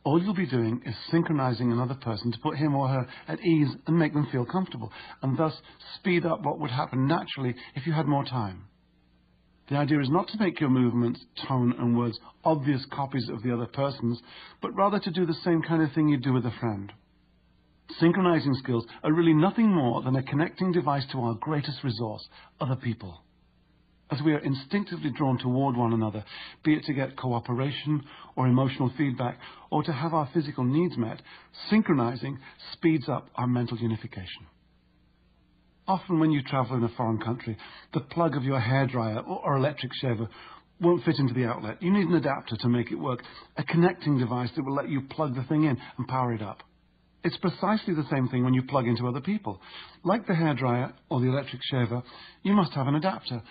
All you'll be doing is synchronizing another person to put him or her at ease and make them feel comfortable, and thus speed up what would happen naturally if you had more time. The idea is not to make your movements, tone, and words obvious copies of the other person's, but rather to do the same kind of thing you do with a friend. Synchronizing skills are really nothing more than a connecting device to our greatest resource, other people. As we are instinctively drawn toward one another, be it to get cooperation or emotional feedback or to have our physical needs met, synchronizing speeds up our mental unification. Often when you travel in a foreign country, the plug of your hairdryer or electric shaver won't fit into the outlet. You need an adapter to make it work, a connecting device that will let you plug the thing in and power it up. It's precisely the same thing when you plug into other people. Like the hairdryer or the electric shaver, you must have an adapter.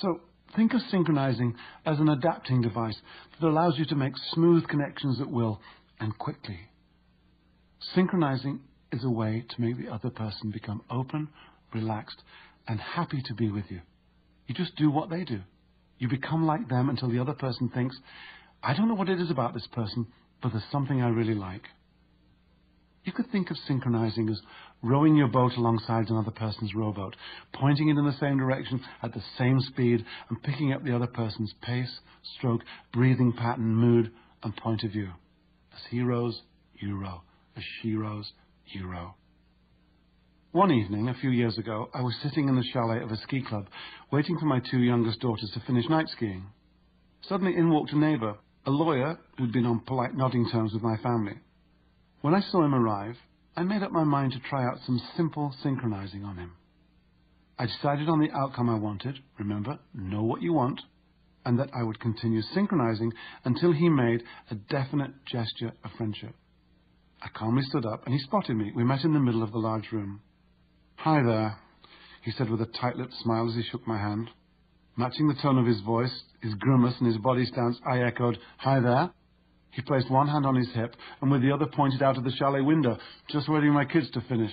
So think of synchronizing as an adapting device that allows you to make smooth connections at will and quickly. Synchronizing is a way to make the other person become open, relaxed, and happy to be with you. You just do what they do. You become like them until the other person thinks, I don't know what it is about this person, but there's something I really like. You could think of synchronizing as rowing your boat alongside another person's rowboat, pointing it in the same direction at the same speed, and picking up the other person's pace, stroke, breathing pattern, mood, and point of view. As he rows, you row. As she rows, you row. One evening, a few years ago, I was sitting in the chalet of a ski club, waiting for my two youngest daughters to finish night skiing. Suddenly in walked a neighbour, a lawyer who'd been on polite nodding terms with my family. When I saw him arrive, I made up my mind to try out some simple synchronizing on him. I decided on the outcome I wanted, remember, know what you want, and that I would continue synchronizing until he made a definite gesture of friendship. I calmly stood up and he spotted me. We met in the middle of the large room. Hi there, he said with a tight-lipped smile as he shook my hand. Matching the tone of his voice, his grimace and his body stance, I echoed, Hi there. He placed one hand on his hip and with the other pointed out of the chalet window, just waiting my kids to finish.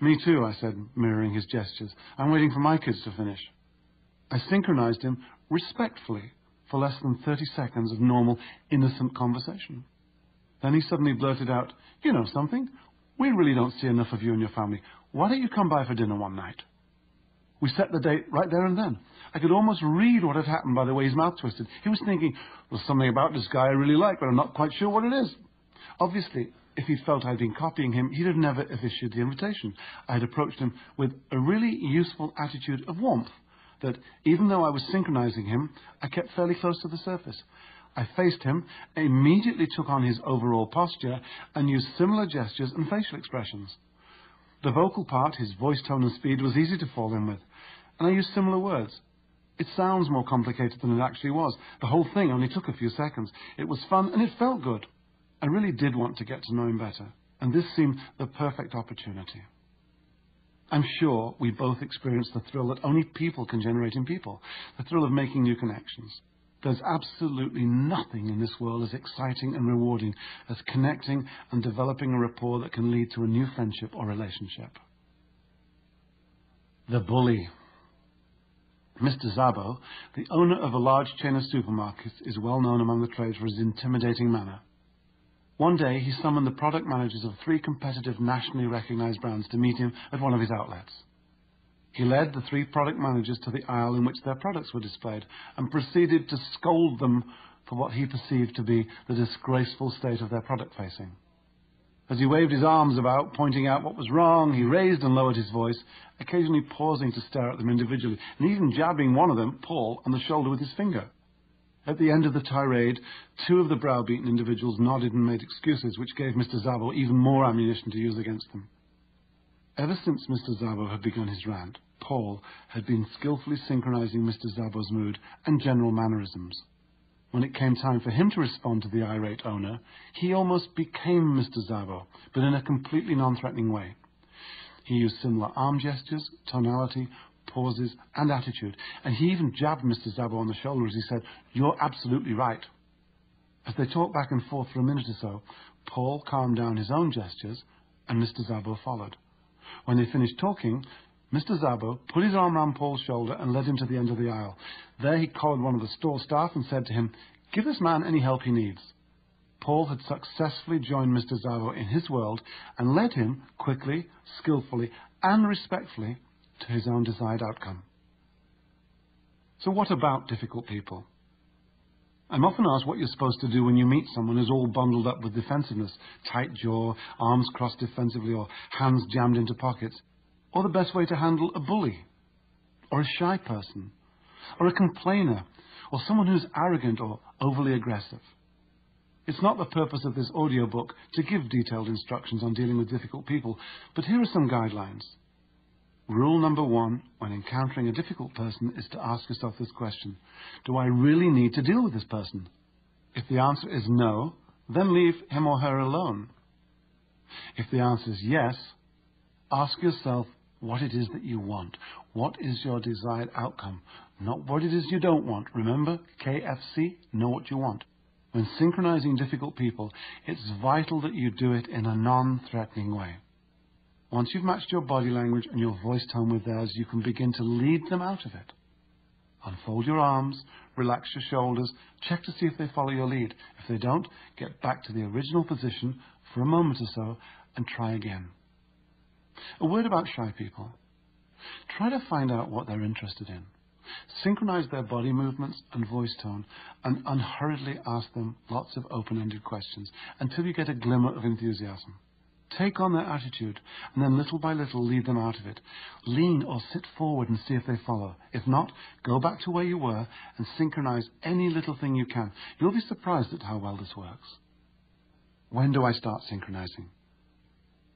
Me too, I said, mirroring his gestures. I'm waiting for my kids to finish. I synchronized him respectfully for less than 30 seconds of normal, innocent conversation. Then he suddenly blurted out, You know something? We really don't see enough of you and your family. Why don't you come by for dinner one night? We set the date right there and then. I could almost read what had happened by the way his mouth twisted. He was thinking, there's something about this guy I really like, but I'm not quite sure what it is. Obviously, if he'd felt I'd been copying him, he'd have never have issued the invitation. I had approached him with a really useful attitude of warmth, that even though I was synchronizing him, I kept fairly close to the surface. I faced him, immediately took on his overall posture, and used similar gestures and facial expressions. The vocal part, his voice tone and speed, was easy to fall in with, and I used similar words. It sounds more complicated than it actually was. The whole thing only took a few seconds. It was fun and it felt good. I really did want to get to know him better, and this seemed the perfect opportunity. I'm sure we both experienced the thrill that only people can generate in people, the thrill of making new connections. There's absolutely nothing in this world as exciting and rewarding as connecting and developing a rapport that can lead to a new friendship or relationship. The bully. Mr. Szabo, the owner of a large chain of supermarkets, is well known among the trade for his intimidating manner. One day, he summoned the product managers of three competitive nationally recognized brands to meet him at one of his outlets. He led the three product managers to the aisle in which their products were displayed and proceeded to scold them for what he perceived to be the disgraceful state of their product facing. As he waved his arms about, pointing out what was wrong, he raised and lowered his voice, occasionally pausing to stare at them individually, and even jabbing one of them, Paul, on the shoulder with his finger. At the end of the tirade, two of the browbeaten individuals nodded and made excuses, which gave Mr. Szabo even more ammunition to use against them. Ever since Mr. Szabo had begun his rant, Paul had been skillfully synchronizing Mr. Szabo's mood and general mannerisms. When it came time for him to respond to the irate owner, he almost became Mr. Szabo, but in a completely non-threatening way. He used similar arm gestures, tonality, pauses, and attitude, and he even jabbed Mr. Szabo on the shoulder as he said, You're absolutely right. As they talked back and forth for a minute or so, Paul calmed down his own gestures, and Mr. Szabo followed. When they finished talking, Mr. Szabo put his arm round Paul's shoulder and led him to the end of the aisle. There he collared one of the store staff and said to him, Give this man any help he needs. Paul had successfully joined Mr. Szabo in his world and led him quickly, skillfully, and respectfully to his own desired outcome. So what about difficult people? I'm often asked what you're supposed to do when you meet someone who's all bundled up with defensiveness, tight jaw, arms crossed defensively, or hands jammed into pockets or the best way to handle a bully, or a shy person, or a complainer, or someone who's arrogant or overly aggressive. It's not the purpose of this audiobook to give detailed instructions on dealing with difficult people, but here are some guidelines. Rule number one when encountering a difficult person is to ask yourself this question Do I really need to deal with this person? If the answer is no, then leave him or her alone. If the answer is yes, ask yourself what it is that you want. What is your desired outcome? Not what it is you don't want. Remember, KFC, know what you want. When synchronizing difficult people, it's vital that you do it in a non-threatening way. Once you've matched your body language and your voice tone with theirs, you can begin to lead them out of it. Unfold your arms, relax your shoulders, check to see if they follow your lead. If they don't, get back to the original position for a moment or so and try again. A word about shy people. Try to find out what they're interested in. Synchronize their body movements and voice tone and unhurriedly ask them lots of open-ended questions until you get a glimmer of enthusiasm. Take on their attitude and then little by little lead them out of it. Lean or sit forward and see if they follow. If not, go back to where you were and synchronize any little thing you can. You'll be surprised at how well this works. When do I start synchronizing?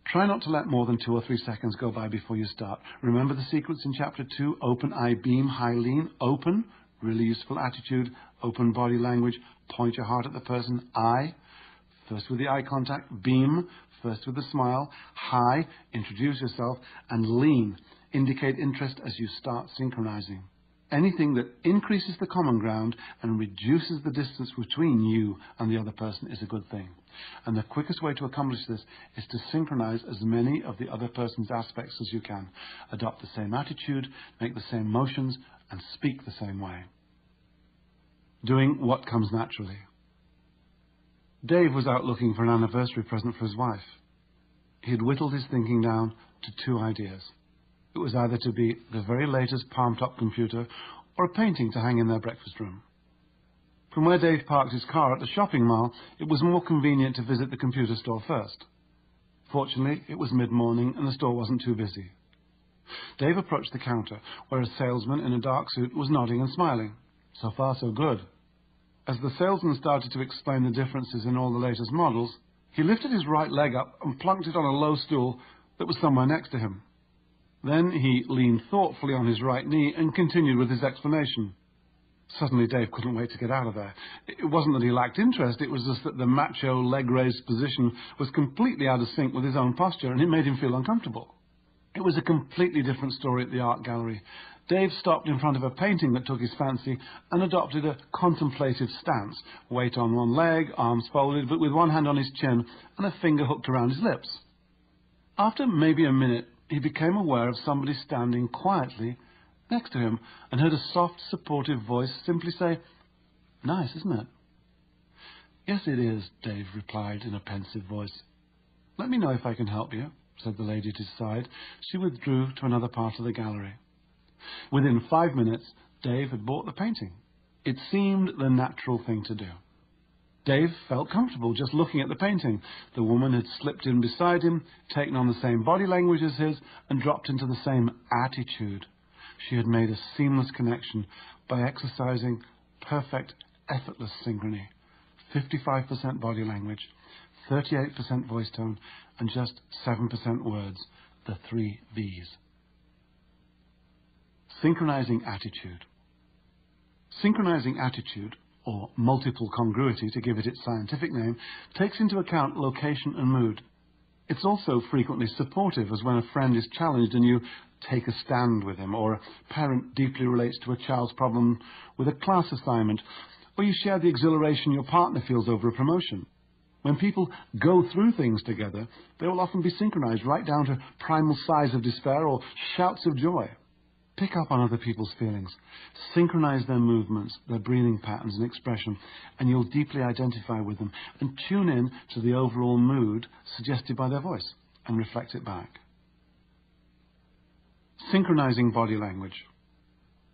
Try not to let more than two or three seconds go by before you start. Remember the sequence in chapter two, open eye beam, high lean, open, really useful attitude, open body language, point your heart at the person, eye, first with the eye contact, beam, first with the smile, high, introduce yourself, and lean, indicate interest as you start synchronizing. Anything that increases the common ground and reduces the distance between you and the other person is a good thing. And the quickest way to accomplish this is to synchronize as many of the other person's aspects as you can. Adopt the same attitude, make the same motions, and speak the same way. Doing what comes naturally. Dave was out looking for an anniversary present for his wife. he had whittled his thinking down to two ideas. It was either to be the very latest palm-top computer or a painting to hang in their breakfast room. From where Dave parked his car at the shopping mall, it was more convenient to visit the computer store first. Fortunately, it was mid-morning and the store wasn't too busy. Dave approached the counter, where a salesman in a dark suit was nodding and smiling. So far, so good. As the salesman started to explain the differences in all the latest models, he lifted his right leg up and plunked it on a low stool that was somewhere next to him. Then he leaned thoughtfully on his right knee and continued with his explanation. Suddenly Dave couldn't wait to get out of there. It wasn't that he lacked interest, it was just that the macho leg-raised position was completely out of sync with his own posture and it made him feel uncomfortable. It was a completely different story at the art gallery. Dave stopped in front of a painting that took his fancy and adopted a contemplative stance, weight on one leg, arms folded, but with one hand on his chin and a finger hooked around his lips. After maybe a minute, he became aware of somebody standing quietly next to him and heard a soft, supportive voice simply say, Nice, isn't it? Yes, it is, Dave replied in a pensive voice. Let me know if I can help you, said the lady at his side. She withdrew to another part of the gallery. Within five minutes, Dave had bought the painting. It seemed the natural thing to do. Dave felt comfortable just looking at the painting. The woman had slipped in beside him, taken on the same body language as his, and dropped into the same attitude she had made a seamless connection by exercising perfect, effortless synchrony. 55% body language, 38% voice tone, and just 7% words, the three V's. Synchronizing attitude. Synchronizing attitude, or multiple congruity to give it its scientific name, takes into account location and mood. It's also frequently supportive, as when a friend is challenged and you take a stand with him, or a parent deeply relates to a child's problem with a class assignment, or you share the exhilaration your partner feels over a promotion. When people go through things together, they will often be synchronized right down to primal sighs of despair or shouts of joy. Pick up on other people's feelings, synchronize their movements, their breathing patterns and expression, and you'll deeply identify with them and tune in to the overall mood suggested by their voice and reflect it back. Synchronizing body language.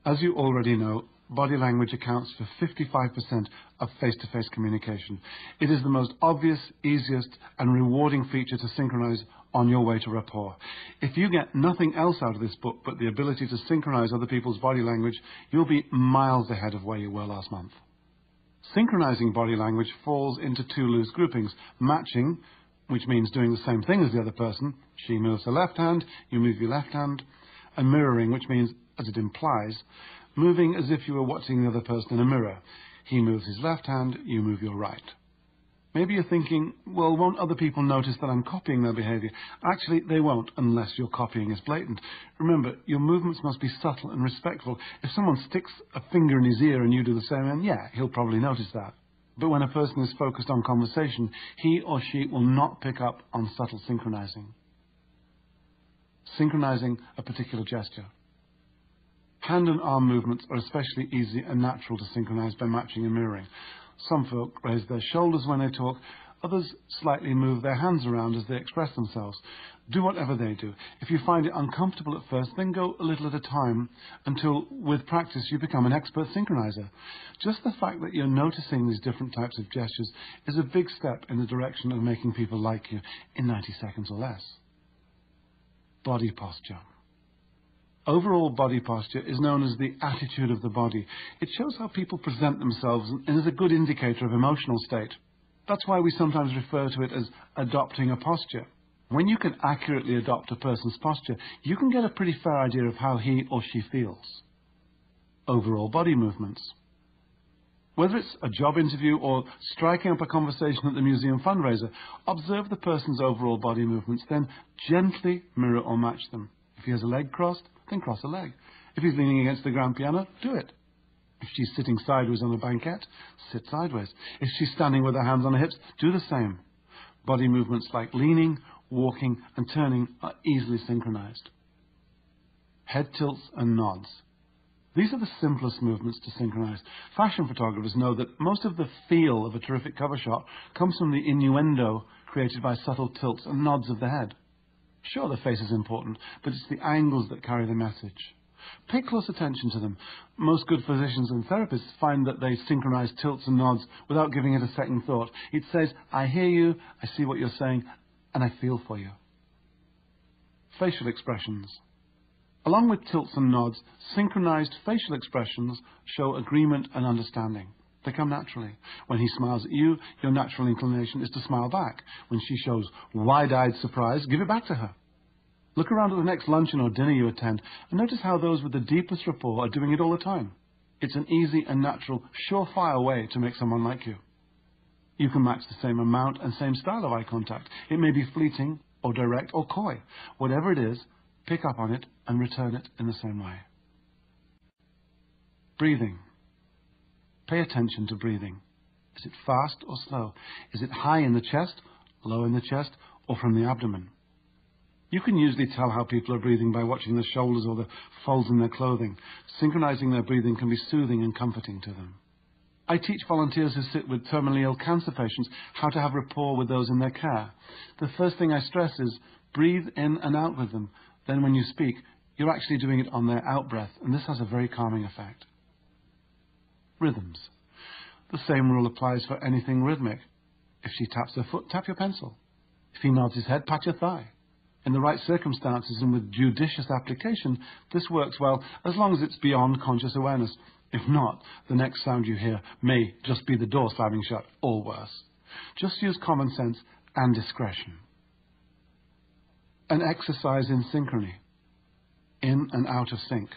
As you already know, body language accounts for 55% of face-to-face communication. It is the most obvious, easiest, and rewarding feature to synchronize on your way to rapport. If you get nothing else out of this book but the ability to synchronize other people's body language, you'll be miles ahead of where you were last month. Synchronizing body language falls into two loose groupings. Matching, which means doing the same thing as the other person. She moves her left hand, you move your left hand and mirroring, which means, as it implies, moving as if you were watching the other person in a mirror. He moves his left hand, you move your right. Maybe you're thinking, well, won't other people notice that I'm copying their behavior? Actually, they won't unless your copying is blatant. Remember, your movements must be subtle and respectful. If someone sticks a finger in his ear and you do the same, then yeah, he'll probably notice that. But when a person is focused on conversation, he or she will not pick up on subtle synchronizing synchronizing a particular gesture. Hand and arm movements are especially easy and natural to synchronize by matching and mirroring. Some folk raise their shoulders when they talk, others slightly move their hands around as they express themselves. Do whatever they do. If you find it uncomfortable at first, then go a little at a time until, with practice, you become an expert synchronizer. Just the fact that you're noticing these different types of gestures is a big step in the direction of making people like you in 90 seconds or less body posture. Overall body posture is known as the attitude of the body. It shows how people present themselves and is a good indicator of emotional state. That's why we sometimes refer to it as adopting a posture. When you can accurately adopt a person's posture, you can get a pretty fair idea of how he or she feels. Overall body movements. Whether it's a job interview or striking up a conversation at the museum fundraiser, observe the person's overall body movements, then gently mirror or match them. If he has a leg crossed, then cross a leg. If he's leaning against the grand piano, do it. If she's sitting sideways on a banquette, sit sideways. If she's standing with her hands on her hips, do the same. Body movements like leaning, walking, and turning are easily synchronized. Head tilts and nods. These are the simplest movements to synchronize. Fashion photographers know that most of the feel of a terrific cover shot comes from the innuendo created by subtle tilts and nods of the head. Sure, the face is important, but it's the angles that carry the message. Pay close attention to them. Most good physicians and therapists find that they synchronize tilts and nods without giving it a second thought. It says, I hear you, I see what you're saying, and I feel for you. Facial expressions. Along with tilts and nods, synchronized facial expressions show agreement and understanding. They come naturally. When he smiles at you, your natural inclination is to smile back. When she shows wide-eyed surprise, give it back to her. Look around at the next luncheon or dinner you attend and notice how those with the deepest rapport are doing it all the time. It's an easy and natural, surefire way to make someone like you. You can match the same amount and same style of eye contact. It may be fleeting or direct or coy. Whatever it is, pick up on it and return it in the same way. Breathing. Pay attention to breathing. Is it fast or slow? Is it high in the chest, low in the chest, or from the abdomen? You can usually tell how people are breathing by watching the shoulders or the folds in their clothing. Synchronizing their breathing can be soothing and comforting to them. I teach volunteers who sit with terminally ill cancer patients how to have rapport with those in their care. The first thing I stress is breathe in and out with them. Then when you speak, you're actually doing it on their out breath, and this has a very calming effect. Rhythms. The same rule applies for anything rhythmic. If she taps her foot, tap your pencil. If he nods his head, pat your thigh. In the right circumstances and with judicious application, this works well as long as it's beyond conscious awareness. If not, the next sound you hear may just be the door slamming shut, or worse. Just use common sense and discretion. An exercise in synchrony, in and out of sync.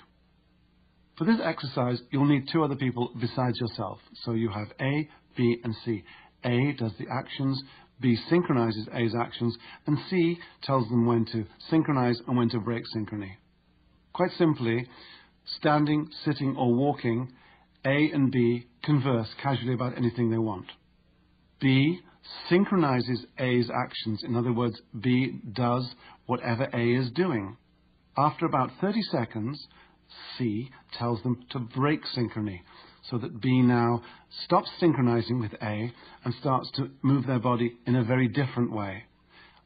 For this exercise, you'll need two other people besides yourself. So you have A, B, and C. A does the actions, B synchronizes A's actions, and C tells them when to synchronize and when to break synchrony. Quite simply, standing, sitting, or walking, A and B converse casually about anything they want. B synchronizes A's actions. In other words, B does whatever A is doing. After about 30 seconds, C tells them to break synchrony so that B now stops synchronizing with A and starts to move their body in a very different way.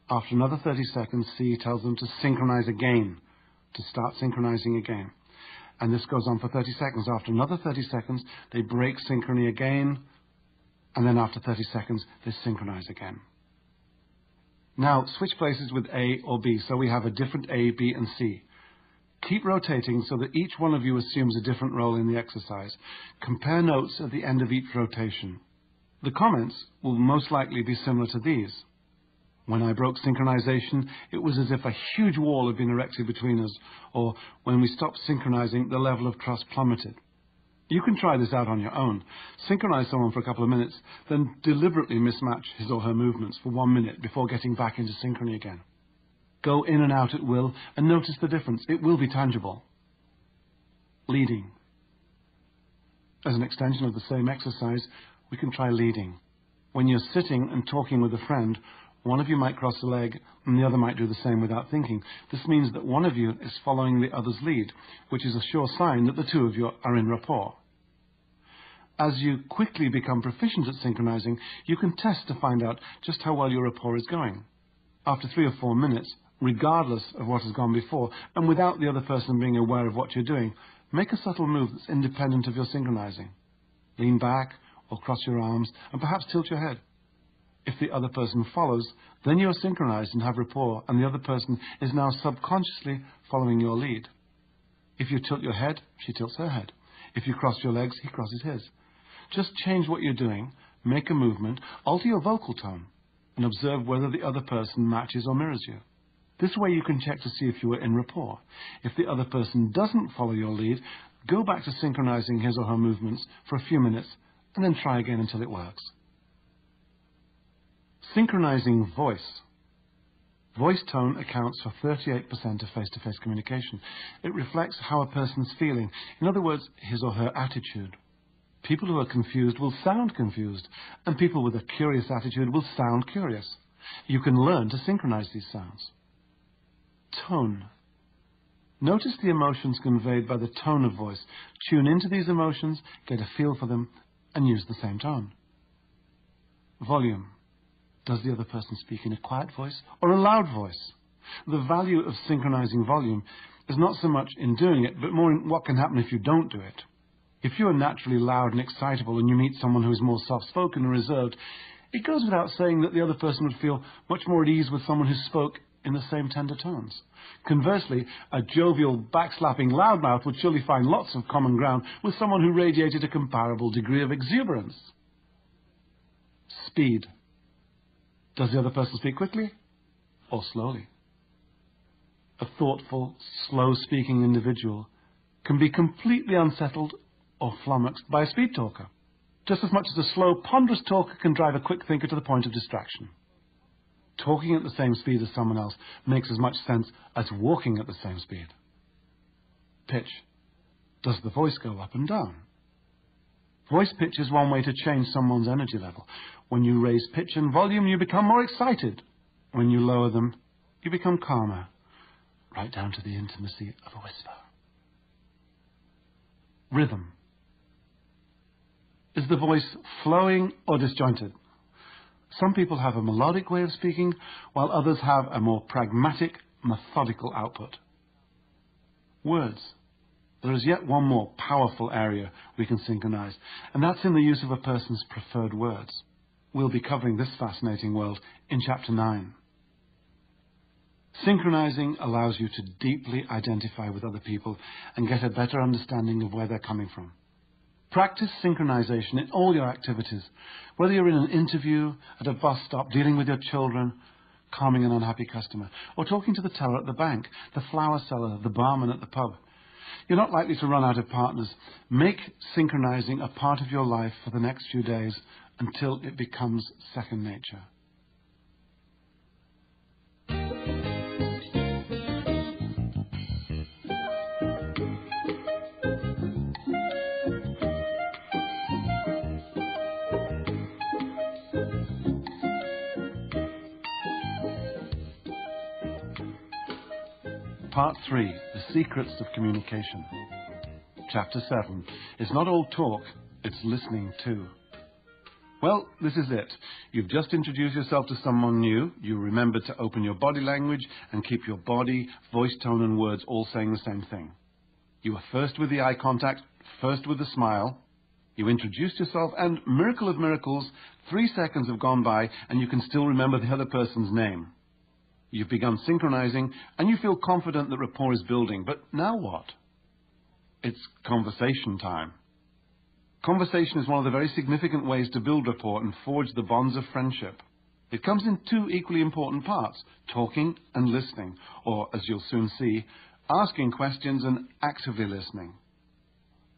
After another 30 seconds, C tells them to synchronize again, to start synchronizing again. And this goes on for 30 seconds. After another 30 seconds, they break synchrony again, and then after 30 seconds, they synchronize again. Now, switch places with A or B, so we have a different A, B, and C. Keep rotating so that each one of you assumes a different role in the exercise. Compare notes at the end of each rotation. The comments will most likely be similar to these. When I broke synchronization, it was as if a huge wall had been erected between us, or when we stopped synchronizing, the level of trust plummeted. You can try this out on your own. Synchronize someone for a couple of minutes, then deliberately mismatch his or her movements for one minute before getting back into synchrony again. Go in and out at will and notice the difference. It will be tangible. Leading. As an extension of the same exercise, we can try leading. When you're sitting and talking with a friend, one of you might cross a leg and the other might do the same without thinking. This means that one of you is following the other's lead, which is a sure sign that the two of you are in rapport. As you quickly become proficient at synchronizing, you can test to find out just how well your rapport is going. After three or four minutes, regardless of what has gone before, and without the other person being aware of what you're doing, make a subtle move that's independent of your synchronizing. Lean back or cross your arms and perhaps tilt your head. If the other person follows, then you are synchronized and have rapport, and the other person is now subconsciously following your lead. If you tilt your head, she tilts her head. If you cross your legs, he crosses his. Just change what you're doing, make a movement, alter your vocal tone, and observe whether the other person matches or mirrors you. This way you can check to see if you are in rapport. If the other person doesn't follow your lead, go back to synchronizing his or her movements for a few minutes and then try again until it works. Synchronizing voice. Voice tone accounts for 38% of face-to-face communication. It reflects how a person's feeling. In other words, his or her attitude. People who are confused will sound confused, and people with a curious attitude will sound curious. You can learn to synchronize these sounds. Tone. Notice the emotions conveyed by the tone of voice. Tune into these emotions, get a feel for them, and use the same tone. Volume. Does the other person speak in a quiet voice or a loud voice? The value of synchronizing volume is not so much in doing it, but more in what can happen if you don't do it. If you are naturally loud and excitable and you meet someone who is more soft-spoken and reserved, it goes without saying that the other person would feel much more at ease with someone who spoke in the same tender tones. Conversely, a jovial, backslapping loudmouth would surely find lots of common ground with someone who radiated a comparable degree of exuberance. Speed. Does the other person speak quickly or slowly? A thoughtful, slow-speaking individual can be completely unsettled or flummoxed by a speed talker, just as much as a slow, ponderous talker can drive a quick thinker to the point of distraction. Talking at the same speed as someone else makes as much sense as walking at the same speed. Pitch. Does the voice go up and down? Voice pitch is one way to change someone's energy level. When you raise pitch and volume, you become more excited. When you lower them, you become calmer, right down to the intimacy of a whisper. Rhythm. Is the voice flowing or disjointed? Some people have a melodic way of speaking, while others have a more pragmatic, methodical output. Words. There is yet one more powerful area we can synchronize, and that's in the use of a person's preferred words. We'll be covering this fascinating world in Chapter 9. Synchronizing allows you to deeply identify with other people and get a better understanding of where they're coming from. Practice synchronization in all your activities, whether you're in an interview, at a bus stop, dealing with your children, calming an unhappy customer, or talking to the teller at the bank, the flower seller, the barman at the pub. You're not likely to run out of partners. Make synchronizing a part of your life for the next few days until it becomes second nature. Part 3 The Secrets of Communication. Chapter 7 It's not all talk, it's listening too. Well, this is it. You've just introduced yourself to someone new. You remember to open your body language and keep your body, voice tone, and words all saying the same thing. You were first with the eye contact, first with the smile. You introduced yourself, and miracle of miracles, three seconds have gone by, and you can still remember the other person's name. You've begun synchronizing, and you feel confident that rapport is building. But now what? It's conversation time. Conversation is one of the very significant ways to build rapport and forge the bonds of friendship. It comes in two equally important parts, talking and listening, or, as you'll soon see, asking questions and actively listening.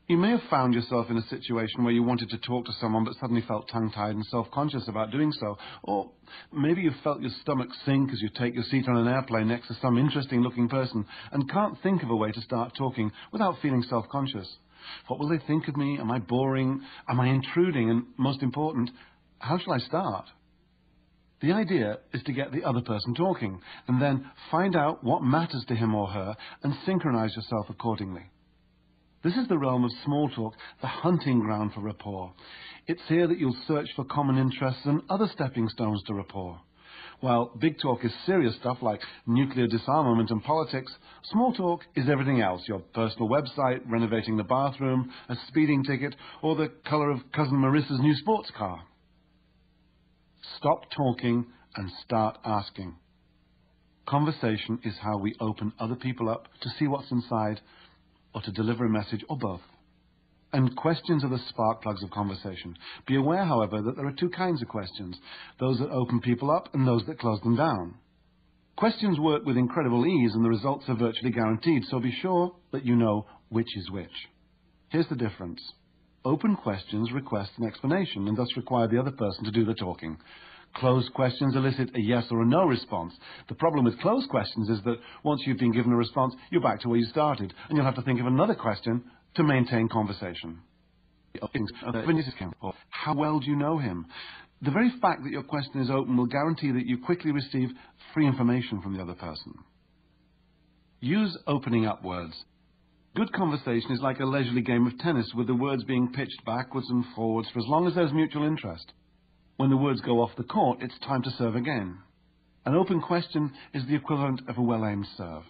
You may have found yourself in a situation where you wanted to talk to someone but suddenly felt tongue-tied and self-conscious about doing so. Or maybe you felt your stomach sink as you take your seat on an airplane next to some interesting-looking person and can't think of a way to start talking without feeling self-conscious. What will they think of me? Am I boring? Am I intruding? And most important, how shall I start? The idea is to get the other person talking and then find out what matters to him or her and synchronize yourself accordingly. This is the realm of small talk, the hunting ground for rapport. It's here that you'll search for common interests and other stepping stones to rapport. While big talk is serious stuff like nuclear disarmament and politics, small talk is everything else your personal website, renovating the bathroom, a speeding ticket, or the colour of Cousin Marissa's new sports car. Stop talking and start asking. Conversation is how we open other people up to see what's inside or to deliver a message, or both. And questions are the spark plugs of conversation. Be aware, however, that there are two kinds of questions those that open people up and those that close them down. Questions work with incredible ease and the results are virtually guaranteed, so be sure that you know which is which. Here's the difference. Open questions request an explanation and thus require the other person to do the talking. Closed questions elicit a yes or a no response. The problem with closed questions is that once you've been given a response, you're back to where you started, and you'll have to think of another question to maintain conversation. How well do you know him? The very fact that your question is open will guarantee that you quickly receive free information from the other person. Use opening up words. Good conversation is like a leisurely game of tennis with the words being pitched backwards and forwards for as long as there's mutual interest. When the words go off the court, it's time to serve again. An open question is the equivalent of a well-aimed serve.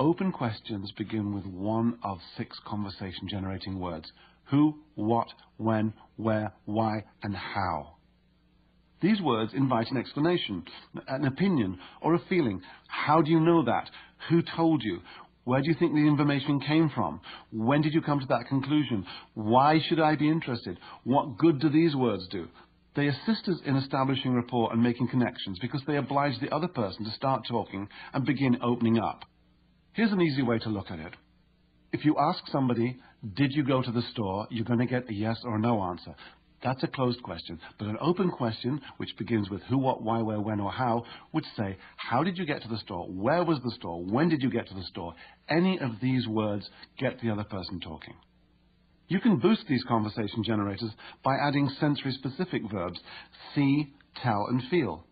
Open questions begin with one of six conversation generating words. Who, what, when, where, why, and how. These words invite an explanation, an opinion, or a feeling. How do you know that? Who told you? Where do you think the information came from? When did you come to that conclusion? Why should I be interested? What good do these words do? They assist us in establishing rapport and making connections because they oblige the other person to start talking and begin opening up. Here's an easy way to look at it. If you ask somebody, did you go to the store, you're going to get a yes or no answer. That's a closed question. But an open question, which begins with who, what, why, where, when, or how, would say, how did you get to the store? Where was the store? When did you get to the store? Any of these words get the other person talking. You can boost these conversation generators by adding sensory specific verbs, see, tell, and feel.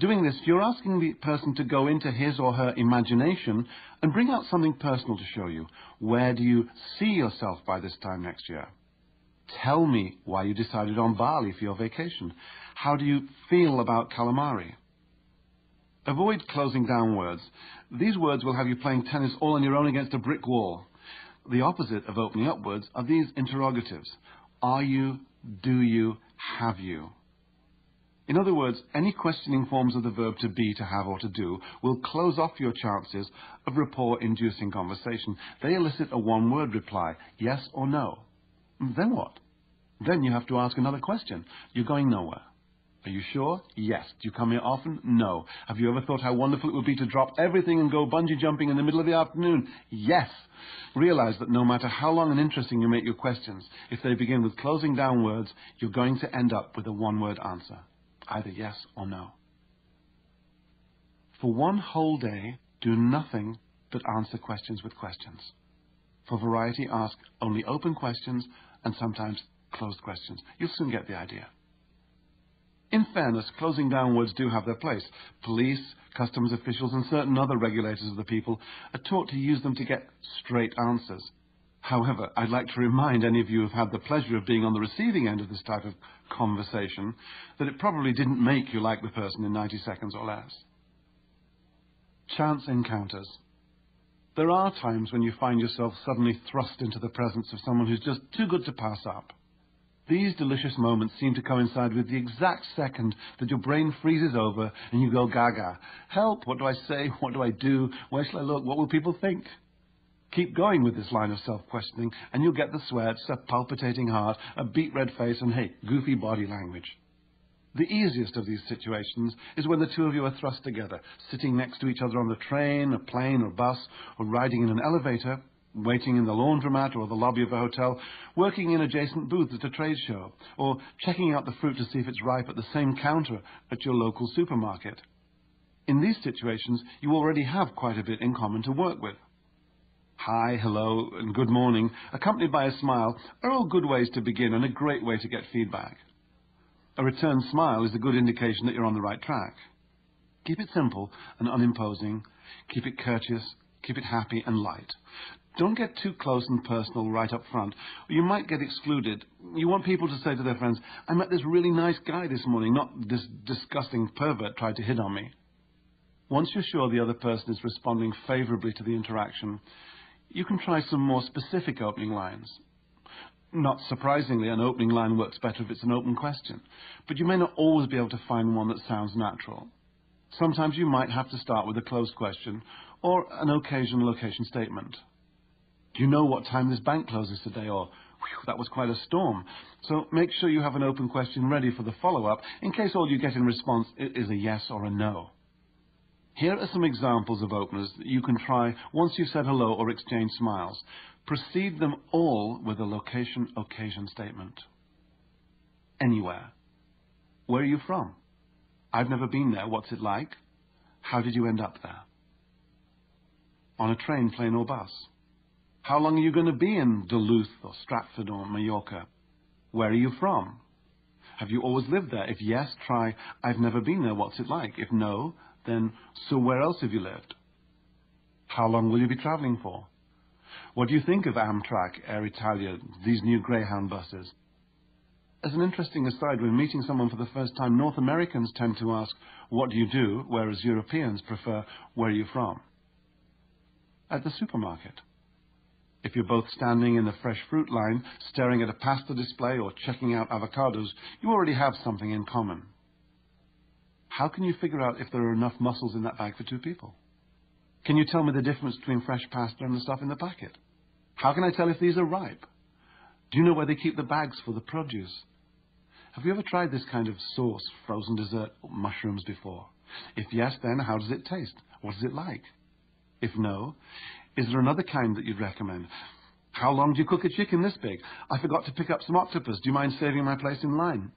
Doing this, you're asking the person to go into his or her imagination and bring out something personal to show you. Where do you see yourself by this time next year? Tell me why you decided on Bali for your vacation. How do you feel about calamari? Avoid closing down words. These words will have you playing tennis all on your own against a brick wall. The opposite of opening up words are these interrogatives. Are you, do you, have you? In other words, any questioning forms of the verb to be, to have, or to do will close off your chances of rapport-inducing conversation. They elicit a one-word reply, yes or no. Then what? Then you have to ask another question. You're going nowhere. Are you sure? Yes. Do you come here often? No. Have you ever thought how wonderful it would be to drop everything and go bungee jumping in the middle of the afternoon? Yes. Realize that no matter how long and interesting you make your questions, if they begin with closing down words, you're going to end up with a one-word answer either yes or no. For one whole day, do nothing but answer questions with questions. For variety, ask only open questions and sometimes closed questions. You'll soon get the idea. In fairness, closing down words do have their place. Police, customs officials, and certain other regulators of the people are taught to use them to get straight answers. However, I'd like to remind any of you who've had the pleasure of being on the receiving end of this type of conversation that it probably didn't make you like the person in 90 seconds or less. Chance encounters. There are times when you find yourself suddenly thrust into the presence of someone who's just too good to pass up. These delicious moments seem to coincide with the exact second that your brain freezes over and you go gaga. Help! What do I say? What do I do? Where shall I look? What will people think? Keep going with this line of self-questioning and you'll get the sweats, a palpitating heart, a beet red face, and hey, goofy body language. The easiest of these situations is when the two of you are thrust together, sitting next to each other on the train, a plane or bus, or riding in an elevator, waiting in the laundromat or the lobby of a hotel, working in adjacent booths at a trade show, or checking out the fruit to see if it's ripe at the same counter at your local supermarket. In these situations, you already have quite a bit in common to work with hi, hello, and good morning, accompanied by a smile, are all good ways to begin and a great way to get feedback. A return smile is a good indication that you're on the right track. Keep it simple and unimposing. Keep it courteous. Keep it happy and light. Don't get too close and personal right up front, you might get excluded. You want people to say to their friends, I met this really nice guy this morning, not this disgusting pervert tried to hit on me. Once you're sure the other person is responding favorably to the interaction, you can try some more specific opening lines. Not surprisingly, an opening line works better if it's an open question, but you may not always be able to find one that sounds natural. Sometimes you might have to start with a closed question or an occasional location statement. Do you know what time this bank closes today? Or, that was quite a storm. So make sure you have an open question ready for the follow-up in case all you get in response is a yes or a no. Here are some examples of openers that you can try once you've said hello or exchanged smiles. Precede them all with a location occasion statement. Anywhere. Where are you from? I've never been there. What's it like? How did you end up there? On a train, plane or bus? How long are you going to be in Duluth or Stratford or Mallorca? Where are you from? Have you always lived there? If yes, try, I've never been there. What's it like? If no, then, so where else have you lived? How long will you be travelling for? What do you think of Amtrak, Air Italia, these new Greyhound buses? As an interesting aside, when meeting someone for the first time, North Americans tend to ask, what do you do, whereas Europeans prefer, where are you from? At the supermarket. If you're both standing in the fresh fruit line, staring at a pasta display or checking out avocados, you already have something in common. How can you figure out if there are enough mussels in that bag for two people? Can you tell me the difference between fresh pasta and the stuff in the packet? How can I tell if these are ripe? Do you know where they keep the bags for the produce? Have you ever tried this kind of sauce, frozen dessert, mushrooms before? If yes, then how does it taste? What is it like? If no, is there another kind that you'd recommend? How long do you cook a chicken this big? I forgot to pick up some octopus. Do you mind saving my place in line?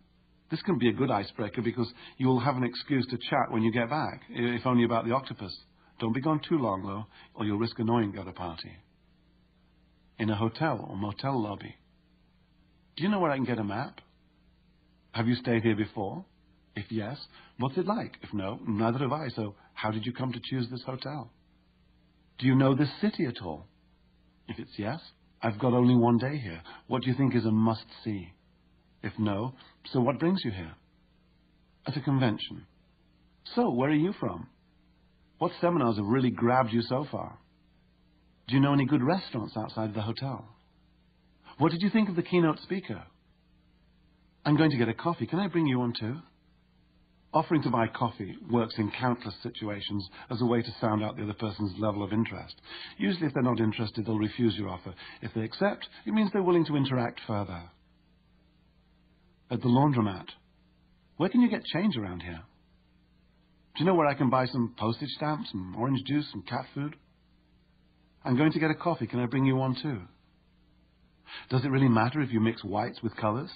This can be a good icebreaker because you will have an excuse to chat when you get back, if only about the octopus. Don't be gone too long, though, or you'll risk annoying at a party. In a hotel or motel lobby. Do you know where I can get a map? Have you stayed here before? If yes, what's it like? If no, neither have I, so how did you come to choose this hotel? Do you know this city at all? If it's yes, I've got only one day here. What do you think is a must-see? If no, so what brings you here? At a convention. So, where are you from? What seminars have really grabbed you so far? Do you know any good restaurants outside the hotel? What did you think of the keynote speaker? I'm going to get a coffee. Can I bring you one too? Offering to buy coffee works in countless situations as a way to sound out the other person's level of interest. Usually if they're not interested, they'll refuse your offer. If they accept, it means they're willing to interact further. At the laundromat. Where can you get change around here? Do you know where I can buy some postage stamps, some orange juice, some cat food? I'm going to get a coffee. Can I bring you one too? Does it really matter if you mix whites with colors?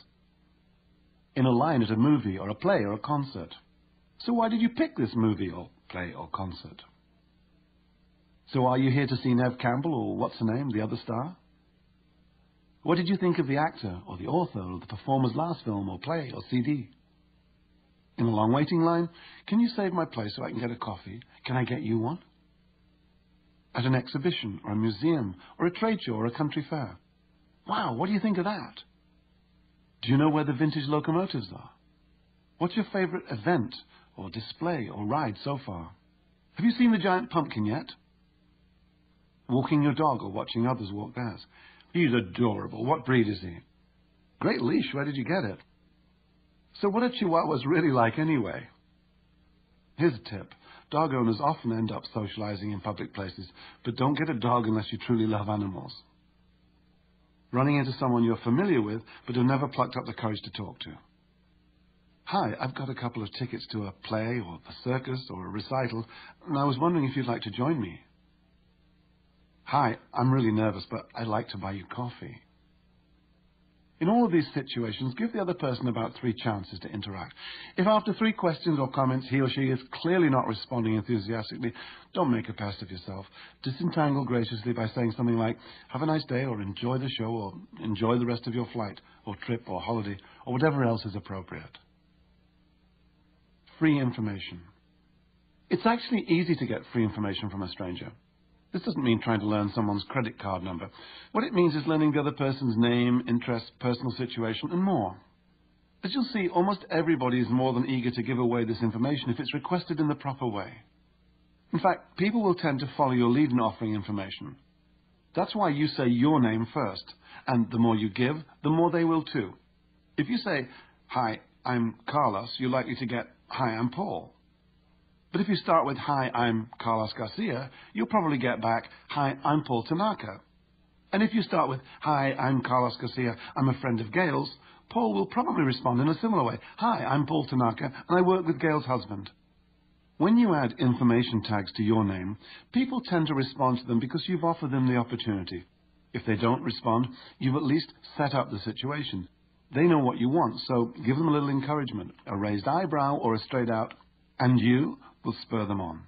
in a line at a movie or a play or a concert. So why did you pick this movie or play or concert? So are you here to see Neve Campbell or what's her name, the other star? What did you think of the actor or the author or the performer's last film or play or CD? In a long waiting line, can you save my place so I can get a coffee? Can I get you one? At an exhibition or a museum or a trade show or a country fair. Wow, what do you think of that? Do you know where the vintage locomotives are? What's your favorite event or display or ride so far? Have you seen the giant pumpkin yet? Walking your dog or watching others walk theirs? He's adorable. What breed is he? Great leash. Where did you get it? So what are chihuahuas really like anyway? Here's a tip. Dog owners often end up socializing in public places, but don't get a dog unless you truly love animals running into someone you're familiar with but have never plucked up the courage to talk to. Hi, I've got a couple of tickets to a play or a circus or a recital, and I was wondering if you'd like to join me. Hi, I'm really nervous, but I'd like to buy you coffee. In all of these situations, give the other person about three chances to interact. If after three questions or comments he or she is clearly not responding enthusiastically, don't make a pest of yourself. Disentangle graciously by saying something like, have a nice day, or enjoy the show, or enjoy the rest of your flight, or trip, or holiday, or whatever else is appropriate. Free information. It's actually easy to get free information from a stranger. This doesn't mean trying to learn someone's credit card number. What it means is learning the other person's name, interests, personal situation, and more. As you'll see, almost everybody is more than eager to give away this information if it's requested in the proper way. In fact, people will tend to follow your lead in offering information. That's why you say your name first, and the more you give, the more they will too. If you say, Hi, I'm Carlos, you're likely to get, Hi, I'm Paul. But if you start with, Hi, I'm Carlos Garcia, you'll probably get back, Hi, I'm Paul Tanaka. And if you start with, Hi, I'm Carlos Garcia, I'm a friend of Gail's, Paul will probably respond in a similar way. Hi, I'm Paul Tanaka, and I work with Gail's husband. When you add information tags to your name, people tend to respond to them because you've offered them the opportunity. If they don't respond, you've at least set up the situation. They know what you want, so give them a little encouragement, a raised eyebrow or a straight out, and you will spur them on.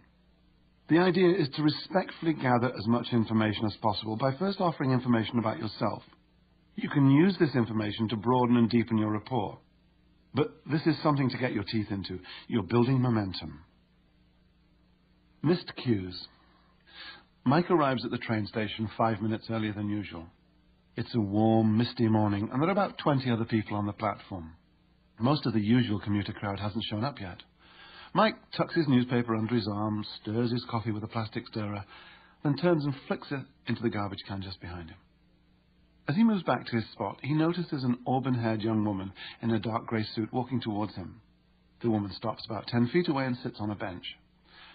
The idea is to respectfully gather as much information as possible by first offering information about yourself. You can use this information to broaden and deepen your rapport. But this is something to get your teeth into. You're building momentum. Missed cues. Mike arrives at the train station five minutes earlier than usual. It's a warm, misty morning, and there are about 20 other people on the platform. Most of the usual commuter crowd hasn't shown up yet. Mike tucks his newspaper under his arm, stirs his coffee with a plastic stirrer, then turns and flicks it into the garbage can just behind him. As he moves back to his spot, he notices an auburn-haired young woman in a dark grey suit walking towards him. The woman stops about ten feet away and sits on a bench.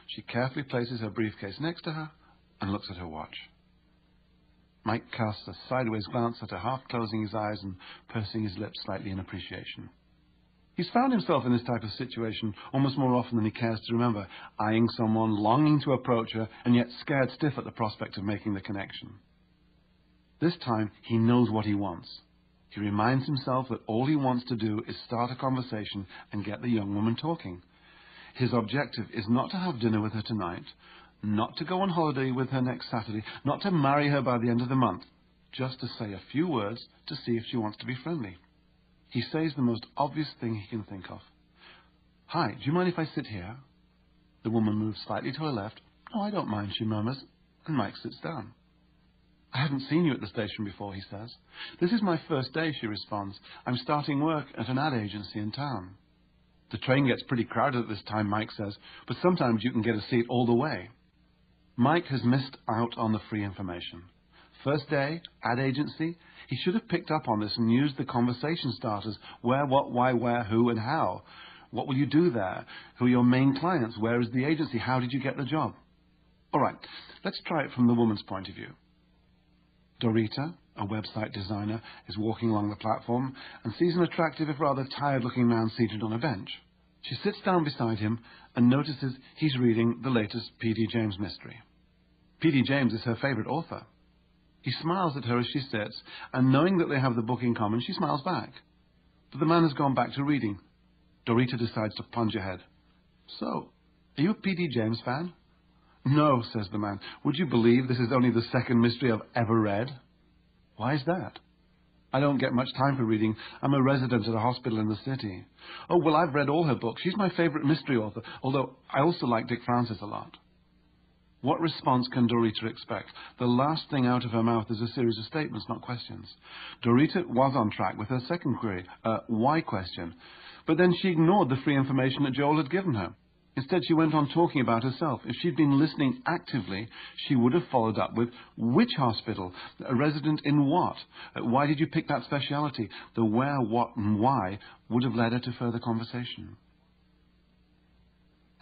She carefully places her briefcase next to her and looks at her watch. Mike casts a sideways glance at her, half closing his eyes and pursing his lips slightly in appreciation. He's found himself in this type of situation almost more often than he cares to remember, eyeing someone, longing to approach her, and yet scared stiff at the prospect of making the connection. This time, he knows what he wants. He reminds himself that all he wants to do is start a conversation and get the young woman talking. His objective is not to have dinner with her tonight, not to go on holiday with her next Saturday, not to marry her by the end of the month, just to say a few words to see if she wants to be friendly. He says the most obvious thing he can think of. Hi, do you mind if I sit here? The woman moves slightly to her left. Oh, I don't mind, she murmurs, and Mike sits down. I haven't seen you at the station before, he says. This is my first day, she responds. I'm starting work at an ad agency in town. The train gets pretty crowded at this time, Mike says, but sometimes you can get a seat all the way. Mike has missed out on the free information. First day, ad agency, he should have picked up on this and used the conversation starters. Where, what, why, where, who, and how. What will you do there? Who are your main clients? Where is the agency? How did you get the job? All right, let's try it from the woman's point of view. Dorita, a website designer, is walking along the platform and sees an attractive, if rather tired looking man seated on a bench. She sits down beside him and notices he's reading the latest P.D. James mystery. P.D. James is her favorite author. He smiles at her as she sits, and knowing that they have the book in common, she smiles back. But the man has gone back to reading. Dorita decides to plunge ahead. So, are you a P.D. James fan? No, says the man. Would you believe this is only the second mystery I've ever read? Why is that? I don't get much time for reading. I'm a resident at a hospital in the city. Oh, well, I've read all her books. She's my favorite mystery author, although I also like Dick Francis a lot. What response can Dorita expect? The last thing out of her mouth is a series of statements, not questions. Dorita was on track with her second query, a why question, but then she ignored the free information that Joel had given her. Instead, she went on talking about herself. If she'd been listening actively, she would have followed up with which hospital, a resident in what, why did you pick that speciality? The where, what, and why would have led her to further conversation.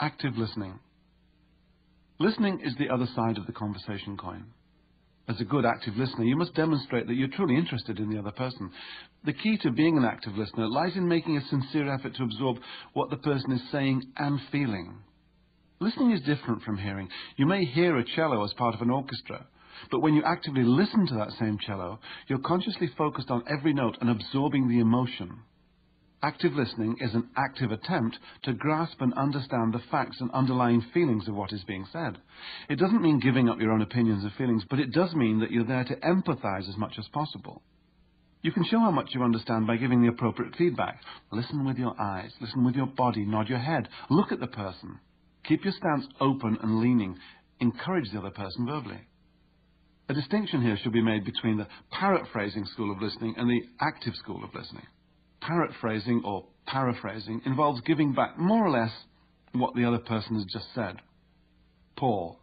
Active listening. Listening is the other side of the conversation coin. As a good active listener, you must demonstrate that you're truly interested in the other person. The key to being an active listener lies in making a sincere effort to absorb what the person is saying and feeling. Listening is different from hearing. You may hear a cello as part of an orchestra, but when you actively listen to that same cello, you're consciously focused on every note and absorbing the emotion. Active listening is an active attempt to grasp and understand the facts and underlying feelings of what is being said. It doesn't mean giving up your own opinions and feelings, but it does mean that you're there to empathize as much as possible. You can show how much you understand by giving the appropriate feedback. Listen with your eyes, listen with your body, nod your head, look at the person. Keep your stance open and leaning. Encourage the other person verbally. A distinction here should be made between the parrot-phrasing school of listening and the active school of listening paraphrasing or paraphrasing involves giving back more or less what the other person has just said. Paul,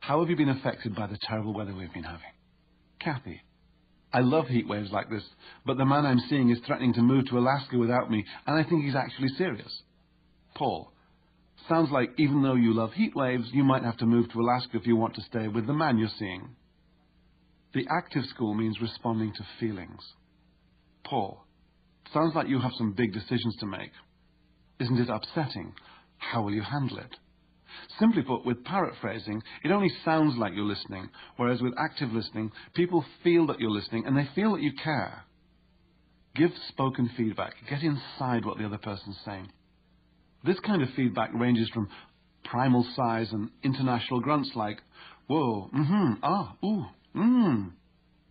how have you been affected by the terrible weather we've been having? Kathy, I love heat waves like this, but the man I'm seeing is threatening to move to Alaska without me, and I think he's actually serious. Paul, sounds like even though you love heat waves, you might have to move to Alaska if you want to stay with the man you're seeing. The active school means responding to feelings. Paul, Sounds like you have some big decisions to make. Isn't it upsetting? How will you handle it? Simply put, with paraphrasing, it only sounds like you're listening, whereas with active listening, people feel that you're listening and they feel that you care. Give spoken feedback. Get inside what the other person's saying. This kind of feedback ranges from primal sighs and international grunts like, whoa, mm-hmm, ah, ooh, mmm,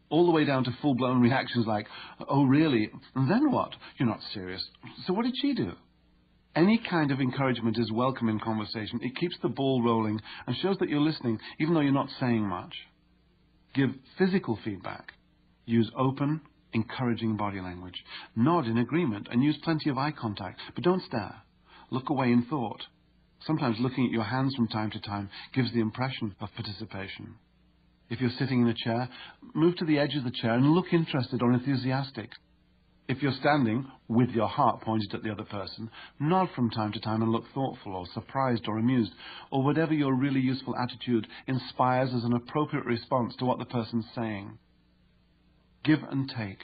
all the way down to full-blown reactions like, oh, really? And then what? You're not serious. So what did she do? Any kind of encouragement is welcome in conversation. It keeps the ball rolling and shows that you're listening, even though you're not saying much. Give physical feedback. Use open, encouraging body language. Nod in agreement and use plenty of eye contact, but don't stare. Look away in thought. Sometimes looking at your hands from time to time gives the impression of participation. If you're sitting in a chair, move to the edge of the chair and look interested or enthusiastic. If you're standing with your heart pointed at the other person, nod from time to time and look thoughtful or surprised or amused, or whatever your really useful attitude inspires as an appropriate response to what the person's saying. Give and take.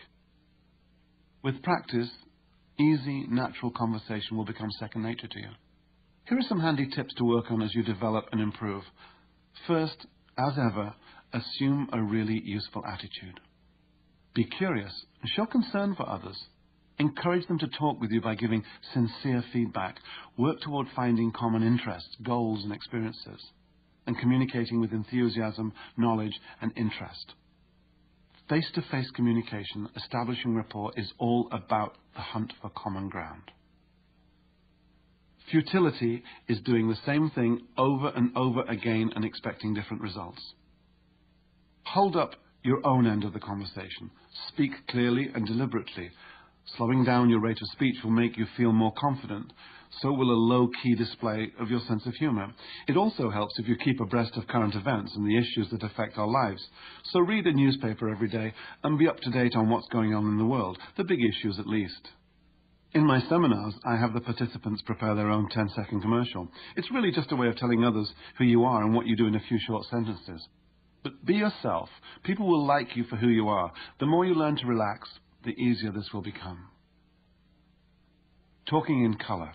With practice, easy, natural conversation will become second nature to you. Here are some handy tips to work on as you develop and improve. First, as ever, assume a really useful attitude. Be curious and show concern for others. Encourage them to talk with you by giving sincere feedback. Work toward finding common interests, goals, and experiences, and communicating with enthusiasm, knowledge, and interest. Face to face communication, establishing rapport, is all about the hunt for common ground. Futility is doing the same thing over and over again and expecting different results. Hold up your own end of the conversation. Speak clearly and deliberately. Slowing down your rate of speech will make you feel more confident. So will a low key display of your sense of humour. It also helps if you keep abreast of current events and the issues that affect our lives. So read a newspaper every day and be up to date on what's going on in the world, the big issues at least. In my seminars, I have the participants prepare their own 10 second commercial. It's really just a way of telling others who you are and what you do in a few short sentences. But be yourself. People will like you for who you are. The more you learn to relax, the easier this will become. Talking in colour.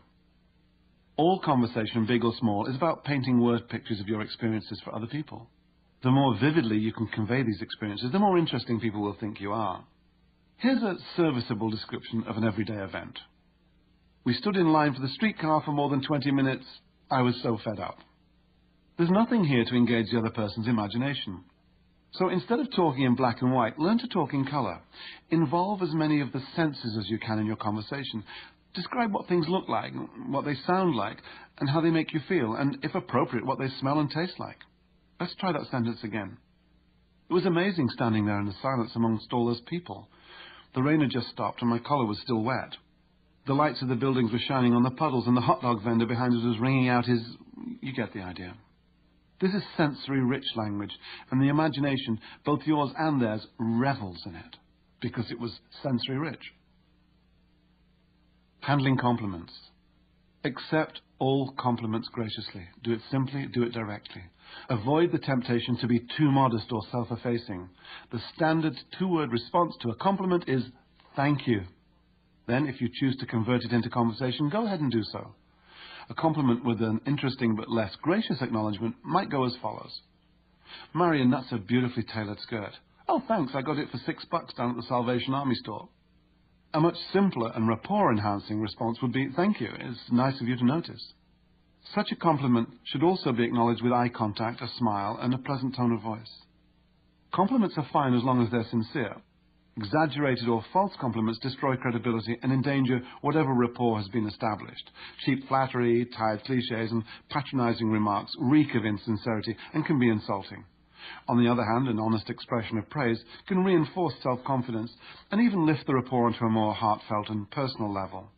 All conversation, big or small, is about painting word pictures of your experiences for other people. The more vividly you can convey these experiences, the more interesting people will think you are. Here's a serviceable description of an everyday event. We stood in line for the streetcar for more than 20 minutes. I was so fed up. There's nothing here to engage the other person's imagination. So instead of talking in black and white, learn to talk in colour. Involve as many of the senses as you can in your conversation. Describe what things look like, what they sound like, and how they make you feel, and if appropriate, what they smell and taste like. Let's try that sentence again. It was amazing standing there in the silence amongst all those people. The rain had just stopped and my collar was still wet. The lights of the buildings were shining on the puddles and the hot dog vendor behind us was ringing out his... You get the idea. This is sensory rich language, and the imagination, both yours and theirs, revels in it because it was sensory rich. Handling compliments. Accept all compliments graciously. Do it simply, do it directly. Avoid the temptation to be too modest or self effacing. The standard two word response to a compliment is thank you. Then, if you choose to convert it into conversation, go ahead and do so. A compliment with an interesting but less gracious acknowledgement might go as follows. Marion, that's a beautifully tailored skirt. Oh, thanks, I got it for six bucks down at the Salvation Army store. A much simpler and rapport enhancing response would be, thank you, it's nice of you to notice. Such a compliment should also be acknowledged with eye contact, a smile, and a pleasant tone of voice. Compliments are fine as long as they're sincere, Exaggerated or false compliments destroy credibility and endanger whatever rapport has been established. Cheap flattery, tired cliches, and patronizing remarks reek of insincerity and can be insulting. On the other hand, an honest expression of praise can reinforce self-confidence and even lift the rapport onto a more heartfelt and personal level.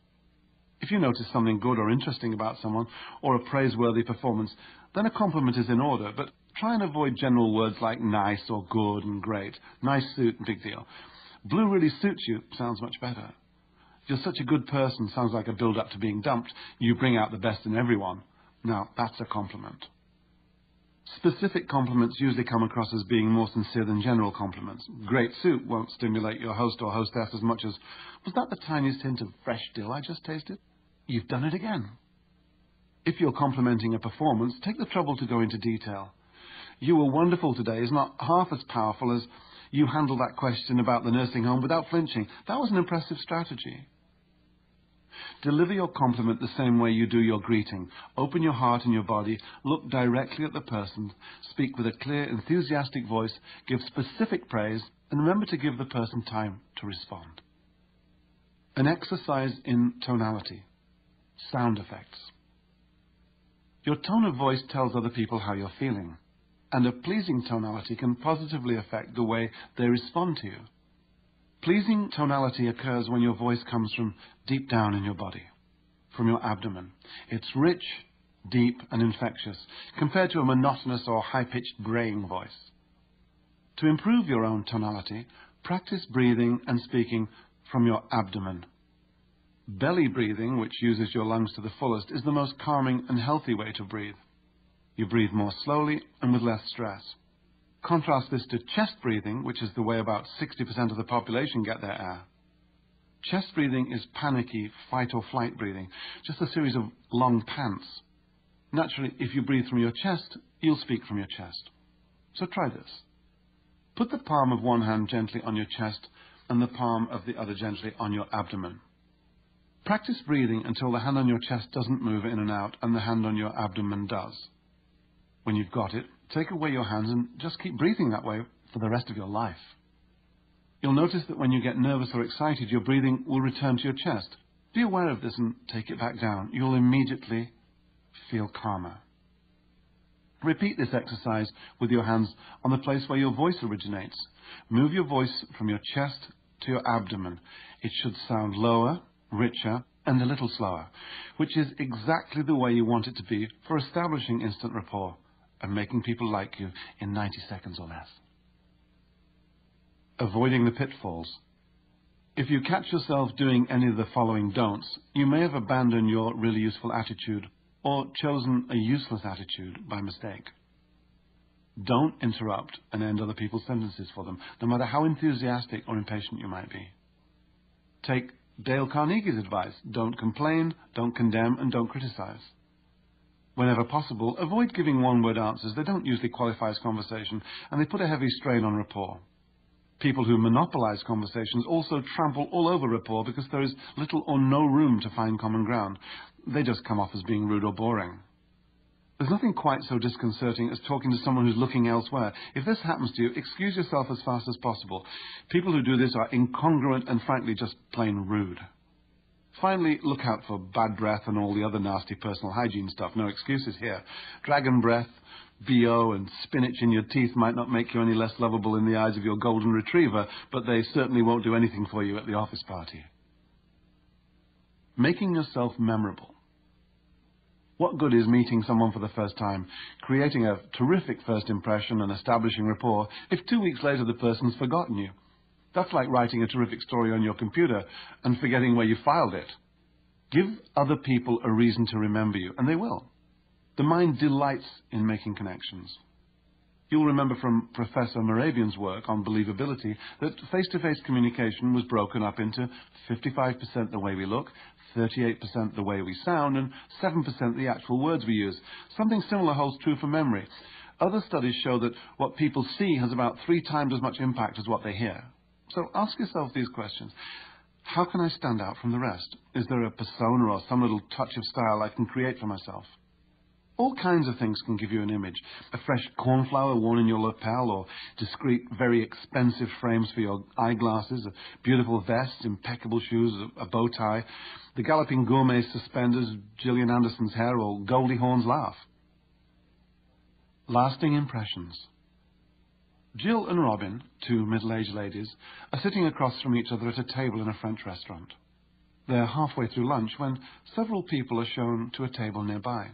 If you notice something good or interesting about someone or a praiseworthy performance, then a compliment is in order, but try and avoid general words like nice or good and great. Nice suit, big deal. Blue really suits you sounds much better. You're such a good person sounds like a build up to being dumped. You bring out the best in everyone. Now, that's a compliment. Specific compliments usually come across as being more sincere than general compliments. Great soup won't stimulate your host or hostess as much as, was that the tiniest hint of fresh dill I just tasted? You've done it again. If you're complimenting a performance, take the trouble to go into detail. You were wonderful today is not half as powerful as you handled that question about the nursing home without flinching. That was an impressive strategy. Deliver your compliment the same way you do your greeting. Open your heart and your body, look directly at the person, speak with a clear, enthusiastic voice, give specific praise, and remember to give the person time to respond. An exercise in tonality. Sound effects. Your tone of voice tells other people how you're feeling and a pleasing tonality can positively affect the way they respond to you. Pleasing tonality occurs when your voice comes from deep down in your body, from your abdomen. It's rich, deep, and infectious, compared to a monotonous or high-pitched braying voice. To improve your own tonality, practice breathing and speaking from your abdomen. Belly breathing, which uses your lungs to the fullest, is the most calming and healthy way to breathe. You breathe more slowly and with less stress. Contrast this to chest breathing, which is the way about 60% of the population get their air. Chest breathing is panicky, fight or flight breathing, just a series of long pants. Naturally, if you breathe from your chest, you'll speak from your chest. So try this. Put the palm of one hand gently on your chest and the palm of the other gently on your abdomen. Practice breathing until the hand on your chest doesn't move in and out and the hand on your abdomen does. When you've got it, take away your hands and just keep breathing that way for the rest of your life. You'll notice that when you get nervous or excited, your breathing will return to your chest. Be aware of this and take it back down. You'll immediately feel calmer. Repeat this exercise with your hands on the place where your voice originates. Move your voice from your chest to your abdomen. It should sound lower, richer, and a little slower, which is exactly the way you want it to be for establishing instant rapport and making people like you in 90 seconds or less. Avoiding the pitfalls. If you catch yourself doing any of the following don'ts, you may have abandoned your really useful attitude or chosen a useless attitude by mistake. Don't interrupt and end other people's sentences for them, no matter how enthusiastic or impatient you might be. Take Dale Carnegie's advice don't complain, don't condemn, and don't criticize. Whenever possible, avoid giving one word answers. They don't usually qualify as conversation, and they put a heavy strain on rapport. People who monopolize conversations also trample all over rapport because there is little or no room to find common ground. They just come off as being rude or boring. There's nothing quite so disconcerting as talking to someone who's looking elsewhere. If this happens to you, excuse yourself as fast as possible. People who do this are incongruent and frankly just plain rude. Finally, look out for bad breath and all the other nasty personal hygiene stuff. No excuses here. Dragon breath, BO and spinach in your teeth might not make you any less lovable in the eyes of your golden retriever, but they certainly won't do anything for you at the office party. Making yourself memorable. What good is meeting someone for the first time, creating a terrific first impression and establishing rapport if two weeks later the person's forgotten you? That's like writing a terrific story on your computer and forgetting where you filed it. Give other people a reason to remember you, and they will. The mind delights in making connections. You'll remember from Professor Mehrabian's work on believability that face-to-face communication was broken up into 55% the way we look, 38% the way we sound, and 7% the actual words we use. Something similar holds true for memory. Other studies show that what people see has about three times as much impact as what they hear. So ask yourself these questions. How can I stand out from the rest? Is there a persona or some little touch of style I can create for myself? All kinds of things can give you an image. A fresh cornflower worn in your lapel, or discreet, very expensive frames for your eyeglasses, a beautiful vest, impeccable shoes, a bow tie, the galloping gourmet suspenders, Gillian Anderson's hair, or Goldie Hawn's laugh. Lasting impressions. Jill and Robin, two middle-aged ladies, are sitting across from each other at a table in a French restaurant. They're halfway through lunch when several people are shown to a table nearby.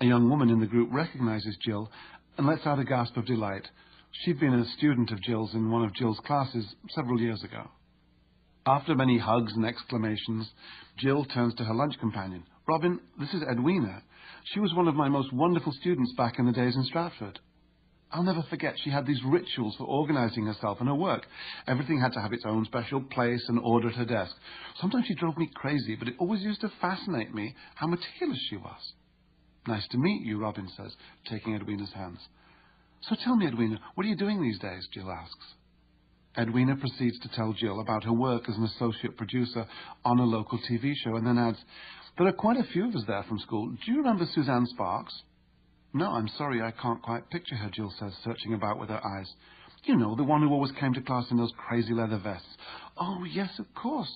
A young woman in the group recognizes Jill and lets out a gasp of delight. She'd been a student of Jill's in one of Jill's classes several years ago. After many hugs and exclamations, Jill turns to her lunch companion. Robin, this is Edwina. She was one of my most wonderful students back in the days in Stratford. I'll never forget she had these rituals for organizing herself and her work. Everything had to have its own special place and order at her desk. Sometimes she drove me crazy, but it always used to fascinate me how meticulous she was. Nice to meet you, Robin says, taking Edwina's hands. So tell me, Edwina, what are you doing these days? Jill asks. Edwina proceeds to tell Jill about her work as an associate producer on a local TV show and then adds, There are quite a few of us there from school. Do you remember Suzanne Sparks? No, I'm sorry, I can't quite picture her, Jill says, searching about with her eyes. You know, the one who always came to class in those crazy leather vests. Oh, yes, of course.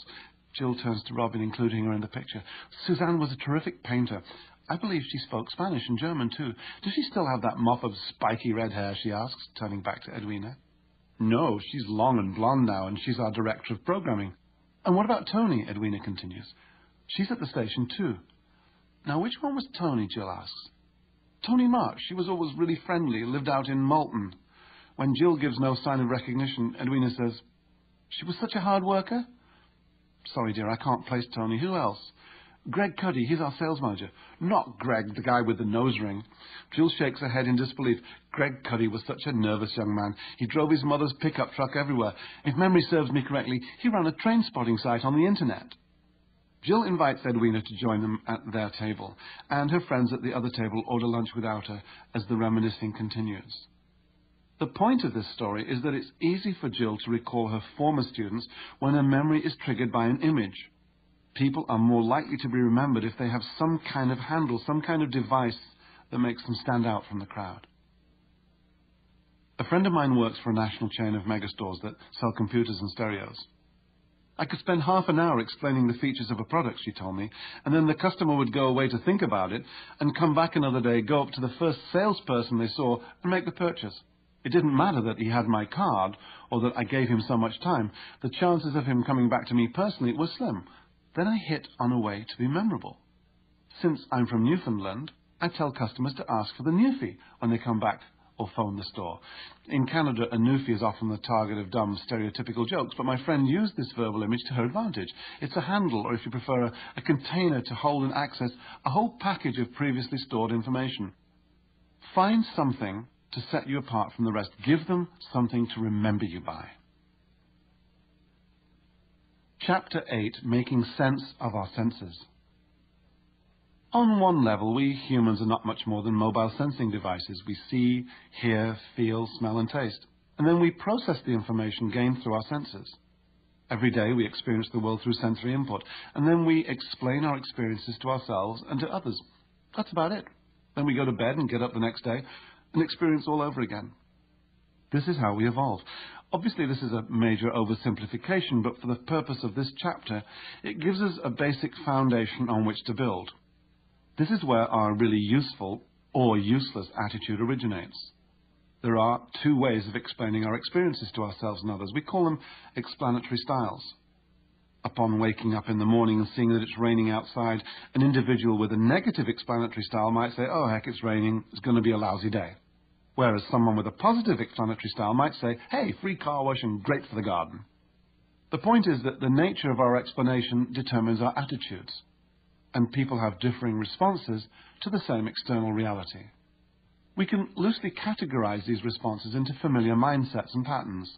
Jill turns to Robin, including her in the picture. Suzanne was a terrific painter. I believe she spoke Spanish and German too. Does she still have that mop of spiky red hair? she asks, turning back to Edwina. No, she's long and blonde now, and she's our director of programming. And what about Tony? Edwina continues. She's at the station too. Now, which one was Tony? Jill asks. Tony March. She was always really friendly, lived out in Malton. When Jill gives no sign of recognition, Edwina says, She was such a hard worker? Sorry, dear, I can't place Tony. Who else? Greg Cuddy, he's our sales manager. Not Greg, the guy with the nose ring. Jill shakes her head in disbelief. Greg Cuddy was such a nervous young man. He drove his mother's pickup truck everywhere. If memory serves me correctly, he ran a train spotting site on the internet. Jill invites Edwina to join them at their table, and her friends at the other table order lunch without her as the reminiscing continues. The point of this story is that it's easy for Jill to recall her former students when a memory is triggered by an image. People are more likely to be remembered if they have some kind of handle, some kind of device that makes them stand out from the crowd. A friend of mine works for a national chain of megastores that sell computers and stereos. I could spend half an hour explaining the features of a product, she told me, and then the customer would go away to think about it and come back another day, go up to the first salesperson they saw and make the purchase. It didn't matter that he had my card or that I gave him so much time. The chances of him coming back to me personally were slim. Then I hit on a way to be memorable. Since I'm from Newfoundland, I tell customers to ask for the Newfie when they come back or phone the store. In Canada, a Newfie is often the target of dumb, stereotypical jokes, but my friend used this verbal image to her advantage. It's a handle, or if you prefer, a, a container to hold and access a whole package of previously stored information. Find something to set you apart from the rest. Give them something to remember you by. Chapter 8 Making Sense of Our Senses. On one level, we humans are not much more than mobile sensing devices. We see, hear, feel, smell, and taste. And then we process the information gained through our senses. Every day we experience the world through sensory input, and then we explain our experiences to ourselves and to others. That's about it. Then we go to bed and get up the next day and experience all over again. This is how we evolve. Obviously, this is a major oversimplification, but for the purpose of this chapter, it gives us a basic foundation on which to build. This is where our really useful or useless attitude originates. There are two ways of explaining our experiences to ourselves and others. We call them explanatory styles. Upon waking up in the morning and seeing that it's raining outside, an individual with a negative explanatory style might say, oh heck, it's raining, it's going to be a lousy day. Whereas someone with a positive explanatory style might say, hey, free car wash and great for the garden. The point is that the nature of our explanation determines our attitudes, and people have differing responses to the same external reality. We can loosely categorize these responses into familiar mindsets and patterns.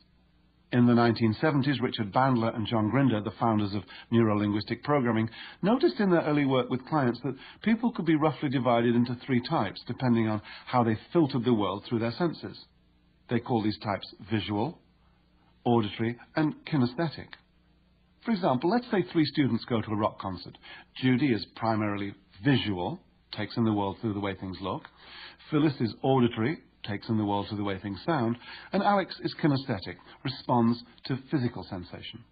In the 1970s, Richard Bandler and John Grinder, the founders of neurolinguistic programming, noticed in their early work with clients that people could be roughly divided into three types, depending on how they filtered the world through their senses. They call these types visual, auditory, and kinesthetic. For example, let's say three students go to a rock concert. Judy is primarily visual, takes in the world through the way things look. Phyllis is auditory, takes in the world through the way things sound, and Alex is kinesthetic, responds to physical sensation.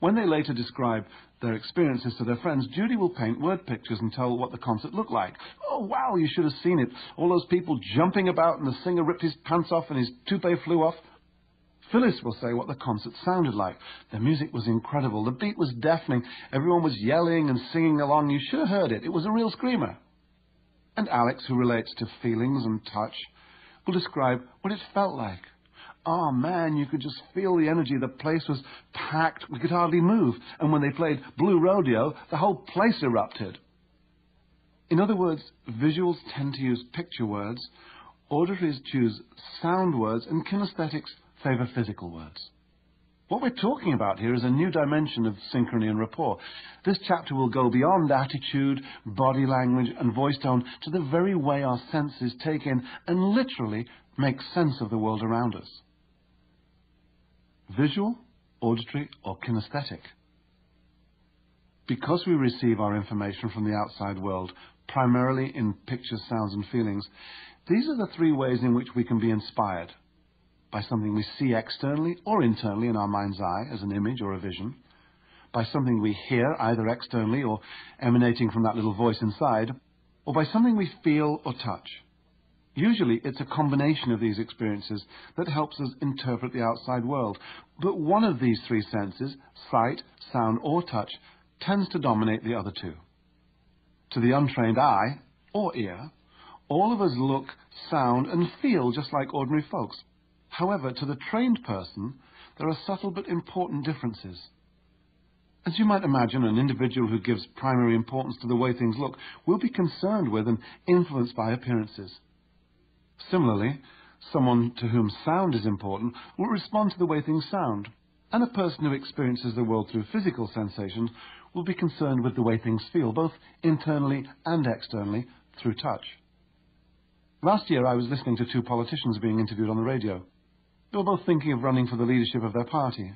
When they later describe their experiences to their friends, Judy will paint word pictures and tell what the concert looked like. Oh, wow, you should have seen it. All those people jumping about, and the singer ripped his pants off and his toupee flew off. Phyllis will say what the concert sounded like. The music was incredible. The beat was deafening. Everyone was yelling and singing along. You should have heard it. It was a real screamer. And Alex, who relates to feelings and touch, will describe what it felt like. Oh man, you could just feel the energy. The place was packed. We could hardly move. And when they played Blue Rodeo, the whole place erupted. In other words, visuals tend to use picture words, auditories choose sound words, and kinesthetics favor physical words. What we're talking about here is a new dimension of synchrony and rapport. This chapter will go beyond attitude, body language, and voice tone to the very way our senses take in and literally make sense of the world around us. Visual, auditory, or kinesthetic. Because we receive our information from the outside world primarily in pictures, sounds, and feelings, these are the three ways in which we can be inspired by something we see externally or internally in our mind's eye as an image or a vision, by something we hear either externally or emanating from that little voice inside, or by something we feel or touch. Usually, it's a combination of these experiences that helps us interpret the outside world. But one of these three senses, sight, sound, or touch, tends to dominate the other two. To the untrained eye, or ear, all of us look, sound, and feel just like ordinary folks. However, to the trained person, there are subtle but important differences. As you might imagine, an individual who gives primary importance to the way things look will be concerned with and influenced by appearances. Similarly, someone to whom sound is important will respond to the way things sound, and a person who experiences the world through physical sensations will be concerned with the way things feel, both internally and externally, through touch. Last year I was listening to two politicians being interviewed on the radio. They were both thinking of running for the leadership of their party.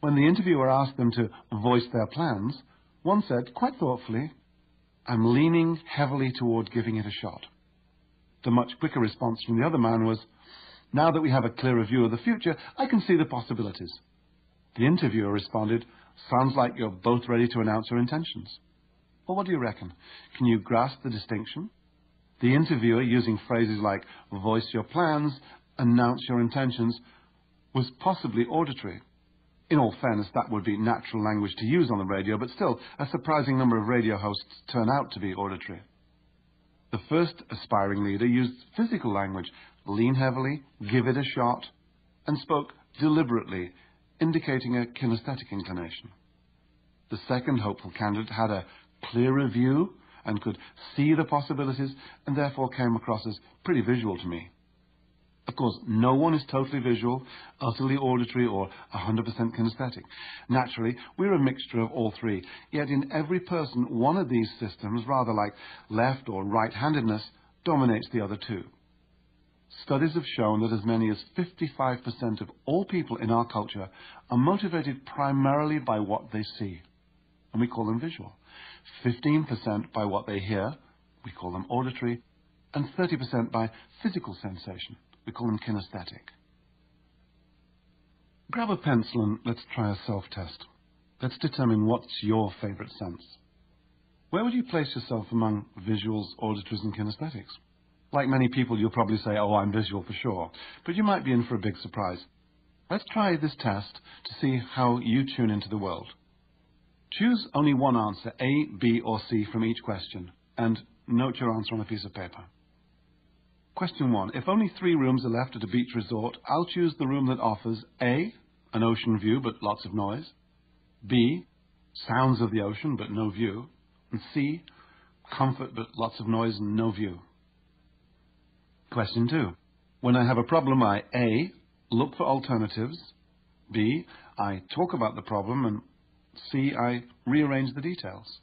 When the interviewer asked them to voice their plans, one said, quite thoughtfully, I'm leaning heavily toward giving it a shot. The much quicker response from the other man was, Now that we have a clearer view of the future, I can see the possibilities. The interviewer responded, Sounds like you're both ready to announce your intentions. Well, what do you reckon? Can you grasp the distinction? The interviewer, using phrases like voice your plans, announce your intentions, was possibly auditory. In all fairness, that would be natural language to use on the radio, but still, a surprising number of radio hosts turn out to be auditory. The first aspiring leader used physical language, lean heavily, give it a shot, and spoke deliberately, indicating a kinesthetic inclination. The second hopeful candidate had a clearer view and could see the possibilities and therefore came across as pretty visual to me. Of course, no one is totally visual, utterly auditory, or 100% kinesthetic. Naturally, we're a mixture of all three, yet in every person, one of these systems, rather like left or right-handedness, dominates the other two. Studies have shown that as many as 55% of all people in our culture are motivated primarily by what they see, and we call them visual. 15% by what they hear, we call them auditory, and 30% by physical sensation, we call them kinesthetic. Grab a pencil and let's try a self-test. Let's determine what's your favorite sense. Where would you place yourself among visuals, auditories, and kinesthetics? Like many people, you'll probably say, oh, I'm visual for sure. But you might be in for a big surprise. Let's try this test to see how you tune into the world. Choose only one answer, A, B, or C, from each question, and note your answer on a piece of paper. Question one. If only three rooms are left at a beach resort, I'll choose the room that offers A, an ocean view but lots of noise, B, sounds of the ocean but no view, and C, comfort but lots of noise and no view. Question two. When I have a problem, I A, look for alternatives, B, I talk about the problem, and C, I rearrange the details.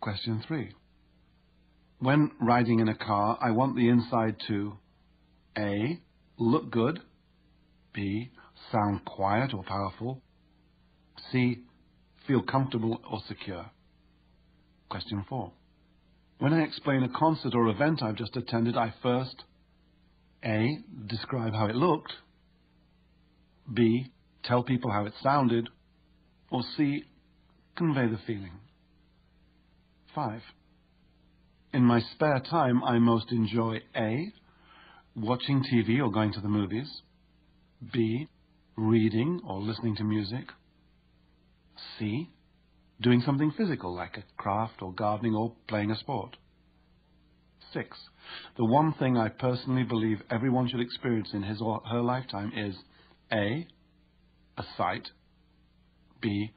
Question three. When riding in a car, I want the inside to A. Look good. B. Sound quiet or powerful. C. Feel comfortable or secure. Question 4. When I explain a concert or event I've just attended, I first A. Describe how it looked. B. Tell people how it sounded. Or C. Convey the feeling. 5. In my spare time, I most enjoy A. Watching TV or going to the movies. B. Reading or listening to music. C. Doing something physical like a craft or gardening or playing a sport. 6. The one thing I personally believe everyone should experience in his or her lifetime is A. A sight. B.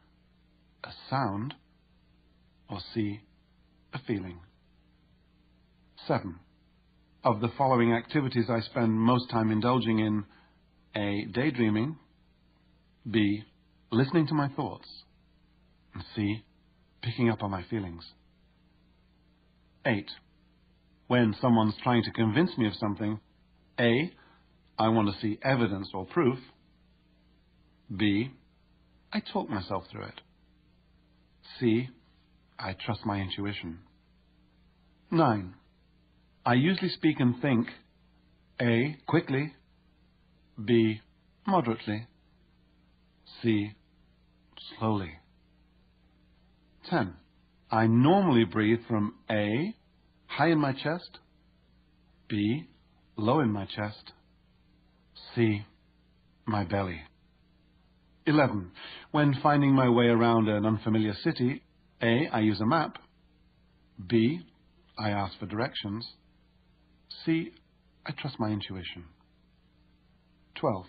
A sound. Or C. A feeling. 7. Of the following activities I spend most time indulging in A. Daydreaming B. Listening to my thoughts and C. Picking up on my feelings. 8. When someone's trying to convince me of something A. I want to see evidence or proof B. I talk myself through it. C. I trust my intuition. 9. I usually speak and think A. Quickly B. Moderately C. Slowly 10. I normally breathe from A. High in my chest B. Low in my chest. C. My belly. 11. When finding my way around an unfamiliar city, A. I use a map. B. I ask for directions. C. I trust my intuition. 12.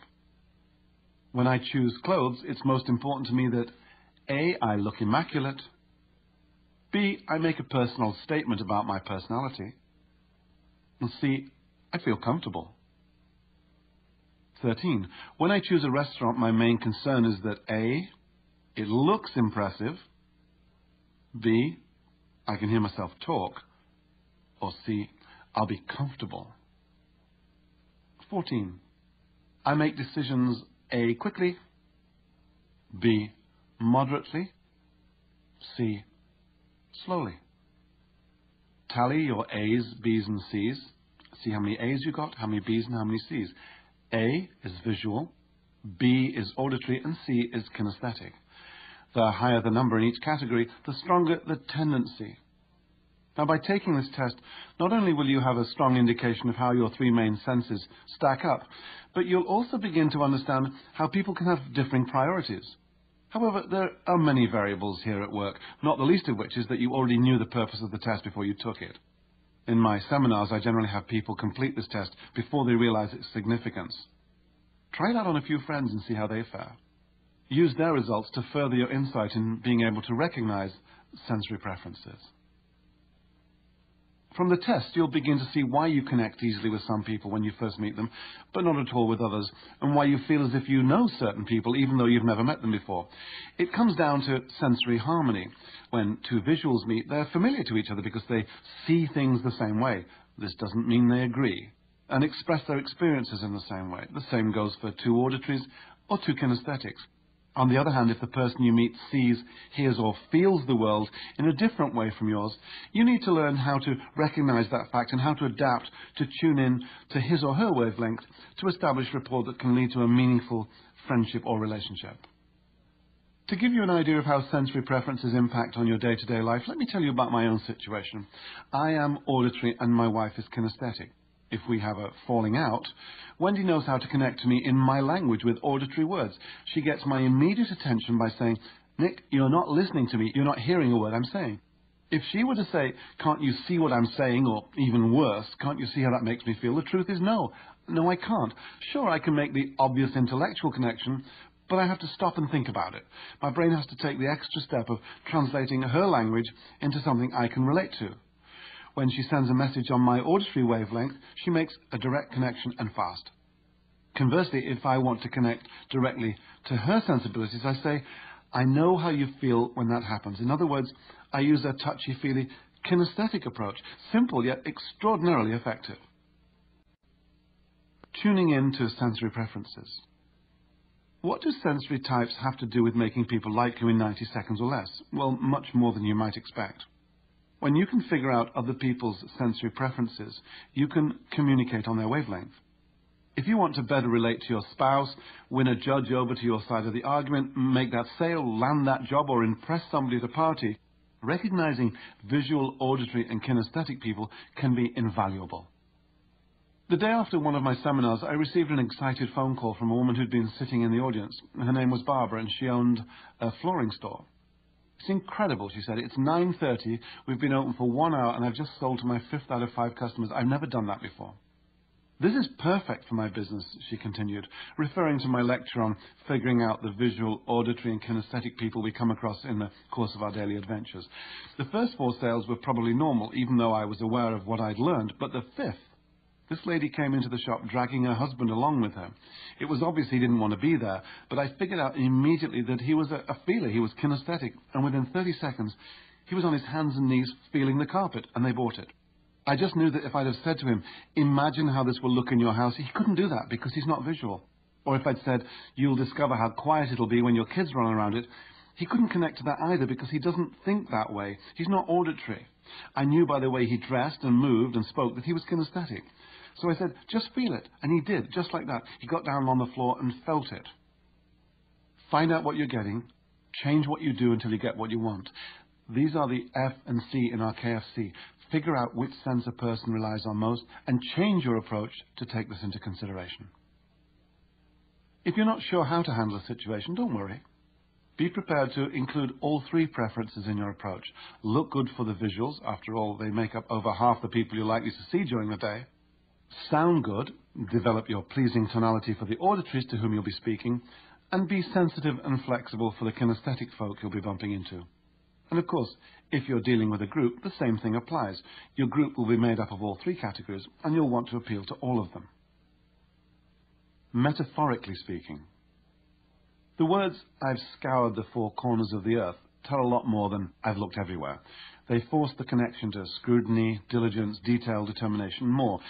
When I choose clothes, it's most important to me that A. I look immaculate. B. I make a personal statement about my personality. And C. I feel comfortable. 13. When I choose a restaurant, my main concern is that A, it looks impressive, B, I can hear myself talk, or C, I'll be comfortable. 14. I make decisions A, quickly, B, moderately, C, slowly. Tally your A's, B's, and C's. See how many A's you got, how many B's, and how many C's. A is visual, B is auditory, and C is kinesthetic. The higher the number in each category, the stronger the tendency. Now, by taking this test, not only will you have a strong indication of how your three main senses stack up, but you'll also begin to understand how people can have differing priorities. However, there are many variables here at work, not the least of which is that you already knew the purpose of the test before you took it. In my seminars, I generally have people complete this test before they realize its significance. Try it out on a few friends and see how they fare. Use their results to further your insight in being able to recognize sensory preferences. From the test, you'll begin to see why you connect easily with some people when you first meet them, but not at all with others, and why you feel as if you know certain people even though you've never met them before. It comes down to sensory harmony. When two visuals meet, they're familiar to each other because they see things the same way. This doesn't mean they agree, and express their experiences in the same way. The same goes for two auditories or two kinesthetics. On the other hand, if the person you meet sees, hears, or feels the world in a different way from yours, you need to learn how to recognize that fact and how to adapt to tune in to his or her wavelength to establish rapport that can lead to a meaningful friendship or relationship. To give you an idea of how sensory preferences impact on your day-to-day life, let me tell you about my own situation. I am auditory and my wife is kinesthetic if we have a falling out, Wendy knows how to connect to me in my language with auditory words. She gets my immediate attention by saying, Nick, you're not listening to me. You're not hearing a word I'm saying. If she were to say, can't you see what I'm saying, or even worse, can't you see how that makes me feel, the truth is no. No, I can't. Sure, I can make the obvious intellectual connection, but I have to stop and think about it. My brain has to take the extra step of translating her language into something I can relate to when she sends a message on my auditory wavelength, she makes a direct connection and fast. Conversely, if I want to connect directly to her sensibilities, I say, I know how you feel when that happens. In other words, I use a touchy-feely kinesthetic approach, simple yet extraordinarily effective. Tuning in to sensory preferences. What do sensory types have to do with making people like you in 90 seconds or less? Well, much more than you might expect. When you can figure out other people's sensory preferences, you can communicate on their wavelength. If you want to better relate to your spouse, win a judge over to your side of the argument, make that sale, land that job, or impress somebody at a party, recognizing visual, auditory, and kinesthetic people can be invaluable. The day after one of my seminars, I received an excited phone call from a woman who'd been sitting in the audience. Her name was Barbara, and she owned a flooring store. It's incredible, she said. It's 9.30. We've been open for one hour and I've just sold to my fifth out of five customers. I've never done that before. This is perfect for my business, she continued, referring to my lecture on figuring out the visual, auditory, and kinesthetic people we come across in the course of our daily adventures. The first four sales were probably normal, even though I was aware of what I'd learned, but the fifth this lady came into the shop dragging her husband along with her. It was obvious he didn't want to be there, but I figured out immediately that he was a, a feeler, he was kinesthetic, and within 30 seconds, he was on his hands and knees feeling the carpet, and they bought it. I just knew that if I'd have said to him, imagine how this will look in your house, he couldn't do that because he's not visual. Or if I'd said, you'll discover how quiet it'll be when your kids run around it, he couldn't connect to that either because he doesn't think that way. He's not auditory. I knew by the way he dressed and moved and spoke that he was kinesthetic. So I said, just feel it. And he did, just like that. He got down on the floor and felt it. Find out what you're getting. Change what you do until you get what you want. These are the F and C in our KFC. figure out which sense a person relies on most, and change your approach to take this into consideration. If you're not sure how to handle a situation, don't worry. Be prepared to include all three preferences in your approach. Look good for the visuals, after all, they make up over half the people you're likely to see during the day. Sound good, develop your pleasing tonality for the auditories to whom you'll be speaking, and be sensitive and flexible for the kinesthetic folk you'll be bumping into. And of course, if you're dealing with a group, the same thing applies. Your group will be made up of all three categories, and you'll want to appeal to all of them. Metaphorically speaking, the words, I've scoured the four corners of the earth, tell a lot more than I've looked everywhere. They force the connection to scrutiny, diligence, detail, determination, more.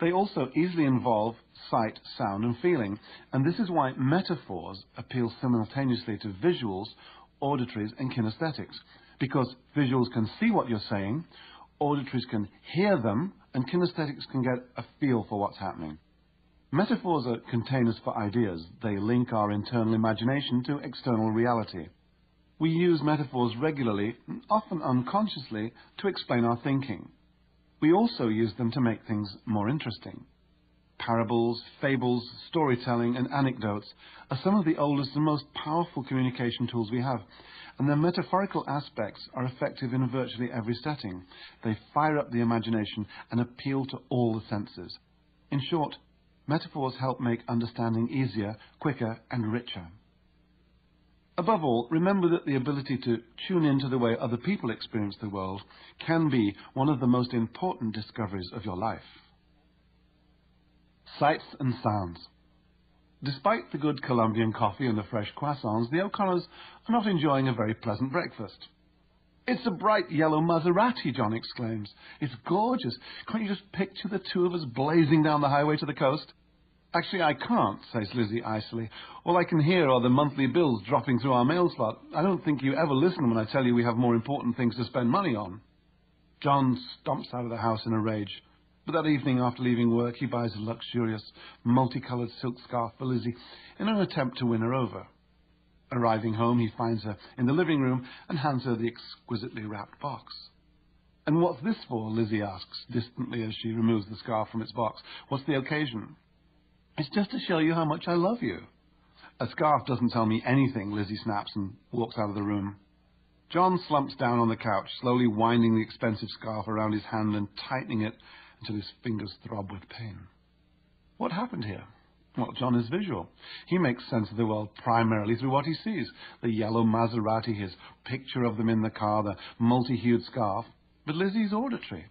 They also easily involve sight, sound, and feeling, and this is why metaphors appeal simultaneously to visuals, auditories, and kinesthetics, because visuals can see what you're saying, auditories can hear them, and kinesthetics can get a feel for what's happening. Metaphors are containers for ideas. They link our internal imagination to external reality. We use metaphors regularly, often unconsciously, to explain our thinking. We also use them to make things more interesting. Parables, fables, storytelling, and anecdotes are some of the oldest and most powerful communication tools we have, and their metaphorical aspects are effective in virtually every setting. They fire up the imagination and appeal to all the senses. In short, Metaphors help make understanding easier, quicker, and richer. Above all, remember that the ability to tune into the way other people experience the world can be one of the most important discoveries of your life. Sights and sounds. Despite the good Colombian coffee and the fresh croissants, the O'Connors are not enjoying a very pleasant breakfast. It's a bright yellow Maserati, John exclaims. It's gorgeous. Can't you just picture the two of us blazing down the highway to the coast? Actually, I can't, says Lizzie icily. All I can hear are the monthly bills dropping through our mail slot. I don't think you ever listen when I tell you we have more important things to spend money on. John stomps out of the house in a rage. But that evening, after leaving work, he buys a luxurious, multicolored silk scarf for Lizzie in an attempt to win her over. Arriving home, he finds her in the living room and hands her the exquisitely wrapped box. And what's this for? Lizzie asks distantly as she removes the scarf from its box. What's the occasion? It's just to show you how much I love you. A scarf doesn't tell me anything, Lizzie snaps and walks out of the room. John slumps down on the couch, slowly winding the expensive scarf around his hand and tightening it until his fingers throb with pain. What happened here? Well, John is visual. He makes sense of the world primarily through what he sees. The yellow Maserati, his picture of them in the car, the multi-hued scarf. But Lizzie's auditory.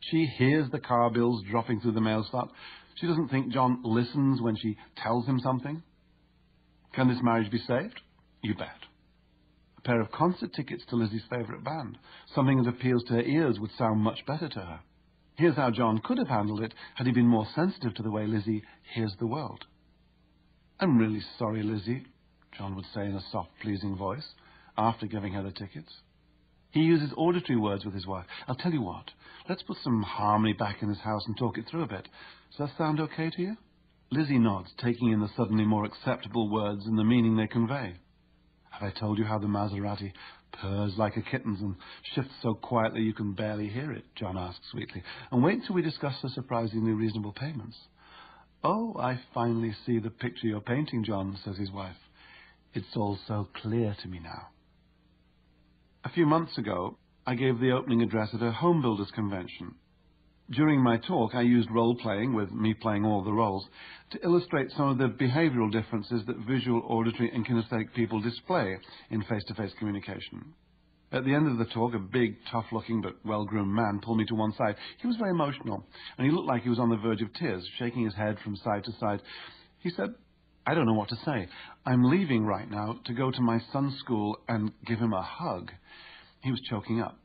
She hears the car bills dropping through the mail slot. She doesn't think John listens when she tells him something. Can this marriage be saved? You bet. A pair of concert tickets to Lizzie's favourite band. Something that appeals to her ears would sound much better to her. Here's how John could have handled it had he been more sensitive to the way Lizzie hears the world. I'm really sorry, Lizzie, John would say in a soft, pleasing voice, after giving her the tickets. He uses auditory words with his wife. I'll tell you what, let's put some harmony back in this house and talk it through a bit. Does that sound okay to you? Lizzie nods, taking in the suddenly more acceptable words and the meaning they convey. Have I told you how the Maserati purrs like a kitten's and shifts so quietly you can barely hear it? John asks sweetly. And wait till we discuss the surprisingly reasonable payments. Oh, I finally see the picture you're painting, John, says his wife. It's all so clear to me now. A few months ago, I gave the opening address at a home builders convention. During my talk, I used role playing, with me playing all the roles, to illustrate some of the behavioral differences that visual, auditory, and kinesthetic people display in face to face communication. At the end of the talk, a big, tough-looking but well-groomed man pulled me to one side. He was very emotional, and he looked like he was on the verge of tears, shaking his head from side to side. He said, I don't know what to say. I'm leaving right now to go to my son's school and give him a hug. He was choking up.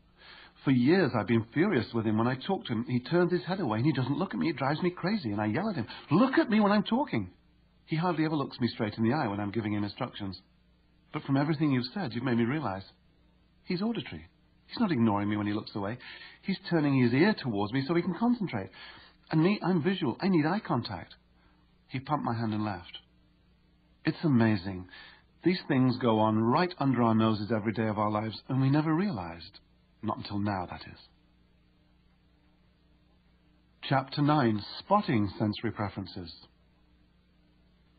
For years I've been furious with him when I talk to him. He turns his head away and he doesn't look at me. It drives me crazy, and I yell at him, Look at me when I'm talking. He hardly ever looks me straight in the eye when I'm giving him instructions. But from everything you've said, you've made me realize He's auditory. He's not ignoring me when he looks away. He's turning his ear towards me so he can concentrate. And me, I'm visual. I need eye contact. He pumped my hand and laughed. It's amazing. These things go on right under our noses every day of our lives, and we never realized. Not until now, that is. Chapter 9 Spotting Sensory Preferences.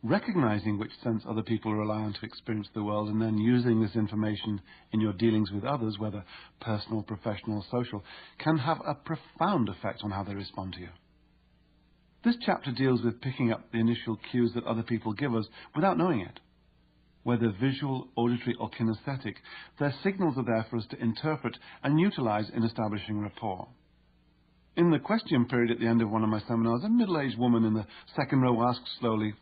Recognizing which sense other people rely on to experience the world and then using this information in your dealings with others, whether personal, professional, social, can have a profound effect on how they respond to you. This chapter deals with picking up the initial cues that other people give us without knowing it. Whether visual, auditory, or kinesthetic, their signals are there for us to interpret and utilize in establishing rapport. In the question period at the end of one of my seminars, a middle-aged woman in the second row asked slowly,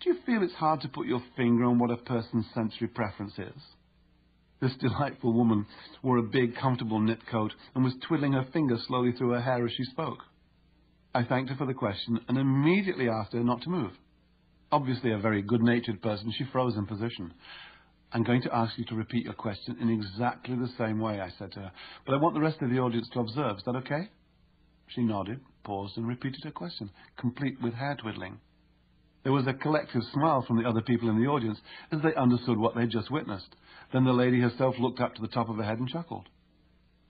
do you feel it's hard to put your finger on what a person's sensory preference is? This delightful woman wore a big, comfortable knit coat and was twiddling her finger slowly through her hair as she spoke. I thanked her for the question and immediately asked her not to move. Obviously a very good-natured person, she froze in position. I'm going to ask you to repeat your question in exactly the same way, I said to her, but I want the rest of the audience to observe. Is that okay? She nodded, paused, and repeated her question, complete with hair twiddling. There was a collective smile from the other people in the audience as they understood what they'd just witnessed. Then the lady herself looked up to the top of her head and chuckled.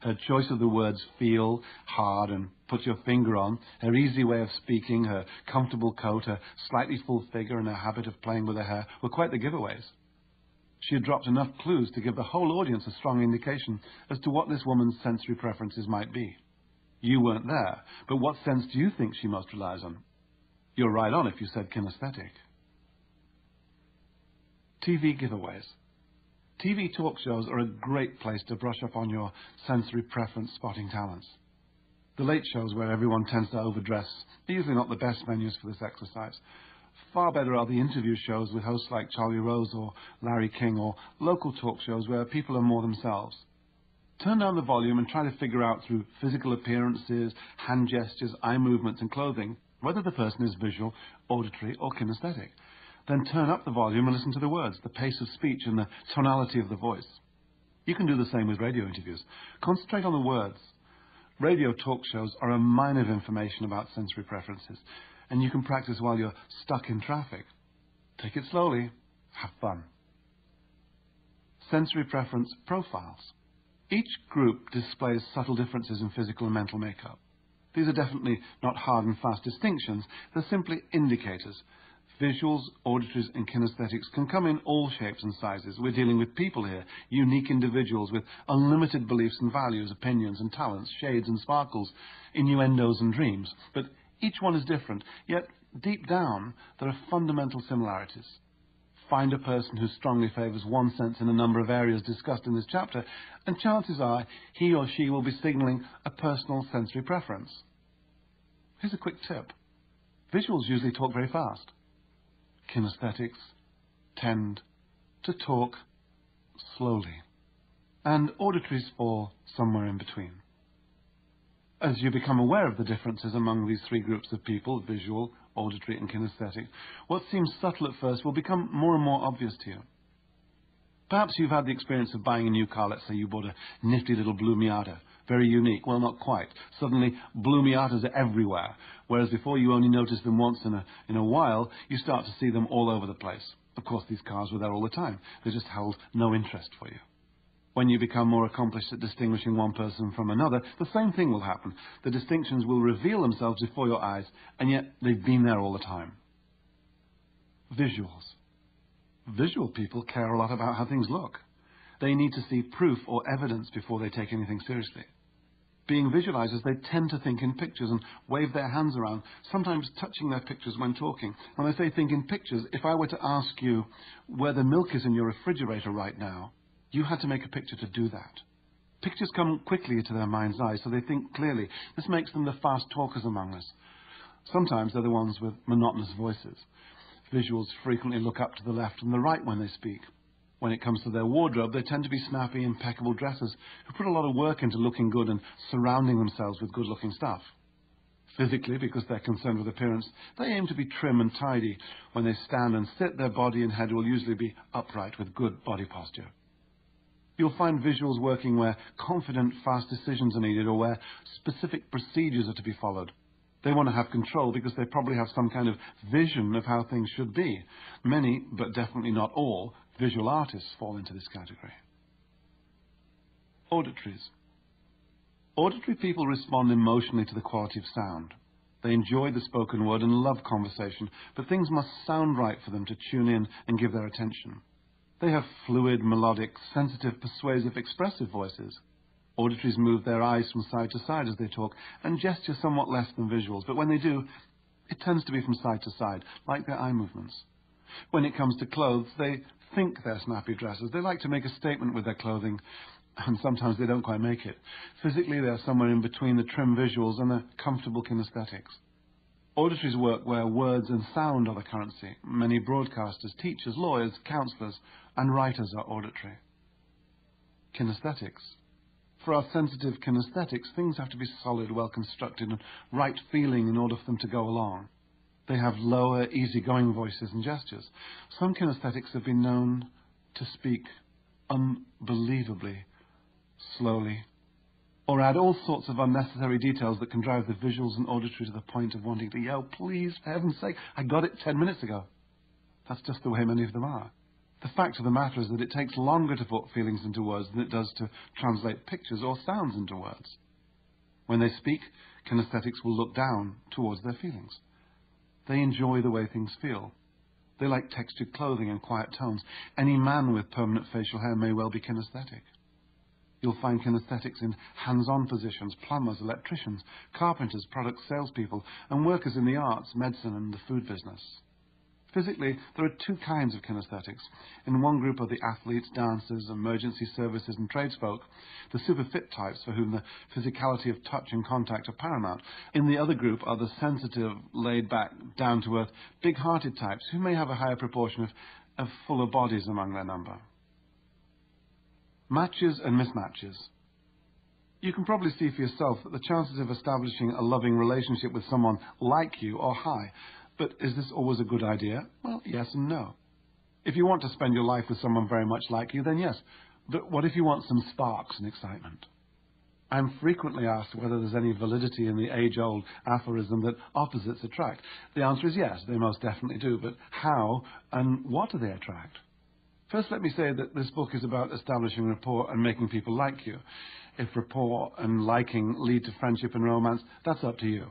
Her choice of the words feel, hard, and put your finger on, her easy way of speaking, her comfortable coat, her slightly full figure, and her habit of playing with her hair were quite the giveaways. She had dropped enough clues to give the whole audience a strong indication as to what this woman's sensory preferences might be. You weren't there, but what sense do you think she most relies on? You're right on if you said kinesthetic. TV giveaways. TV talk shows are a great place to brush up on your sensory preference spotting talents. The late shows where everyone tends to overdress are usually not the best venues for this exercise. Far better are the interview shows with hosts like Charlie Rose or Larry King or local talk shows where people are more themselves. Turn down the volume and try to figure out through physical appearances, hand gestures, eye movements and clothing whether the person is visual, auditory, or kinesthetic. Then turn up the volume and listen to the words, the pace of speech, and the tonality of the voice. You can do the same with radio interviews. Concentrate on the words. Radio talk shows are a mine of information about sensory preferences, and you can practice while you're stuck in traffic. Take it slowly. Have fun. Sensory preference profiles. Each group displays subtle differences in physical and mental makeup. These are definitely not hard and fast distinctions. They're simply indicators. Visuals, auditories, and kinesthetics can come in all shapes and sizes. We're dealing with people here, unique individuals with unlimited beliefs and values, opinions and talents, shades and sparkles, innuendos and dreams. But each one is different, yet deep down there are fundamental similarities. Find a person who strongly favours one sense in a number of areas discussed in this chapter, and chances are he or she will be signalling a personal sensory preference. Here's a quick tip. Visuals usually talk very fast. Kinesthetics tend to talk slowly. And auditories fall somewhere in between. As you become aware of the differences among these three groups of people, visual, auditory, and kinesthetic, what seems subtle at first will become more and more obvious to you. Perhaps you've had the experience of buying a new car. Let's say you bought a nifty little blue Miata very unique. Well, not quite. Suddenly, blue Miatas are everywhere, whereas before you only noticed them once in a, in a while, you start to see them all over the place. Of course, these cars were there all the time. They just held no interest for you. When you become more accomplished at distinguishing one person from another, the same thing will happen. The distinctions will reveal themselves before your eyes, and yet they've been there all the time. Visuals. Visual people care a lot about how things look. They need to see proof or evidence before they take anything seriously being visualizers, they tend to think in pictures and wave their hands around, sometimes touching their pictures when talking. When I say think in pictures, if I were to ask you where the milk is in your refrigerator right now, you had to make a picture to do that. Pictures come quickly to their mind's eye, so they think clearly. This makes them the fast talkers among us. Sometimes they're the ones with monotonous voices. Visuals frequently look up to the left and the right when they speak. When it comes to their wardrobe, they tend to be snappy, impeccable dressers who put a lot of work into looking good and surrounding themselves with good looking stuff. Physically, because they're concerned with appearance, they aim to be trim and tidy. When they stand and sit, their body and head will usually be upright with good body posture. You'll find visuals working where confident, fast decisions are needed or where specific procedures are to be followed. They want to have control because they probably have some kind of vision of how things should be. Many, but definitely not all, Visual artists fall into this category. Auditories. Auditory people respond emotionally to the quality of sound. They enjoy the spoken word and love conversation, but things must sound right for them to tune in and give their attention. They have fluid, melodic, sensitive, persuasive, expressive voices. Auditories move their eyes from side to side as they talk and gesture somewhat less than visuals, but when they do, it tends to be from side to side, like their eye movements. When it comes to clothes, they think they're snappy dresses. They like to make a statement with their clothing, and sometimes they don't quite make it. Physically, they're somewhere in between the trim visuals and the comfortable kinesthetics. Auditories work where words and sound are the currency. Many broadcasters, teachers, lawyers, counsellors, and writers are auditory. Kinesthetics. For our sensitive kinesthetics, things have to be solid, well constructed, and right feeling in order for them to go along. They have lower, easygoing voices and gestures. Some kinesthetics have been known to speak unbelievably slowly, or add all sorts of unnecessary details that can drive the visuals and auditory to the point of wanting to yell, please, for heaven's sake, I got it ten minutes ago. That's just the way many of them are. The fact of the matter is that it takes longer to put feelings into words than it does to translate pictures or sounds into words. When they speak, kinesthetics will look down towards their feelings. They enjoy the way things feel. They like textured clothing and quiet tones. Any man with permanent facial hair may well be kinesthetic. You'll find kinesthetics in hands-on positions, plumbers, electricians, carpenters, product salespeople, and workers in the arts, medicine, and the food business. Physically, there are two kinds of kinesthetics. In one group are the athletes, dancers, emergency services, and tradesfolk, the super fit types for whom the physicality of touch and contact are paramount. In the other group are the sensitive, laid back, down to earth, big hearted types who may have a higher proportion of, of fuller bodies among their number. Matches and mismatches. You can probably see for yourself that the chances of establishing a loving relationship with someone like you are high. But is this always a good idea? Well, yes and no. If you want to spend your life with someone very much like you, then yes. But what if you want some sparks and excitement? I'm frequently asked whether there's any validity in the age-old aphorism that opposites attract. The answer is yes, they most definitely do. But how and what do they attract? First, let me say that this book is about establishing rapport and making people like you. If rapport and liking lead to friendship and romance, that's up to you.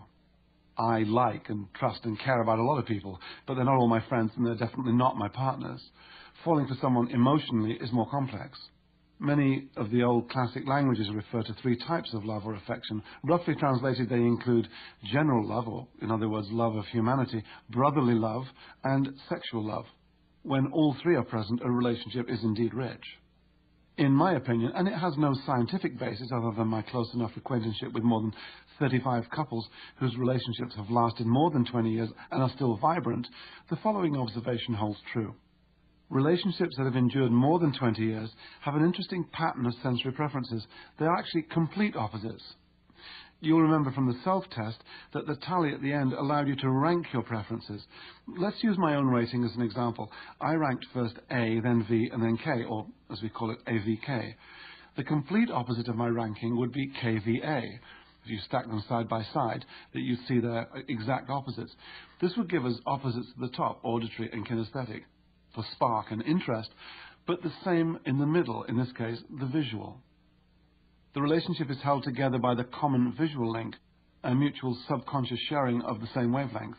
I like and trust and care about a lot of people, but they're not all my friends and they're definitely not my partners. Falling for someone emotionally is more complex. Many of the old classic languages refer to three types of love or affection. Roughly translated, they include general love, or in other words, love of humanity, brotherly love, and sexual love. When all three are present, a relationship is indeed rich. In my opinion, and it has no scientific basis other than my close enough acquaintanceship with more than 35 couples whose relationships have lasted more than 20 years and are still vibrant, the following observation holds true. Relationships that have endured more than 20 years have an interesting pattern of sensory preferences. They are actually complete opposites. You'll remember from the self-test that the tally at the end allowed you to rank your preferences. Let's use my own rating as an example. I ranked first A, then V, and then K, or as we call it, AVK. The complete opposite of my ranking would be KVA. If you stack them side by side, that you'd see their exact opposites. This would give us opposites at the top, auditory and kinesthetic, for spark and interest, but the same in the middle, in this case, the visual. The relationship is held together by the common visual link, a mutual subconscious sharing of the same wavelength,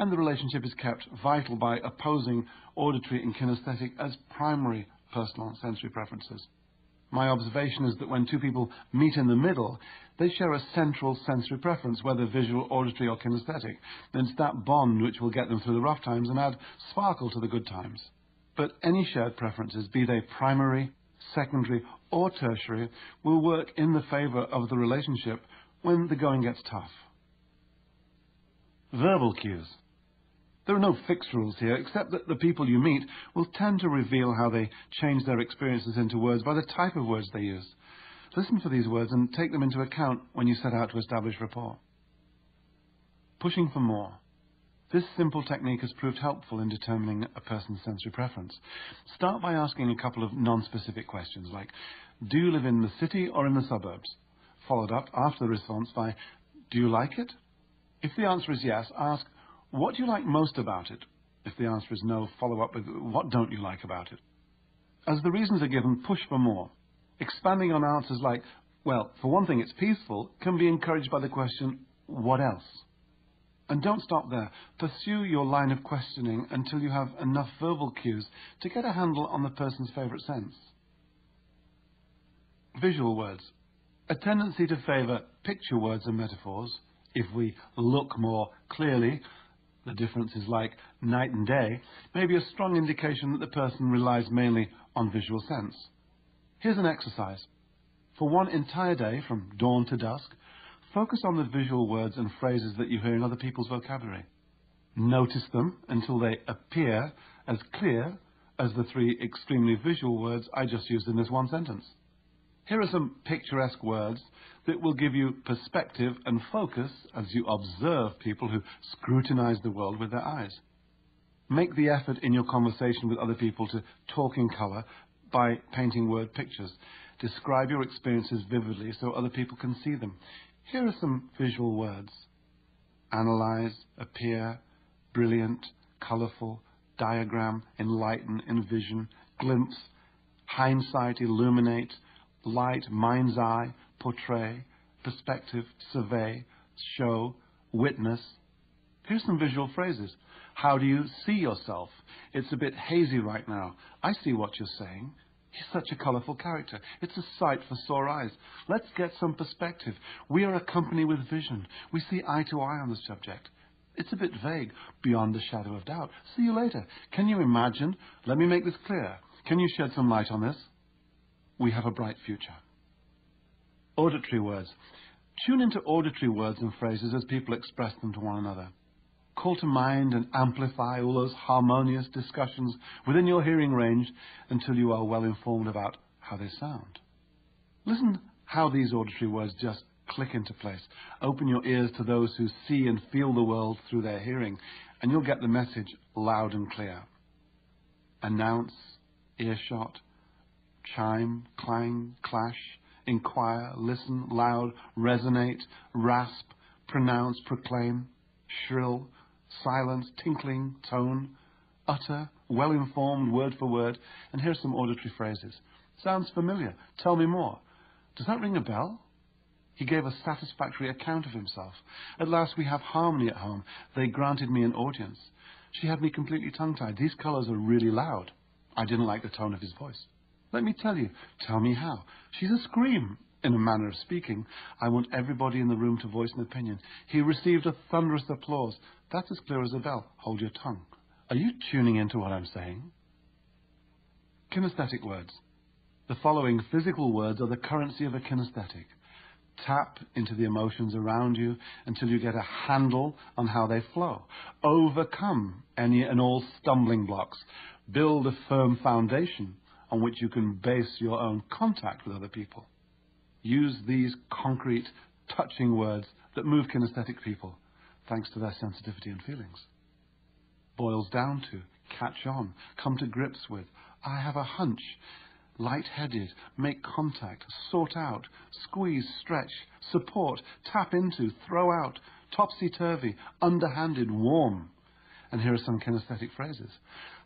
and the relationship is kept vital by opposing auditory and kinesthetic as primary personal sensory preferences. My observation is that when two people meet in the middle, they share a central sensory preference, whether visual, auditory, or kinesthetic. And it's that bond which will get them through the rough times and add sparkle to the good times. But any shared preferences, be they primary, secondary, or tertiary will work in the favour of the relationship when the going gets tough. Verbal cues. There are no fixed rules here, except that the people you meet will tend to reveal how they change their experiences into words by the type of words they use. Listen for these words and take them into account when you set out to establish rapport. Pushing for more. This simple technique has proved helpful in determining a person's sensory preference. Start by asking a couple of non-specific questions like, do you live in the city or in the suburbs? Followed up after the response by, do you like it? If the answer is yes, ask, what do you like most about it? If the answer is no, follow up with, what don't you like about it? As the reasons are given, push for more. Expanding on answers like, well, for one thing, it's peaceful, can be encouraged by the question, what else? And don't stop there. Pursue your line of questioning until you have enough verbal cues to get a handle on the person's favourite sense. Visual words. A tendency to favour picture words and metaphors. If we look more clearly, the difference is like night and day, may be a strong indication that the person relies mainly on visual sense. Here's an exercise. For one entire day, from dawn to dusk, focus on the visual words and phrases that you hear in other people's vocabulary. Notice them until they appear as clear as the three extremely visual words I just used in this one sentence. Here are some picturesque words that will give you perspective and focus as you observe people who scrutinize the world with their eyes. Make the effort in your conversation with other people to talk in color by painting word pictures. Describe your experiences vividly so other people can see them. Here are some visual words. Analyze, appear, brilliant, colorful, diagram, enlighten, envision, glimpse, hindsight, illuminate, light, mind's eye, portray, perspective, survey, show, witness. Here's some visual phrases. How do you see yourself? It's a bit hazy right now. I see what you're saying. He's such a colourful character. It's a sight for sore eyes. Let's get some perspective. We are a company with vision. We see eye to eye on the subject. It's a bit vague, beyond a shadow of doubt. See you later. Can you imagine? Let me make this clear. Can you shed some light on this? We have a bright future. Auditory words. Tune into auditory words and phrases as people express them to one another. Call to mind and amplify all those harmonious discussions within your hearing range until you are well informed about how they sound. Listen how these auditory words just click into place. Open your ears to those who see and feel the world through their hearing, and you'll get the message loud and clear. Announce, earshot, chime, clang, clash, inquire, listen, loud, resonate, rasp, pronounce, proclaim, shrill, silence, tinkling, tone, utter, well informed, word for word. And here are some auditory phrases. Sounds familiar. Tell me more. Does that ring a bell? He gave a satisfactory account of himself. At last we have harmony at home. They granted me an audience. She had me completely tongue tied. These colours are really loud. I didn't like the tone of his voice. Let me tell you. Tell me how. She's a scream, in a manner of speaking. I want everybody in the room to voice an opinion. He received a thunderous applause. That's as clear as a bell. Hold your tongue. Are you tuning into what I'm saying? Kinesthetic words. The following physical words are the currency of a kinesthetic. Tap into the emotions around you until you get a handle on how they flow. Overcome any and all stumbling blocks. Build a firm foundation on which you can base your own contact with other people. Use these concrete, touching words that move kinesthetic people, thanks to their sensitivity and feelings. Boils down to, catch on, come to grips with, I have a hunch, light-headed, make contact, sort out, squeeze, stretch, support, tap into, throw out, topsy-turvy, underhanded, warm. And here are some kinesthetic phrases.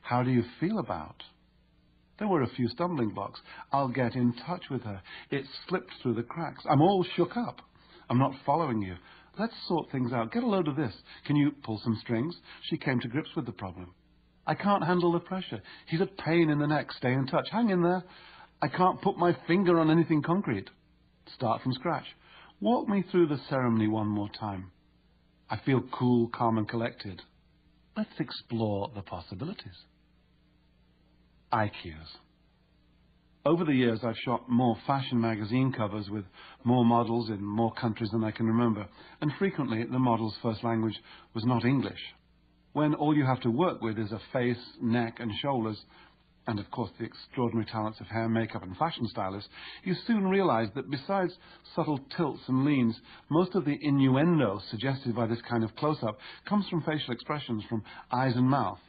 How do you feel about? There were a few stumbling blocks. I'll get in touch with her. It slipped through the cracks. I'm all shook up. I'm not following you. Let's sort things out. Get a load of this. Can you pull some strings? She came to grips with the problem. I can't handle the pressure. He's a pain in the neck. Stay in touch. Hang in there. I can't put my finger on anything concrete. Start from scratch. Walk me through the ceremony one more time. I feel cool, calm, and collected. Let's explore the possibilities. Eye cues. Over the years, I've shot more fashion magazine covers with more models in more countries than I can remember, and frequently the model's first language was not English. When all you have to work with is a face, neck, and shoulders, and of course the extraordinary talents of hair, makeup, and fashion stylists, you soon realize that besides subtle tilts and leans, most of the innuendo suggested by this kind of close-up comes from facial expressions, from eyes and mouth.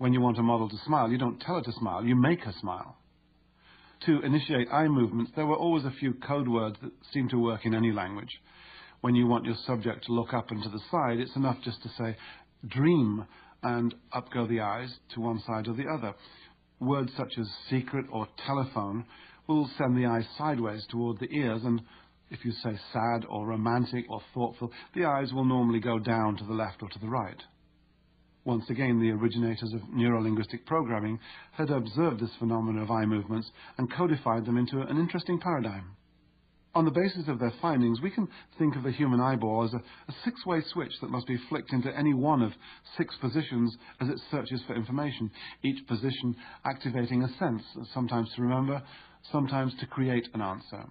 When you want a model to smile, you don't tell her to smile, you make her smile. To initiate eye movements, there were always a few code words that seem to work in any language. When you want your subject to look up and to the side, it's enough just to say, dream, and up go the eyes to one side or the other. Words such as secret or telephone will send the eyes sideways toward the ears, and If you say sad or romantic or thoughtful, the eyes will normally go down to the left or to the right. Once again, the originators of neurolinguistic programming had observed this phenomenon of eye movements and codified them into an interesting paradigm. On the basis of their findings, we can think of the human eyeball as a, a six-way switch that must be flicked into any one of six positions as it searches for information, each position activating a sense, sometimes to remember, sometimes to create an answer.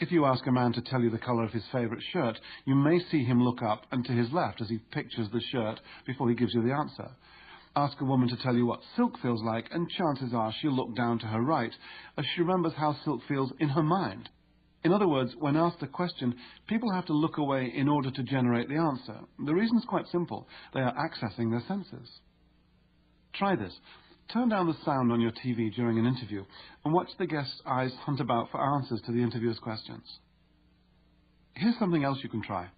If you ask a man to tell you the colour of his favourite shirt, you may see him look up and to his left as he pictures the shirt before he gives you the answer. Ask a woman to tell you what silk feels like, and chances are she'll look down to her right as she remembers how silk feels in her mind. In other words, when asked a question, people have to look away in order to generate the answer. The reason is quite simple. They are accessing their senses. Try this. Turn down the sound on your TV during an interview and watch the guest's eyes hunt about for answers to the interviewer's questions. Here's something else you can try.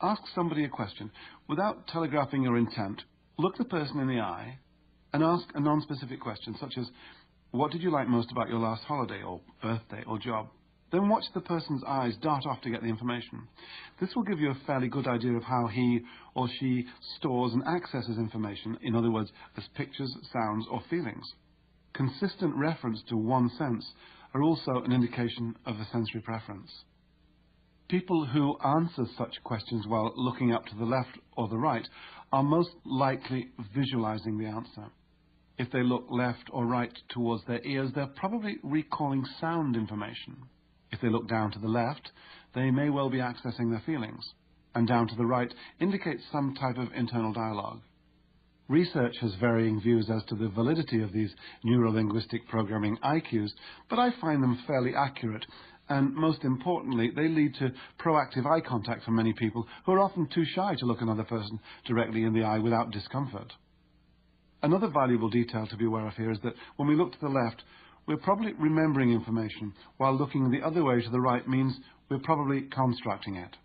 Ask somebody a question without telegraphing your intent. Look the person in the eye and ask a non-specific question such as, what did you like most about your last holiday or birthday or job? Then watch the person's eyes dart off to get the information. This will give you a fairly good idea of how he or she stores and accesses information, in other words, as pictures, sounds, or feelings. Consistent reference to one sense are also an indication of a sensory preference. People who answer such questions while looking up to the left or the right are most likely visualizing the answer. If they look left or right towards their ears, they're probably recalling sound information. If they look down to the left, they may well be accessing their feelings, and down to the right indicates some type of internal dialogue. Research has varying views as to the validity of these neurolinguistic programming eye cues, but I find them fairly accurate, and most importantly, they lead to proactive eye contact for many people who are often too shy to look another person directly in the eye without discomfort. Another valuable detail to be aware of here is that when we look to the left, we're probably remembering information, while looking the other way to the right means we're probably constructing it.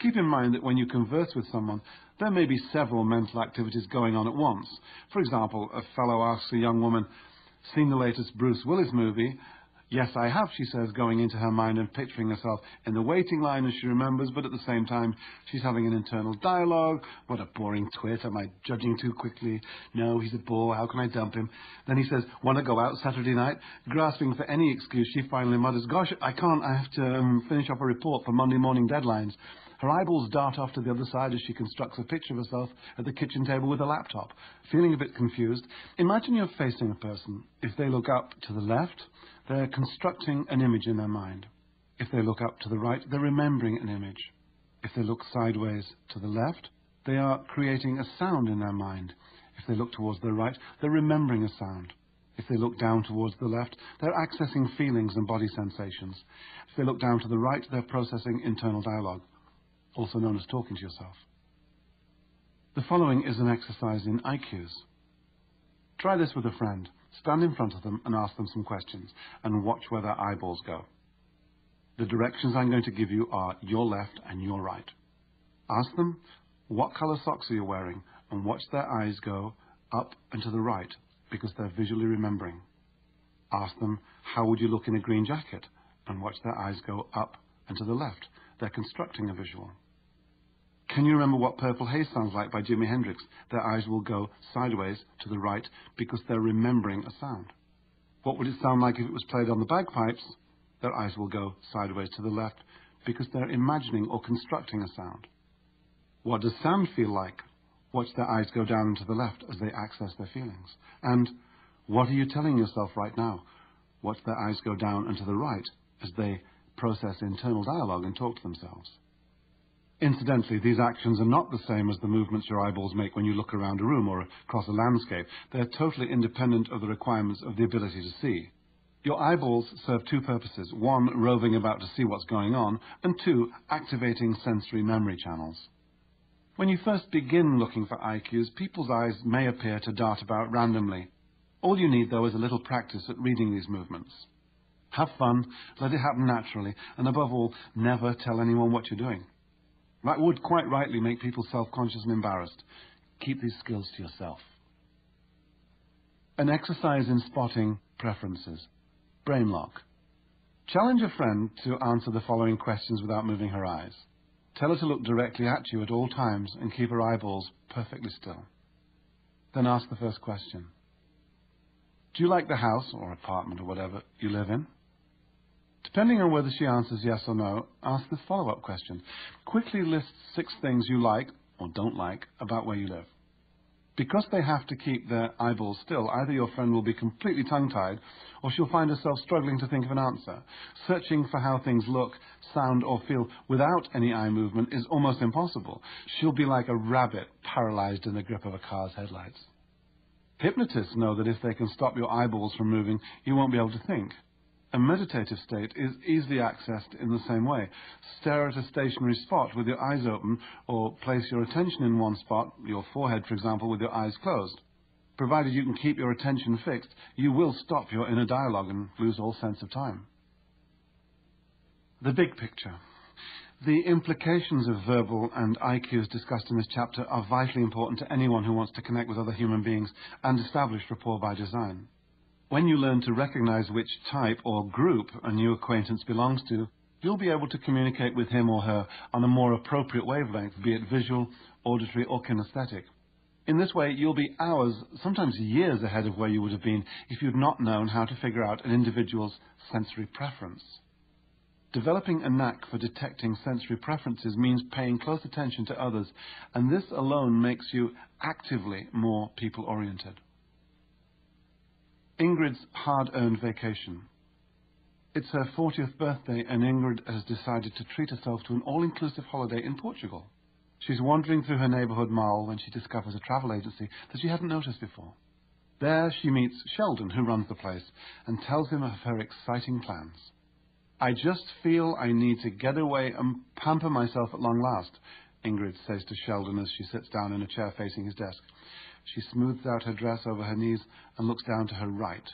Keep in mind that when you converse with someone, there may be several mental activities going on at once. For example, a fellow asks a young woman, seen the latest Bruce Willis movie, Yes, I have, she says, going into her mind and picturing herself in the waiting line as she remembers, but at the same time, she's having an internal dialogue. What a boring twit. Am I judging too quickly? No, he's a bore. How can I dump him? Then he says, Want to go out Saturday night? Grasping for any excuse, she finally mutters, Gosh, I can't. I have to um, finish up a report for Monday morning deadlines. Her eyeballs dart off to the other side as she constructs a picture of herself at the kitchen table with a laptop. Feeling a bit confused, imagine you're facing a person. If they look up to the left, they're constructing an image in their mind. If they look up to the right, they're remembering an image. If they look sideways to the left, they are creating a sound in their mind. If they look towards the right, they're remembering a sound. If they look down towards the left, they're accessing feelings and body sensations. If they look down to the right, they're processing internal dialogue, also known as talking to yourself. The following is an exercise in eye cues. Try this with a friend. Stand in front of them and ask them some questions, and watch where their eyeballs go. The directions I'm going to give you are your left and your right. Ask them, what colour socks are you wearing? And watch their eyes go up and to the right, because they're visually remembering. Ask them, how would you look in a green jacket? And watch their eyes go up and to the left. They're constructing a visual. Can you remember what Purple Haze sounds like by Jimi Hendrix? Their eyes will go sideways to the right because they're remembering a sound. What would it sound like if it was played on the bagpipes? Their eyes will go sideways to the left because they're imagining or constructing a sound. What does sound feel like? Watch their eyes go down to the left as they access their feelings. And what are you telling yourself right now? Watch their eyes go down and to the right as they process internal dialogue and talk to themselves. Incidentally, these actions are not the same as the movements your eyeballs make when you look around a room or across a landscape. They are totally independent of the requirements of the ability to see. Your eyeballs serve two purposes. One, roving about to see what's going on, and two, activating sensory memory channels. When you first begin looking for eye cues, people's eyes may appear to dart about randomly. All you need, though, is a little practice at reading these movements. Have fun, let it happen naturally, and above all, never tell anyone what you're doing. That would quite rightly make people self-conscious and embarrassed. Keep these skills to yourself. An exercise in spotting preferences. Brain lock. Challenge a friend to answer the following questions without moving her eyes. Tell her to look directly at you at all times and keep her eyeballs perfectly still. Then ask the first question. Do you like the house or apartment or whatever you live in? Depending on whether she answers yes or no, ask the follow-up question. Quickly list six things you like or don't like about where you live. Because they have to keep their eyeballs still, either your friend will be completely tongue-tied or she'll find herself struggling to think of an answer. Searching for how things look, sound or feel without any eye movement is almost impossible. She'll be like a rabbit paralyzed in the grip of a car's headlights. Hypnotists know that if they can stop your eyeballs from moving, you won't be able to think. A meditative state is easily accessed in the same way. Stare at a stationary spot with your eyes open, or place your attention in one spot, your forehead for example, with your eyes closed. Provided you can keep your attention fixed, you will stop your inner dialogue and lose all sense of time. The big picture. The implications of verbal and cues discussed in this chapter are vitally important to anyone who wants to connect with other human beings and establish rapport by design. When you learn to recognize which type or group a new acquaintance belongs to, you'll be able to communicate with him or her on a more appropriate wavelength, be it visual, auditory, or kinesthetic. In this way, you'll be hours, sometimes years ahead of where you would have been if you'd not known how to figure out an individual's sensory preference. Developing a knack for detecting sensory preferences means paying close attention to others, and this alone makes you actively more people oriented. Ingrid's hard-earned vacation. It's her 40th birthday and Ingrid has decided to treat herself to an all-inclusive holiday in Portugal. She's wandering through her neighbourhood mall when she discovers a travel agency that she hadn't noticed before. There she meets Sheldon, who runs the place, and tells him of her exciting plans. I just feel I need to get away and pamper myself at long last, Ingrid says to Sheldon as she sits down in a chair facing his desk. She smooths out her dress over her knees and looks down to her right.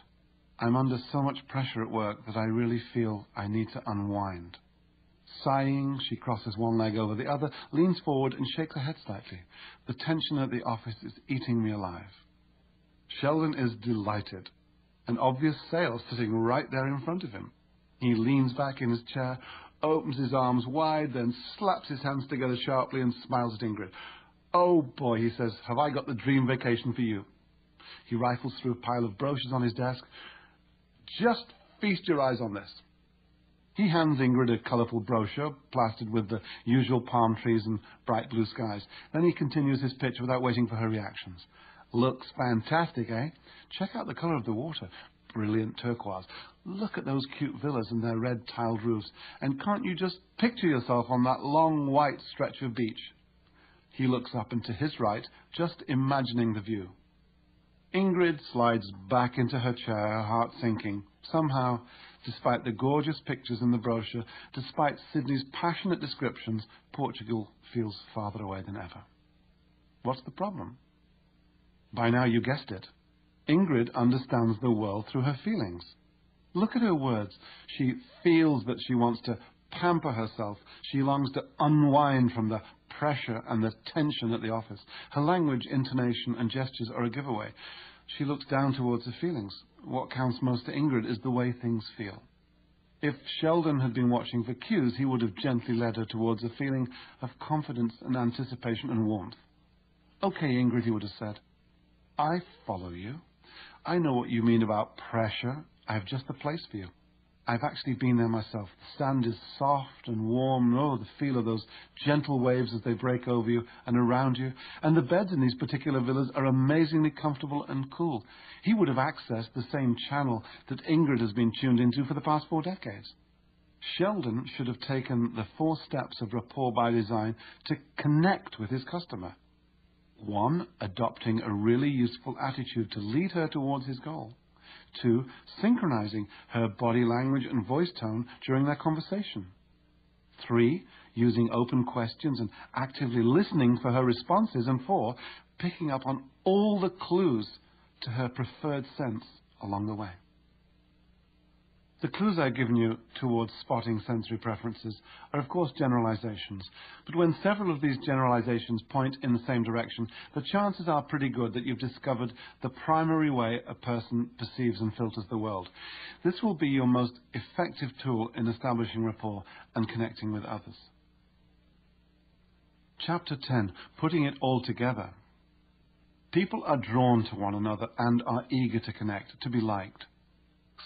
I'm under so much pressure at work that I really feel I need to unwind. Sighing, she crosses one leg over the other, leans forward and shakes her head slightly. The tension at the office is eating me alive. Sheldon is delighted. An obvious sale sitting right there in front of him. He leans back in his chair, opens his arms wide, then slaps his hands together sharply and smiles at Ingrid. Oh boy, he says, have I got the dream vacation for you. He rifles through a pile of brochures on his desk. Just feast your eyes on this. He hands Ingrid a colourful brochure plastered with the usual palm trees and bright blue skies. Then he continues his pitch without waiting for her reactions. Looks fantastic, eh? Check out the colour of the water. Brilliant turquoise. Look at those cute villas and their red tiled roofs. And can't you just picture yourself on that long white stretch of beach? He looks up and to his right, just imagining the view. Ingrid slides back into her chair, her heart sinking. Somehow, despite the gorgeous pictures in the brochure, despite Sydney's passionate descriptions, Portugal feels farther away than ever. What's the problem? By now you guessed it. Ingrid understands the world through her feelings. Look at her words. She feels that she wants to pamper herself. She longs to unwind from the pressure and the tension at the office. Her language, intonation, and gestures are a giveaway. She looks down towards her feelings. What counts most to Ingrid is the way things feel. If Sheldon had been watching for cues, he would have gently led her towards a feeling of confidence and anticipation and warmth. Okay, Ingrid, he would have said. I follow you. I know what you mean about pressure. I have just the place for you. I've actually been there myself. The sand is soft and warm. Oh, the feel of those gentle waves as they break over you and around you. And the beds in these particular villas are amazingly comfortable and cool. He would have accessed the same channel that Ingrid has been tuned into for the past four decades. Sheldon should have taken the four steps of rapport by design to connect with his customer. One, adopting a really useful attitude to lead her towards his goal. Two, synchronizing her body language and voice tone during their conversation. Three, using open questions and actively listening for her responses. And four, picking up on all the clues to her preferred sense along the way. The clues I've given you towards spotting sensory preferences are of course generalizations, but when several of these generalizations point in the same direction, the chances are pretty good that you've discovered the primary way a person perceives and filters the world. This will be your most effective tool in establishing rapport and connecting with others. Chapter 10 Putting it all together. People are drawn to one another and are eager to connect, to be liked.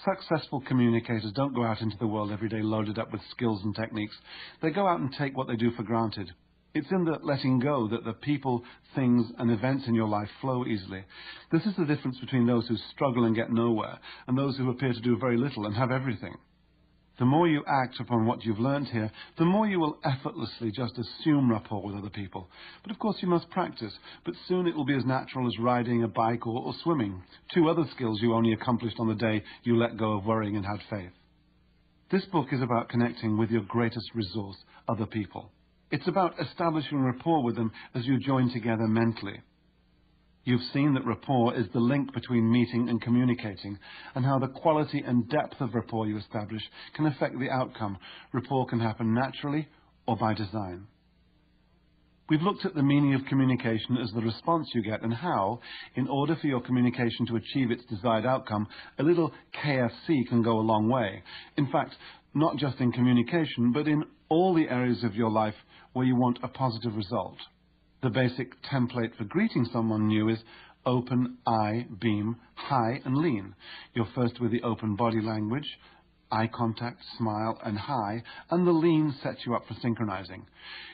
Successful communicators don't go out into the world every day loaded up with skills and techniques. They go out and take what they do for granted. It's in the letting go that the people, things, and events in your life flow easily. This is the difference between those who struggle and get nowhere and those who appear to do very little and have everything. The more you act upon what you've learned here, the more you will effortlessly just assume rapport with other people. But of course you must practice, but soon it will be as natural as riding a bike or, or swimming, two other skills you only accomplished on the day you let go of worrying and had faith. This book is about connecting with your greatest resource, other people. It's about establishing rapport with them as you join together mentally. You've seen that rapport is the link between meeting and communicating, and how the quality and depth of rapport you establish can affect the outcome. Rapport can happen naturally or by design. We've looked at the meaning of communication as the response you get and how, in order for your communication to achieve its desired outcome, a little KFC can go a long way. In fact, not just in communication, but in all the areas of your life where you want a positive result. The basic template for greeting someone new is open, eye, beam, high, and lean. You're first with the open body language, eye contact, smile, and high, and the lean sets you up for synchronizing.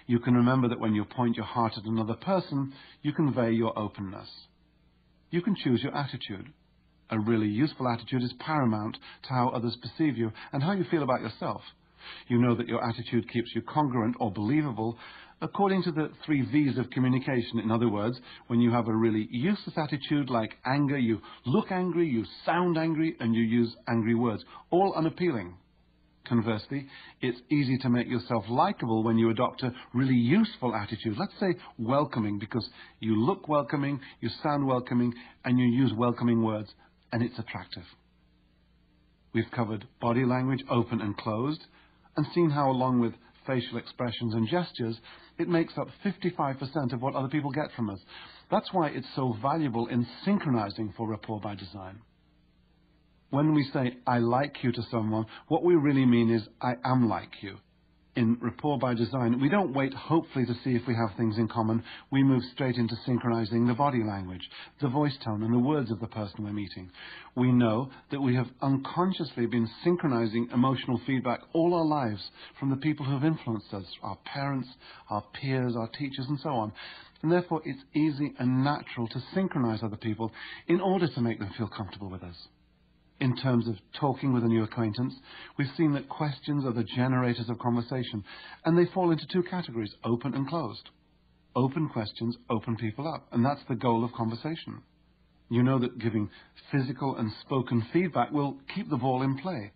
You can remember that when you point your heart at another person, you convey your openness. You can choose your attitude. A really useful attitude is paramount to how others perceive you and how you feel about yourself. You know that your attitude keeps you congruent or believable according to the three V's of communication. In other words, when you have a really useless attitude like anger, you look angry, you sound angry, and you use angry words, all unappealing. Conversely, it's easy to make yourself likable when you adopt a really useful attitude. Let's say welcoming, because you look welcoming, you sound welcoming, and you use welcoming words, and it's attractive. We've covered body language, open and closed, and seen how, along with facial expressions and gestures, it makes up 55% of what other people get from us. That's why it's so valuable in synchronizing for rapport by design. When we say, I like you to someone, what we really mean is, I am like you in Rapport by Design, we don't wait hopefully to see if we have things in common. We move straight into synchronizing the body language, the voice tone, and the words of the person we're meeting. We know that we have unconsciously been synchronizing emotional feedback all our lives from the people who have influenced us, our parents, our peers, our teachers, and so on. And therefore, it's easy and natural to synchronize other people in order to make them feel comfortable with us in terms of talking with a new acquaintance, we've seen that questions are the generators of conversation, and they fall into two categories, open and closed. Open questions open people up, and that's the goal of conversation. You know that giving physical and spoken feedback will keep the ball in play.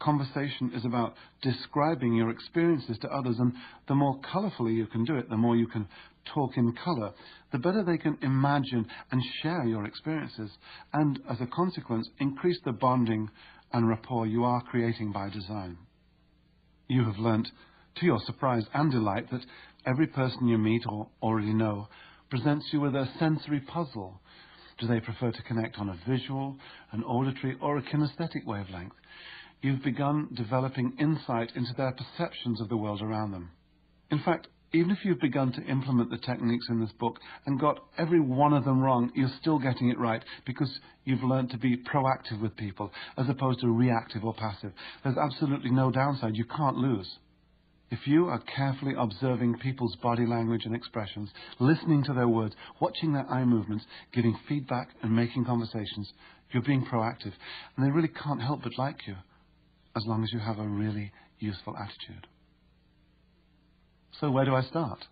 Conversation is about describing your experiences to others, and the more colourfully you can do it, the more you can talk in colour, the better they can imagine and share your experiences, and as a consequence, increase the bonding and rapport you are creating by design. You have learnt, to your surprise and delight, that every person you meet or already know presents you with a sensory puzzle. Do they prefer to connect on a visual, an auditory, or a kinesthetic wavelength? You've begun developing insight into their perceptions of the world around them. In fact, even if you've begun to implement the techniques in this book and got every one of them wrong, you're still getting it right because you've learned to be proactive with people as opposed to reactive or passive. There's absolutely no downside. You can't lose. If you are carefully observing people's body language and expressions, listening to their words, watching their eye movements, giving feedback and making conversations, you're being proactive. And they really can't help but like you as long as you have a really useful attitude. So where do I start?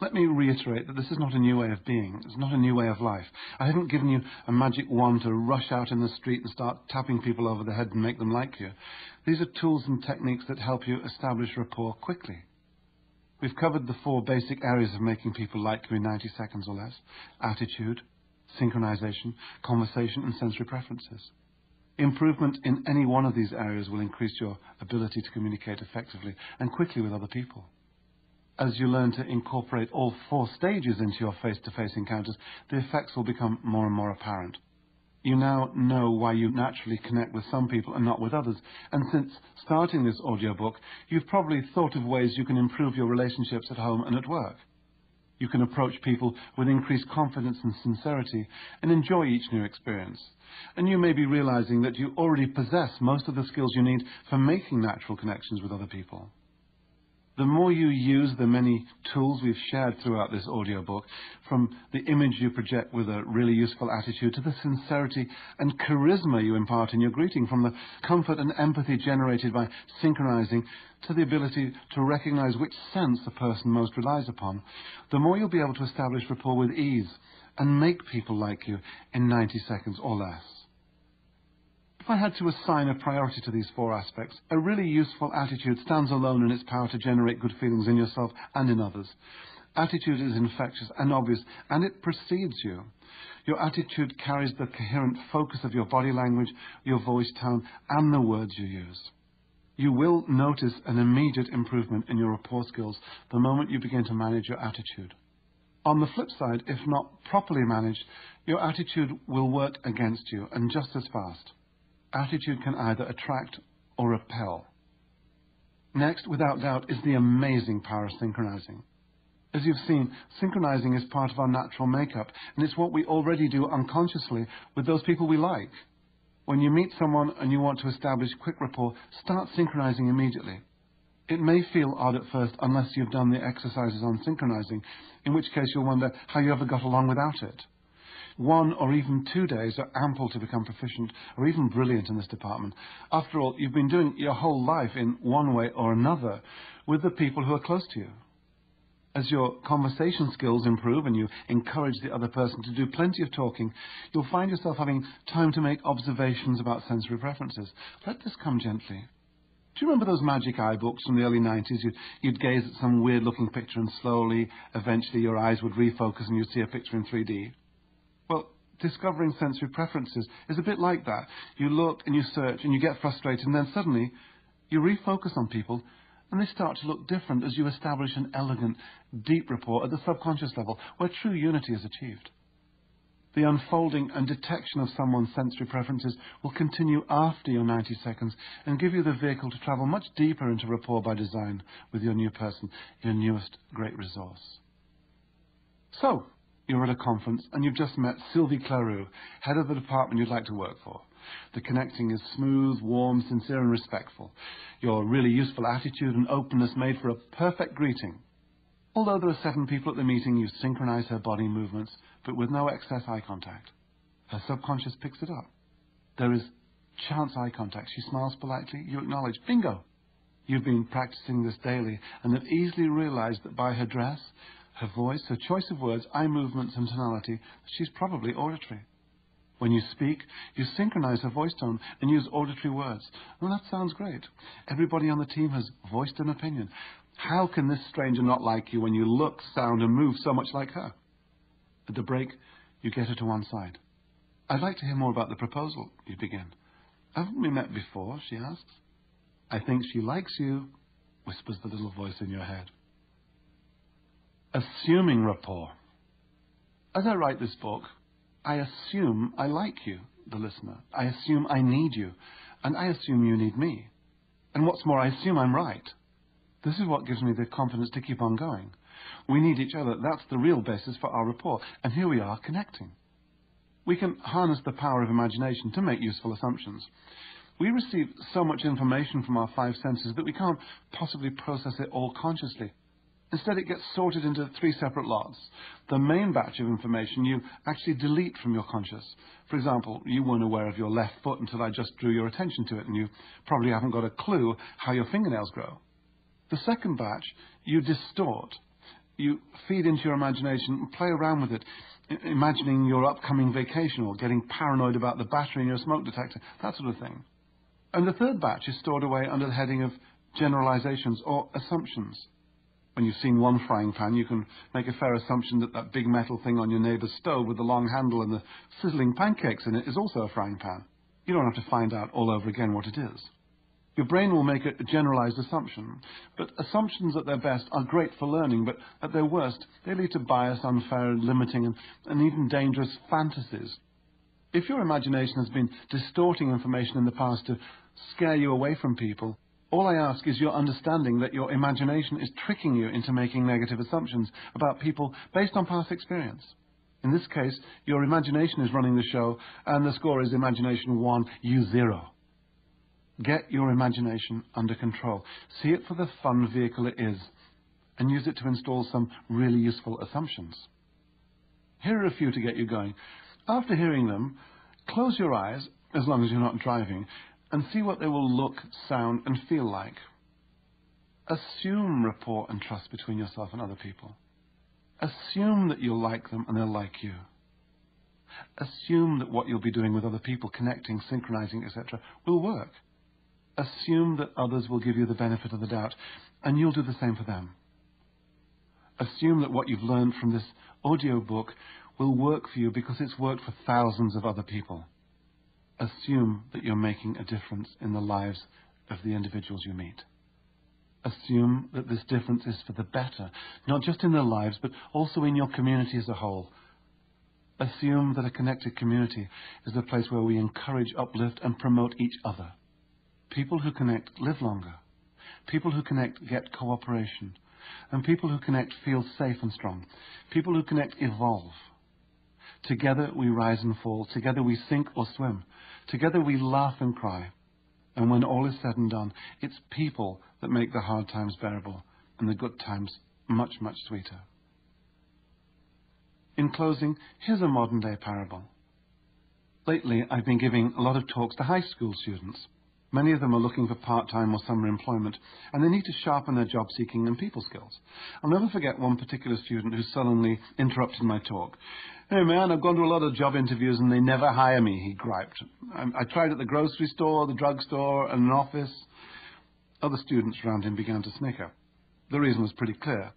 Let me reiterate that this is not a new way of being. It's not a new way of life. I haven't given you a magic wand to rush out in the street and start tapping people over the head and make them like you. These are tools and techniques that help you establish rapport quickly. We've covered the four basic areas of making people like you in 90 seconds or less. Attitude, synchronization, conversation, and sensory preferences. Improvement in any one of these areas will increase your ability to communicate effectively and quickly with other people. As you learn to incorporate all four stages into your face-to-face encounters, the effects will become more and more apparent. You now know why you naturally connect with some people and not with others. And since starting this audiobook, you've probably thought of ways you can improve your relationships at home and at work. You can approach people with increased confidence and sincerity and enjoy each new experience. And you may be realizing that you already possess most of the skills you need for making natural connections with other people. The more you use the many tools we've shared throughout this audiobook, from the image you project with a really useful attitude to the sincerity and charisma you impart in your greeting, from the comfort and empathy generated by synchronizing to the ability to recognize which sense a person most relies upon, the more you'll be able to establish rapport with ease and make people like you in 90 seconds or less. If I had to assign a priority to these four aspects, a really useful attitude stands alone in its power to generate good feelings in yourself and in others. Attitude is infectious and obvious, and it precedes you. Your attitude carries the coherent focus of your body language, your voice tone, and the words you use. You will notice an immediate improvement in your rapport skills the moment you begin to manage your attitude. On the flip side, if not properly managed, your attitude will work against you, and just as fast. Attitude can either attract or repel. Next, without doubt, is the amazing power of synchronizing. As you've seen, synchronizing is part of our natural makeup, and it's what we already do unconsciously with those people we like. When you meet someone and you want to establish quick rapport, start synchronizing immediately. It may feel odd at first unless you've done the exercises on synchronizing, in which case you'll wonder how you ever got along without it. One or even two days are ample to become proficient or even brilliant in this department. After all, you've been doing your whole life in one way or another with the people who are close to you. As your conversation skills improve and you encourage the other person to do plenty of talking, you'll find yourself having time to make observations about sensory preferences. Let this come gently. Do you remember those magic eye books from the early 90s? You'd, you'd gaze at some weird looking picture and slowly, eventually, your eyes would refocus and you'd see a picture in 3D. Discovering sensory preferences is a bit like that. You look and you search and you get frustrated and then suddenly you refocus on people and they start to look different as you establish an elegant, deep rapport at the subconscious level where true unity is achieved. The unfolding and detection of someone's sensory preferences will continue after your 90 seconds and give you the vehicle to travel much deeper into rapport by design with your new person, your newest great resource. So, you're at a conference and you've just met Sylvie Claroux, head of the department you'd like to work for. The connecting is smooth, warm, sincere, and respectful. Your really useful attitude and openness made for a perfect greeting. Although there are seven people at the meeting, you synchronize her body movements, but with no excess eye contact. Her subconscious picks it up. There is chance eye contact. She smiles politely. You acknowledge. Bingo! You've been practicing this daily and have easily realized that by her dress, her voice, her choice of words, eye movements, and tonality, she's probably auditory. When you speak, you synchronize her voice tone and use auditory words. Well, that sounds great. Everybody on the team has voiced an opinion. How can this stranger not like you when you look, sound, and move so much like her? At the break, you get her to one side. I'd like to hear more about the proposal, you begin. Haven't we met before? she asks. I think she likes you, whispers the little voice in your head. Assuming rapport. As I write this book, I assume I like you, the listener. I assume I need you. And I assume you need me. And what's more, I assume I'm right. This is what gives me the confidence to keep on going. We need each other. That's the real basis for our rapport. And here we are connecting. We can harness the power of imagination to make useful assumptions. We receive so much information from our five senses that we can't possibly process it all consciously. Instead, it gets sorted into three separate lots. The main batch of information you actually delete from your conscious. For example, you weren't aware of your left foot until I just drew your attention to it, and you probably haven't got a clue how your fingernails grow. The second batch you distort. You feed into your imagination play around with it, imagining your upcoming vacation or getting paranoid about the battery in your smoke detector, that sort of thing. And the third batch is stored away under the heading of generalizations or assumptions. When you've seen one frying pan, you can make a fair assumption that that big metal thing on your neighbour's stove with the long handle and the sizzling pancakes in it is also a frying pan. You don't have to find out all over again what it is. Your brain will make a generalized assumption, but assumptions at their best are great for learning, but at their worst, they lead to bias, unfair, limiting, and, and even dangerous fantasies. If your imagination has been distorting information in the past to scare you away from people, all I ask is your understanding that your imagination is tricking you into making negative assumptions about people based on past experience. In this case, your imagination is running the show, and the score is imagination 1, you 0. Get your imagination under control. See it for the fun vehicle it is, and use it to install some really useful assumptions. Here are a few to get you going. After hearing them, close your eyes, as long as you're not driving, and see what they will look, sound, and feel like. Assume rapport and trust between yourself and other people. Assume that you'll like them and they'll like you. Assume that what you'll be doing with other people, connecting, synchronizing, etc., will work. Assume that others will give you the benefit of the doubt, and you'll do the same for them. Assume that what you've learned from this audio book will work for you because it's worked for thousands of other people. Assume that you're making a difference in the lives of the individuals you meet. Assume that this difference is for the better, not just in their lives, but also in your community as a whole. Assume that a connected community is a place where we encourage, uplift, and promote each other. People who connect live longer. People who connect get cooperation. And people who connect feel safe and strong. People who connect evolve. Together we rise and fall. Together we sink or swim. Together we laugh and cry. And when all is said and done, it's people that make the hard times bearable and the good times much, much sweeter. In closing, here's a modern day parable. Lately, I've been giving a lot of talks to high school students. Many of them are looking for part-time or summer employment, and they need to sharpen their job seeking and people skills. I'll never forget one particular student who sullenly interrupted my talk. Hey man, I've gone to a lot of job interviews and they never hire me, he griped. I, I tried at the grocery store, the drugstore, and an office. Other students around him began to snicker. The reason was pretty clear.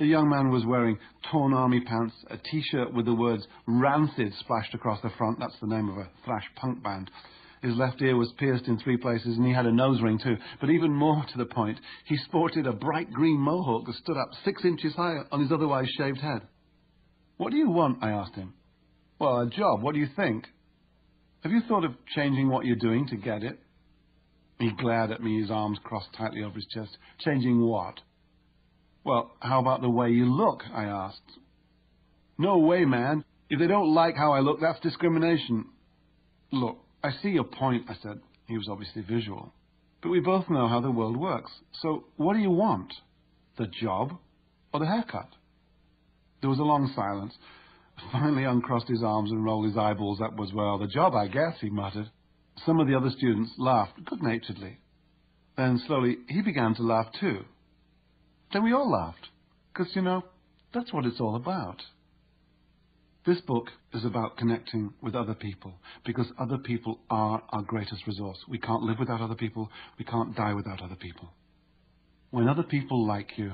The young man was wearing torn army pants, a t-shirt with the words Rancid splashed across the front. That's the name of a thrash punk band. His left ear was pierced in three places and he had a nose ring too. But even more to the point, he sported a bright green mohawk that stood up six inches high on his otherwise shaved head. What do you want? I asked him. Well, a job. What do you think? Have you thought of changing what you're doing to get it? He glared at me, his arms crossed tightly over his chest. Changing what? Well, how about the way you look? I asked. No way, man. If they don't like how I look, that's discrimination. Look, I see your point, I said. He was obviously visual. But we both know how the world works. So what do you want? The job or the haircut? There was a long silence. Finally uncrossed his arms and rolled his eyeballs upwards. Well, the job, I guess, he muttered. Some of the other students laughed good-naturedly. Then slowly he began to laugh too. Then we all laughed. Because, you know, that's what it's all about. This book is about connecting with other people because other people are our greatest resource. We can't live without other people. We can't die without other people. When other people like you,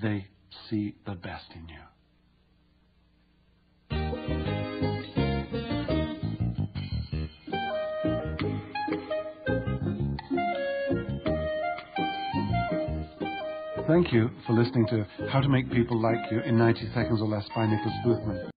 they see the best in you. Thank you for listening to How to Make People Like You in 90 Seconds or Less by Nicholas Boothman.